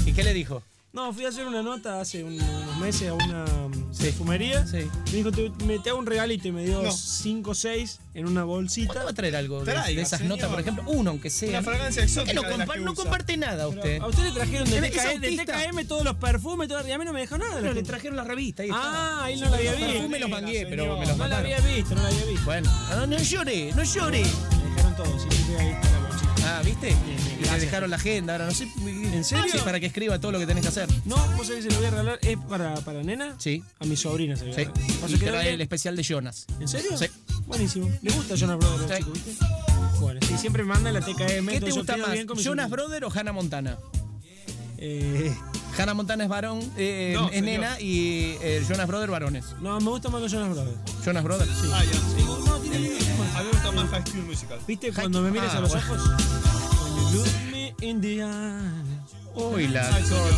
[SPEAKER 3] ¿Y qué le dijo?
[SPEAKER 50] No, fui a hacer una nota hace un- unos meses a una mm, perfumería.
[SPEAKER 3] Sí.
[SPEAKER 50] Me dijo, te, me, te hago un regalito y me dio
[SPEAKER 4] No.
[SPEAKER 50] 5 o 6 en una bolsita.
[SPEAKER 3] ¿Cuándo va a traer algo de,
[SPEAKER 4] Traiga,
[SPEAKER 3] de esas
[SPEAKER 4] señor.
[SPEAKER 3] notas, por ejemplo? Uno, aunque sea.
[SPEAKER 4] Una fragancia
[SPEAKER 3] ¿Por qué
[SPEAKER 4] exótica
[SPEAKER 3] no, compa- no comparte nada a usted?
[SPEAKER 50] A usted le trajeron de,
[SPEAKER 3] ¿Es- es
[SPEAKER 50] TKM, de? TKM todos los perfumes todo, y a mí no me dejó nada.
[SPEAKER 3] Pero le trajeron la revista. Ahí está.
[SPEAKER 50] Ah, ahí no la había
[SPEAKER 3] Los
[SPEAKER 50] visto.
[SPEAKER 3] perfumes los mangué, pero me los
[SPEAKER 50] No la había visto, no la había visto.
[SPEAKER 3] Bueno, no, no llore, no llore.
[SPEAKER 50] Me dejaron todo, sí, sí, ahí está la.
[SPEAKER 3] Ah, ¿viste? Y le dejaron la agenda, ahora no sé. ¿En
[SPEAKER 50] serio?
[SPEAKER 3] Sí, para que escriba todo lo que tenés que hacer.
[SPEAKER 50] No, vos sabés se lo voy a regalar. ¿Es para, para nena?
[SPEAKER 3] Sí.
[SPEAKER 50] A mi sobrina se lo voy a
[SPEAKER 3] Sí. el especial de Jonas.
[SPEAKER 50] ¿En serio?
[SPEAKER 3] Sí.
[SPEAKER 50] Buenísimo. ¿Le gusta Jonas Brothers,
[SPEAKER 3] Sí.
[SPEAKER 50] chico, viste? Bueno, sí, siempre manda la TKM.
[SPEAKER 3] ¿Qué te gusta más, Jonas. Brother o Hannah Montana?
[SPEAKER 50] Eh,
[SPEAKER 3] Hannah Montana es varón, eh,
[SPEAKER 4] No,
[SPEAKER 3] es
[SPEAKER 4] señor.
[SPEAKER 3] nena y eh, Jonas Brother varones.
[SPEAKER 50] no, me gusta más que Jonas Brothers.
[SPEAKER 3] Jonas Brother. Sí.
[SPEAKER 4] Ah, ya, sí.
[SPEAKER 50] No, tiene
[SPEAKER 4] A mí me gusta más High School Musical.
[SPEAKER 50] ¿Viste cuando me miras
[SPEAKER 3] Ah,
[SPEAKER 50] a los
[SPEAKER 3] bueno.
[SPEAKER 50] ojos? When you look me in the eye.
[SPEAKER 3] Uy, la
[SPEAKER 4] Ay, señor.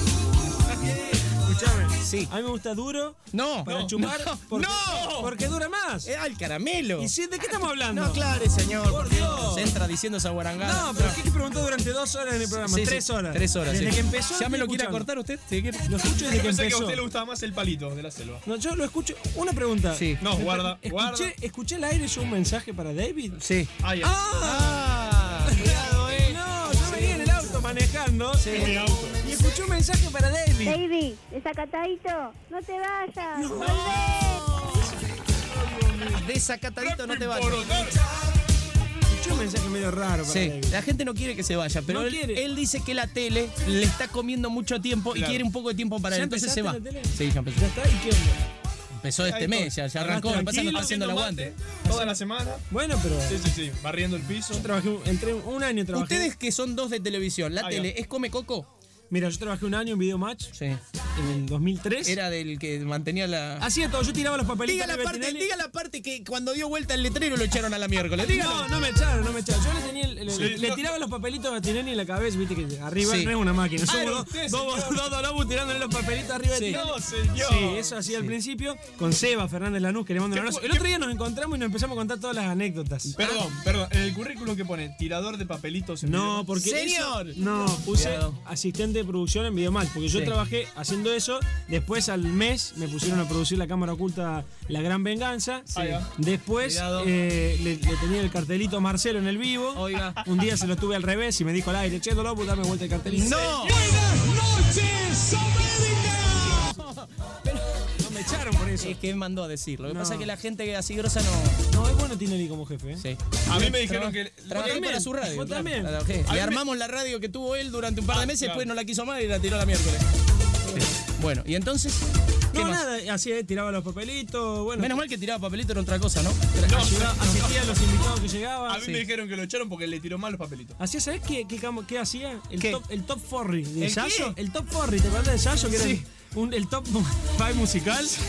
[SPEAKER 50] Escuchame.
[SPEAKER 3] Sí.
[SPEAKER 50] A mí me gusta duro
[SPEAKER 3] No,
[SPEAKER 50] para
[SPEAKER 3] no,
[SPEAKER 50] chumar.
[SPEAKER 3] no,
[SPEAKER 50] porque,
[SPEAKER 3] no.
[SPEAKER 50] porque dura más.
[SPEAKER 3] Eh, al caramelo.
[SPEAKER 50] ¿Y si, de qué estamos hablando?
[SPEAKER 3] No, claro, señor.
[SPEAKER 50] Por Dios.
[SPEAKER 3] nos entra diciendo esa guarangada.
[SPEAKER 50] No, pero ¿qué te preguntó durante dos horas en el programa?
[SPEAKER 3] Sí, sí,
[SPEAKER 50] tres horas.
[SPEAKER 3] Tres horas,
[SPEAKER 50] Desde
[SPEAKER 3] sí.
[SPEAKER 50] que empezó.
[SPEAKER 3] ¿Ya me lo quiere cortar usted? ¿Sí?
[SPEAKER 50] Lo escucho desde
[SPEAKER 4] Yo
[SPEAKER 50] que
[SPEAKER 4] pensé que a
[SPEAKER 50] empezó.
[SPEAKER 4] usted le gustaba más el palito de la selva.
[SPEAKER 50] No, yo lo escucho. Una pregunta.
[SPEAKER 3] Sí.
[SPEAKER 4] No, guarda,
[SPEAKER 50] Escuché,
[SPEAKER 4] guarda.
[SPEAKER 50] escuché al aire yo un mensaje para David.
[SPEAKER 3] Sí.
[SPEAKER 4] Ah, ya.
[SPEAKER 3] Ah, cuidado, eh.
[SPEAKER 50] No, yo venía en el auto manejando.
[SPEAKER 4] Es mi auto.
[SPEAKER 50] Escuché un mensaje para David.
[SPEAKER 31] Baby, desacatadito, no te vayas. Volvé.
[SPEAKER 3] Desacatadito, no te vayas.
[SPEAKER 50] Escuché un mensaje medio raro para
[SPEAKER 3] Sí,
[SPEAKER 50] David.
[SPEAKER 3] la gente no quiere que se vaya, pero
[SPEAKER 50] No
[SPEAKER 3] él,
[SPEAKER 50] quiere.
[SPEAKER 3] él dice que la tele le está comiendo mucho tiempo y
[SPEAKER 50] Claro.
[SPEAKER 3] quiere un poco de tiempo para
[SPEAKER 50] ¿Ya
[SPEAKER 3] él, entonces se va.
[SPEAKER 50] empezaste la tele?
[SPEAKER 3] Sí, ya empezó.
[SPEAKER 50] ¿Ya está? ¿Y qué onda?
[SPEAKER 3] Empezó este
[SPEAKER 4] Ahí
[SPEAKER 3] mes, ya, ya
[SPEAKER 50] Más
[SPEAKER 3] arrancó, lo que pasa es que no
[SPEAKER 50] tranquilo,
[SPEAKER 3] está haciendo el aguante.
[SPEAKER 4] Toda la semana.
[SPEAKER 50] Bueno, pero
[SPEAKER 4] Sí, sí, sí. Barriendo el piso.
[SPEAKER 50] yo trabajé, un- entré un año trabajé.
[SPEAKER 3] Ustedes que son dos de televisión, ¿la
[SPEAKER 4] Ah,
[SPEAKER 3] tele
[SPEAKER 4] ya.
[SPEAKER 3] es Come Coco?
[SPEAKER 50] Mira, yo trabajé un año en Video Match
[SPEAKER 3] Sí.
[SPEAKER 50] en el 2003.
[SPEAKER 3] Era del que mantenía la.
[SPEAKER 50] Hacía todo, yo tiraba los papelitos.
[SPEAKER 3] Diga la,
[SPEAKER 50] de
[SPEAKER 3] parte, diga la parte que cuando dio vuelta el letrero lo echaron a la miércoles. Dígalo.
[SPEAKER 50] No, no me echaron, no me echaron. Yo le tenía el- el-
[SPEAKER 4] Sí,
[SPEAKER 50] le
[SPEAKER 4] no.
[SPEAKER 50] tiraba los papelitos a Tinelli en la cabeza, viste que arriba
[SPEAKER 3] Sí.
[SPEAKER 50] no es una máquina.
[SPEAKER 3] Ah,
[SPEAKER 50] Somos dos,
[SPEAKER 4] usted,
[SPEAKER 50] dos,
[SPEAKER 4] señor.
[SPEAKER 50] dos dolobos tirándole los papelitos arriba de
[SPEAKER 3] Sí.
[SPEAKER 50] Tinelli.
[SPEAKER 4] No, señor.
[SPEAKER 50] Sí, eso hacía al principio con Seba Fernández Lanús, que le mando un
[SPEAKER 4] ¿Qué
[SPEAKER 50] abrazo. El otro día nos encontramos y nos empezamos a contar todas las anécdotas.
[SPEAKER 4] Perdón, perdón. En el currículum que pone tirador de papelitos en
[SPEAKER 50] No, porque
[SPEAKER 3] Señor.
[SPEAKER 50] eso- no, puse
[SPEAKER 3] Cuidado.
[SPEAKER 50] asistente de producción en Videomatch, porque yo
[SPEAKER 3] Sí.
[SPEAKER 50] trabajé haciendo eso, después al mes me pusieron a producir la cámara oculta La Gran Venganza, después eh, le, le tenía el cartelito a Marcelo en el vivo,
[SPEAKER 3] Oiga.
[SPEAKER 50] un día se lo tuve al revés y me dijo al aire, che, Dolobo, dame vuelta el cartelito.
[SPEAKER 3] ¡No!
[SPEAKER 50] No me echaron por eso.
[SPEAKER 3] Es que mandó a decir. Lo que
[SPEAKER 50] No.
[SPEAKER 3] pasa es que la gente así grosa no.
[SPEAKER 50] No, es bueno Tinelli como jefe, ¿eh?
[SPEAKER 3] Sí.
[SPEAKER 4] A mí me dijeron que.
[SPEAKER 3] Trabajé
[SPEAKER 50] también,
[SPEAKER 3] para su radio.
[SPEAKER 50] vos
[SPEAKER 3] claro.
[SPEAKER 50] también.
[SPEAKER 3] Trabajé.
[SPEAKER 4] A mí
[SPEAKER 3] Le
[SPEAKER 4] me-
[SPEAKER 3] armamos la radio que tuvo él durante un par de
[SPEAKER 4] Ah,
[SPEAKER 3] meses,
[SPEAKER 4] claro.
[SPEAKER 3] después no la quiso más y la tiró la miércoles. Sí. Bueno, y entonces. ¿qué
[SPEAKER 50] No,
[SPEAKER 3] más?
[SPEAKER 50] nada, así eh, tiraba los papelitos, bueno.
[SPEAKER 3] Menos mal que tiraba papelito era otra cosa, ¿no?
[SPEAKER 50] ayudaba- asistía a los invitados que llegaban.
[SPEAKER 4] A mí me dijeron que lo echaron porque le tiró mal los papelitos.
[SPEAKER 50] Hacía, ¿sabes qué, qué, camo- qué hacía? El
[SPEAKER 3] ¿Qué?
[SPEAKER 50] top, el top Forry de
[SPEAKER 3] ¿El
[SPEAKER 50] Yayo.
[SPEAKER 3] qué?
[SPEAKER 50] El top Forry, ¿te acuerdas de Yayo? Que era
[SPEAKER 3] Sí.
[SPEAKER 50] Un- el top 5 musical.
[SPEAKER 5] Es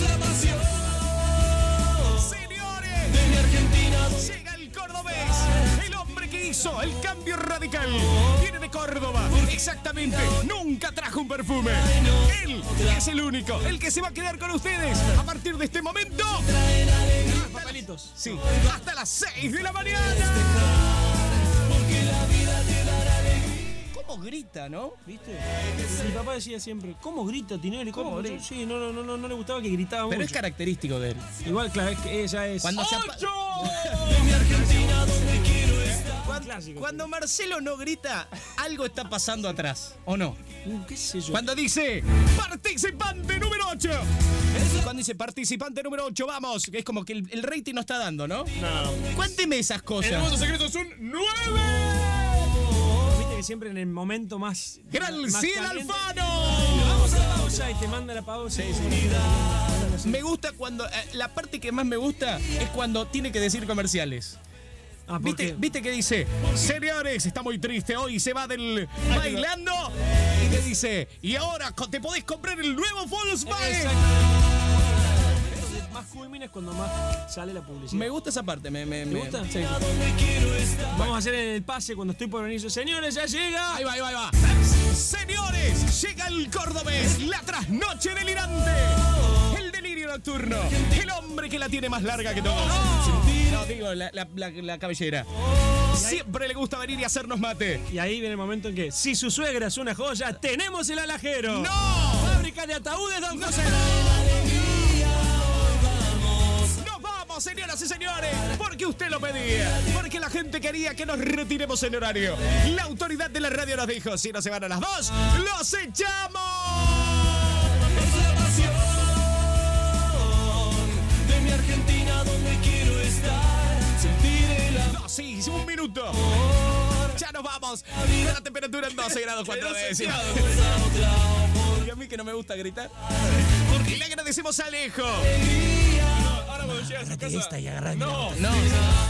[SPEAKER 5] la pasión
[SPEAKER 3] Señores,
[SPEAKER 5] de mi Argentina.
[SPEAKER 3] llega el cordobés, el hombre que hizo el cambio radical. Viene de Córdoba, exactamente. Nunca trajo un perfume. Él es el único, el que se va a quedar con ustedes a partir de este momento.
[SPEAKER 50] Papelitos.
[SPEAKER 3] Sí, hasta las 6 de la mañana. ¿Cómo grita, no?
[SPEAKER 50] ¿Viste? Mi papá decía siempre, ¿cómo grita Tinelli? ¿Cómo,
[SPEAKER 3] ¿Cómo grita?
[SPEAKER 50] Sí, no, no, no, no, no le gustaba que gritaba
[SPEAKER 3] Pero es característico de él.
[SPEAKER 50] Igual, claro, es que ella es...
[SPEAKER 3] Cuando apa-
[SPEAKER 5] De mi Argentina donde quiero estar.
[SPEAKER 3] Cuando,
[SPEAKER 50] clásico,
[SPEAKER 3] cuando Marcelo no grita, algo está pasando atrás, ¿o no?
[SPEAKER 50] Uh, ¿Qué sé yo?
[SPEAKER 3] Cuando dice participante número 8. Cuando dice participante número 8, vamos. Es como que el, el rating no está dando, ¿no?
[SPEAKER 4] No.
[SPEAKER 3] Cuénteme esas
[SPEAKER 4] El
[SPEAKER 3] cosas.
[SPEAKER 4] voto secreto es un 9.
[SPEAKER 50] Siempre en el momento más...
[SPEAKER 3] ¡Gran
[SPEAKER 50] más
[SPEAKER 3] Ciel
[SPEAKER 50] caliente-
[SPEAKER 3] Alfano!
[SPEAKER 50] Vamos a la pausa y te manda la pausa.
[SPEAKER 3] Me gusta cuando. eh, la parte que más me gusta es cuando tiene que decir comerciales.
[SPEAKER 50] Ah, ¿por
[SPEAKER 3] ¿Viste? ¿Viste que dice? Señores, está muy triste hoy, se va del bailando y te dice, y ahora te podés comprar el nuevo Volkswagen.
[SPEAKER 50] Entonces, más culmina es cuando más sale la publicidad.
[SPEAKER 3] Me gusta esa parte, me, me,
[SPEAKER 50] ¿Te
[SPEAKER 3] me-
[SPEAKER 50] gusta?
[SPEAKER 3] sí.
[SPEAKER 50] Vamos a hacer el pase cuando estoy por venir. Señores, ya llega.
[SPEAKER 3] Ahí va, ahí va, ahí va. Señores, llega el cordobés, la trasnoche delirante. El delirio nocturno. El hombre que la tiene más larga que todos. No, digo, la, la- la- la cabellera. Siempre le gusta venir y hacernos mate.
[SPEAKER 50] Y ahí viene el momento en que, si su suegra es una joya, tenemos el alajero.
[SPEAKER 3] ¡No!
[SPEAKER 50] Fábrica de ataúdes, don José.
[SPEAKER 3] ¡Nos vamos, señoras y señores! Porque usted lo pedía. Porque la gente quería que nos retiremos en horario. La autoridad de la radio nos dijo, si no se van a las dos, ¡los echamos!
[SPEAKER 5] Es la pasión de mi Argentina donde quiero estar. Sentir el amor.
[SPEAKER 3] No, sí, un minuto. Ya nos vamos. La temperatura en 12 grados 4 décimas. Y a mí que no me gusta gritar. Y le agradecemos a Alejo.
[SPEAKER 4] Ahora cuando a su casa.
[SPEAKER 3] esta y
[SPEAKER 4] No,
[SPEAKER 3] la- No.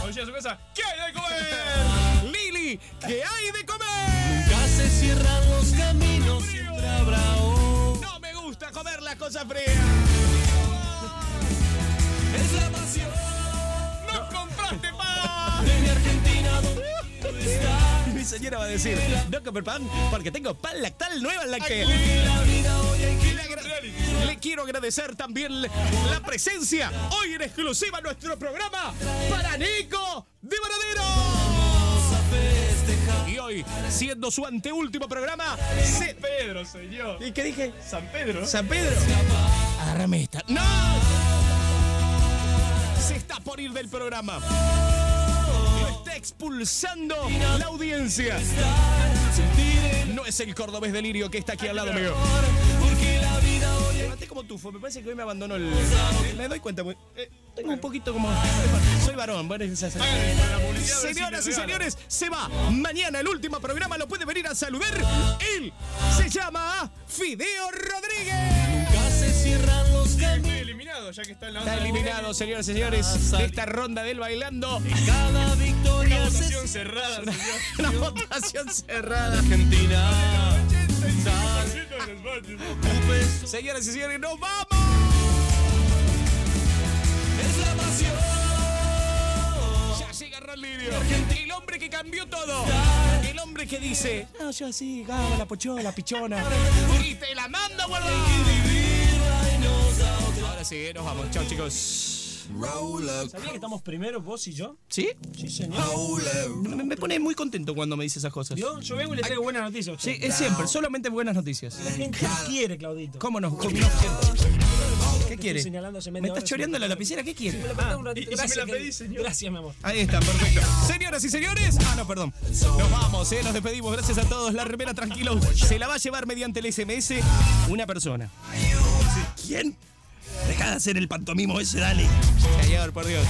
[SPEAKER 4] Cuando a su casa, ¿qué hay de comer?
[SPEAKER 3] Lili, ¿qué hay de comer?
[SPEAKER 5] Nunca se cierran los caminos, siempre habrá un.
[SPEAKER 3] No me gusta comer las cosas frías.
[SPEAKER 5] Es la pasión
[SPEAKER 3] ¡No compraste pan!
[SPEAKER 5] de mi Argentina donde quiero estar.
[SPEAKER 3] Mi señora va a decir, no comer pan porque tengo pan lactal nueva en la que...
[SPEAKER 5] La vida hoy hay que
[SPEAKER 3] Le, quiero agradecer también la presencia hoy en exclusiva en nuestro programa para Nico de Varadero. Y hoy, siendo su anteúltimo programa, se...
[SPEAKER 4] Pedro, señor.
[SPEAKER 3] ¿Y qué dije?
[SPEAKER 4] San Pedro.
[SPEAKER 3] San Pedro. Agárrame esta. ¡No! Se está por ir del programa. Lo está expulsando la audiencia. no es el cordobés delirio que está aquí al lado mío. Como tufo, me parece que hoy me abandonó el. Me doy cuenta, eh, tengo un poquito como. Soy varón, bueno, es Señoras y señores, se va. Mañana el último programa lo puede venir a saludar. Él se llama Fideo Rodríguez.
[SPEAKER 42] nunca se cierran los
[SPEAKER 4] Estoy eliminado, ya que está en la
[SPEAKER 3] Está eliminado, señoras y señores, de esta ronda del bailando.
[SPEAKER 42] Cada victoria
[SPEAKER 4] Una votación cerrada.
[SPEAKER 3] Una votación cerrada.
[SPEAKER 42] Argentina.
[SPEAKER 3] Señoras y señores, nos vamos.
[SPEAKER 42] Es la pasión.
[SPEAKER 3] Ya llega Ranlirio. El hombre que cambió todo. El hombre que dice, no, yo así, gama, la pochola, pichona. Y te la manda, guarda. Ahora sí, nos vamos. Chao, chicos.
[SPEAKER 50] ¿Sabías que estamos primero vos y yo?
[SPEAKER 3] ¿Sí?
[SPEAKER 50] Sí, señor.
[SPEAKER 3] Me, me pone muy contento cuando me dice esas cosas.
[SPEAKER 50] Yo, yo vengo y le traigo buenas noticias. a usted.
[SPEAKER 3] Sí, es siempre, solamente buenas noticias.
[SPEAKER 50] La gente quiere, Claudito.
[SPEAKER 3] ¿Cómo no? ¿Cómo no? ¿Qué quiere?
[SPEAKER 50] señalando hace
[SPEAKER 3] ¿Me estás
[SPEAKER 50] hora,
[SPEAKER 3] choreando la lapicera? ¿Qué quiere?
[SPEAKER 50] Me la prestás un ratito.
[SPEAKER 4] y- y si me
[SPEAKER 50] Gracias,
[SPEAKER 4] la
[SPEAKER 50] querido.
[SPEAKER 4] pedís, señor.
[SPEAKER 50] Gracias, mi amor.
[SPEAKER 3] Ahí está, perfecto. Señoras y señores, ah, no, perdón. Nos vamos, eh, nos despedimos. Gracias a todos. La remera tranquilo se la va a llevar mediante el SMS una persona.
[SPEAKER 6] ¿Quién? Deja de hacer el pantomimo ese, dale.
[SPEAKER 3] Señor, por Dios.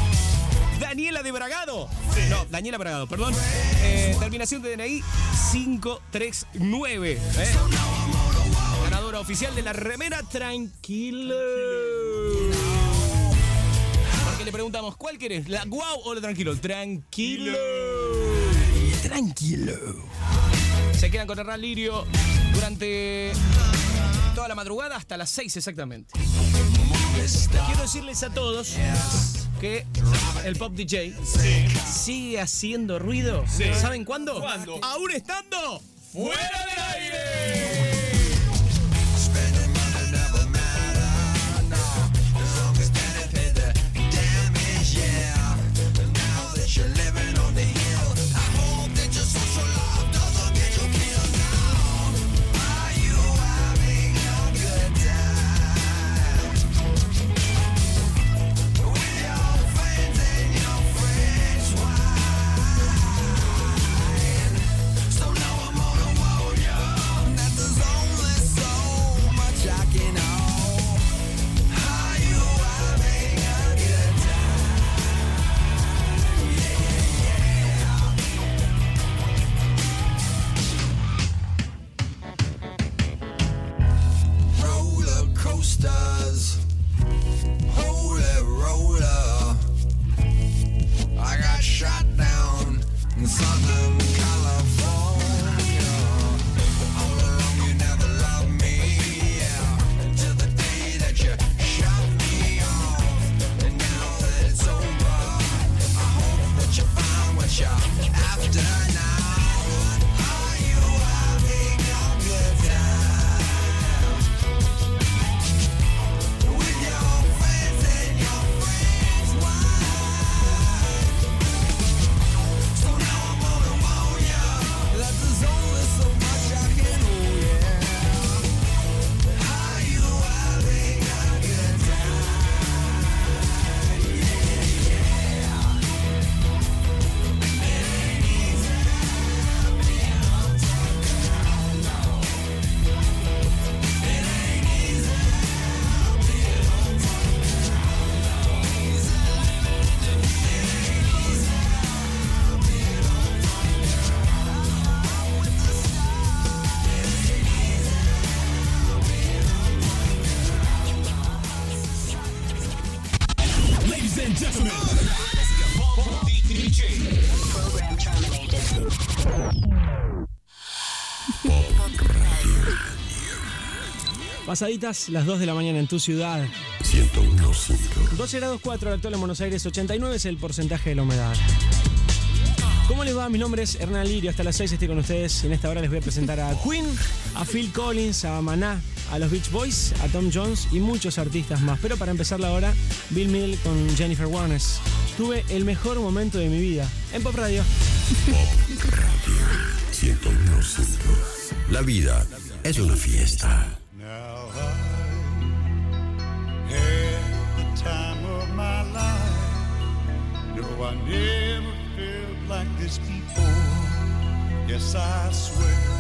[SPEAKER 3] Daniela de Bragado. No, Daniela Bragado, perdón. Eh, terminación de DNI 539. ¿eh? Ganadora oficial de la remera Tranquilo. Porque le preguntamos, ¿cuál querés? ¿La guau o la tranquilo? Tranquilo.
[SPEAKER 6] Tranquilo.
[SPEAKER 3] Se quedan con Hernán Lirio durante toda la madrugada hasta las 6 exactamente. Quiero decirles a todos que el Pop DJ sigue haciendo ruido.
[SPEAKER 4] Sí.
[SPEAKER 3] ¿Saben cuándo?
[SPEAKER 4] ¿Cuándo?
[SPEAKER 3] Aún estando
[SPEAKER 4] ¡Fuera del aire!
[SPEAKER 50] Pasaditas las 2 de la mañana en tu ciudad.
[SPEAKER 44] 101.5.
[SPEAKER 50] 12 grados 4 el actual en Buenos Aires, 89 es el porcentaje de la humedad. ¿Cómo les va? Mi nombre es Hernán Lirio, hasta las 6 estoy con ustedes. En esta hora les voy a presentar a Queen, a Phil Collins, a Maná, a los Beach Boys, a Tom Jones y muchos artistas más. Pero para empezar la hora, Bill Mill con Jennifer Warnes. Tuve el mejor momento de mi vida en Pop Radio.
[SPEAKER 44] 101.5. La vida es una fiesta.
[SPEAKER 5] I never felt like this before. Yes, I swear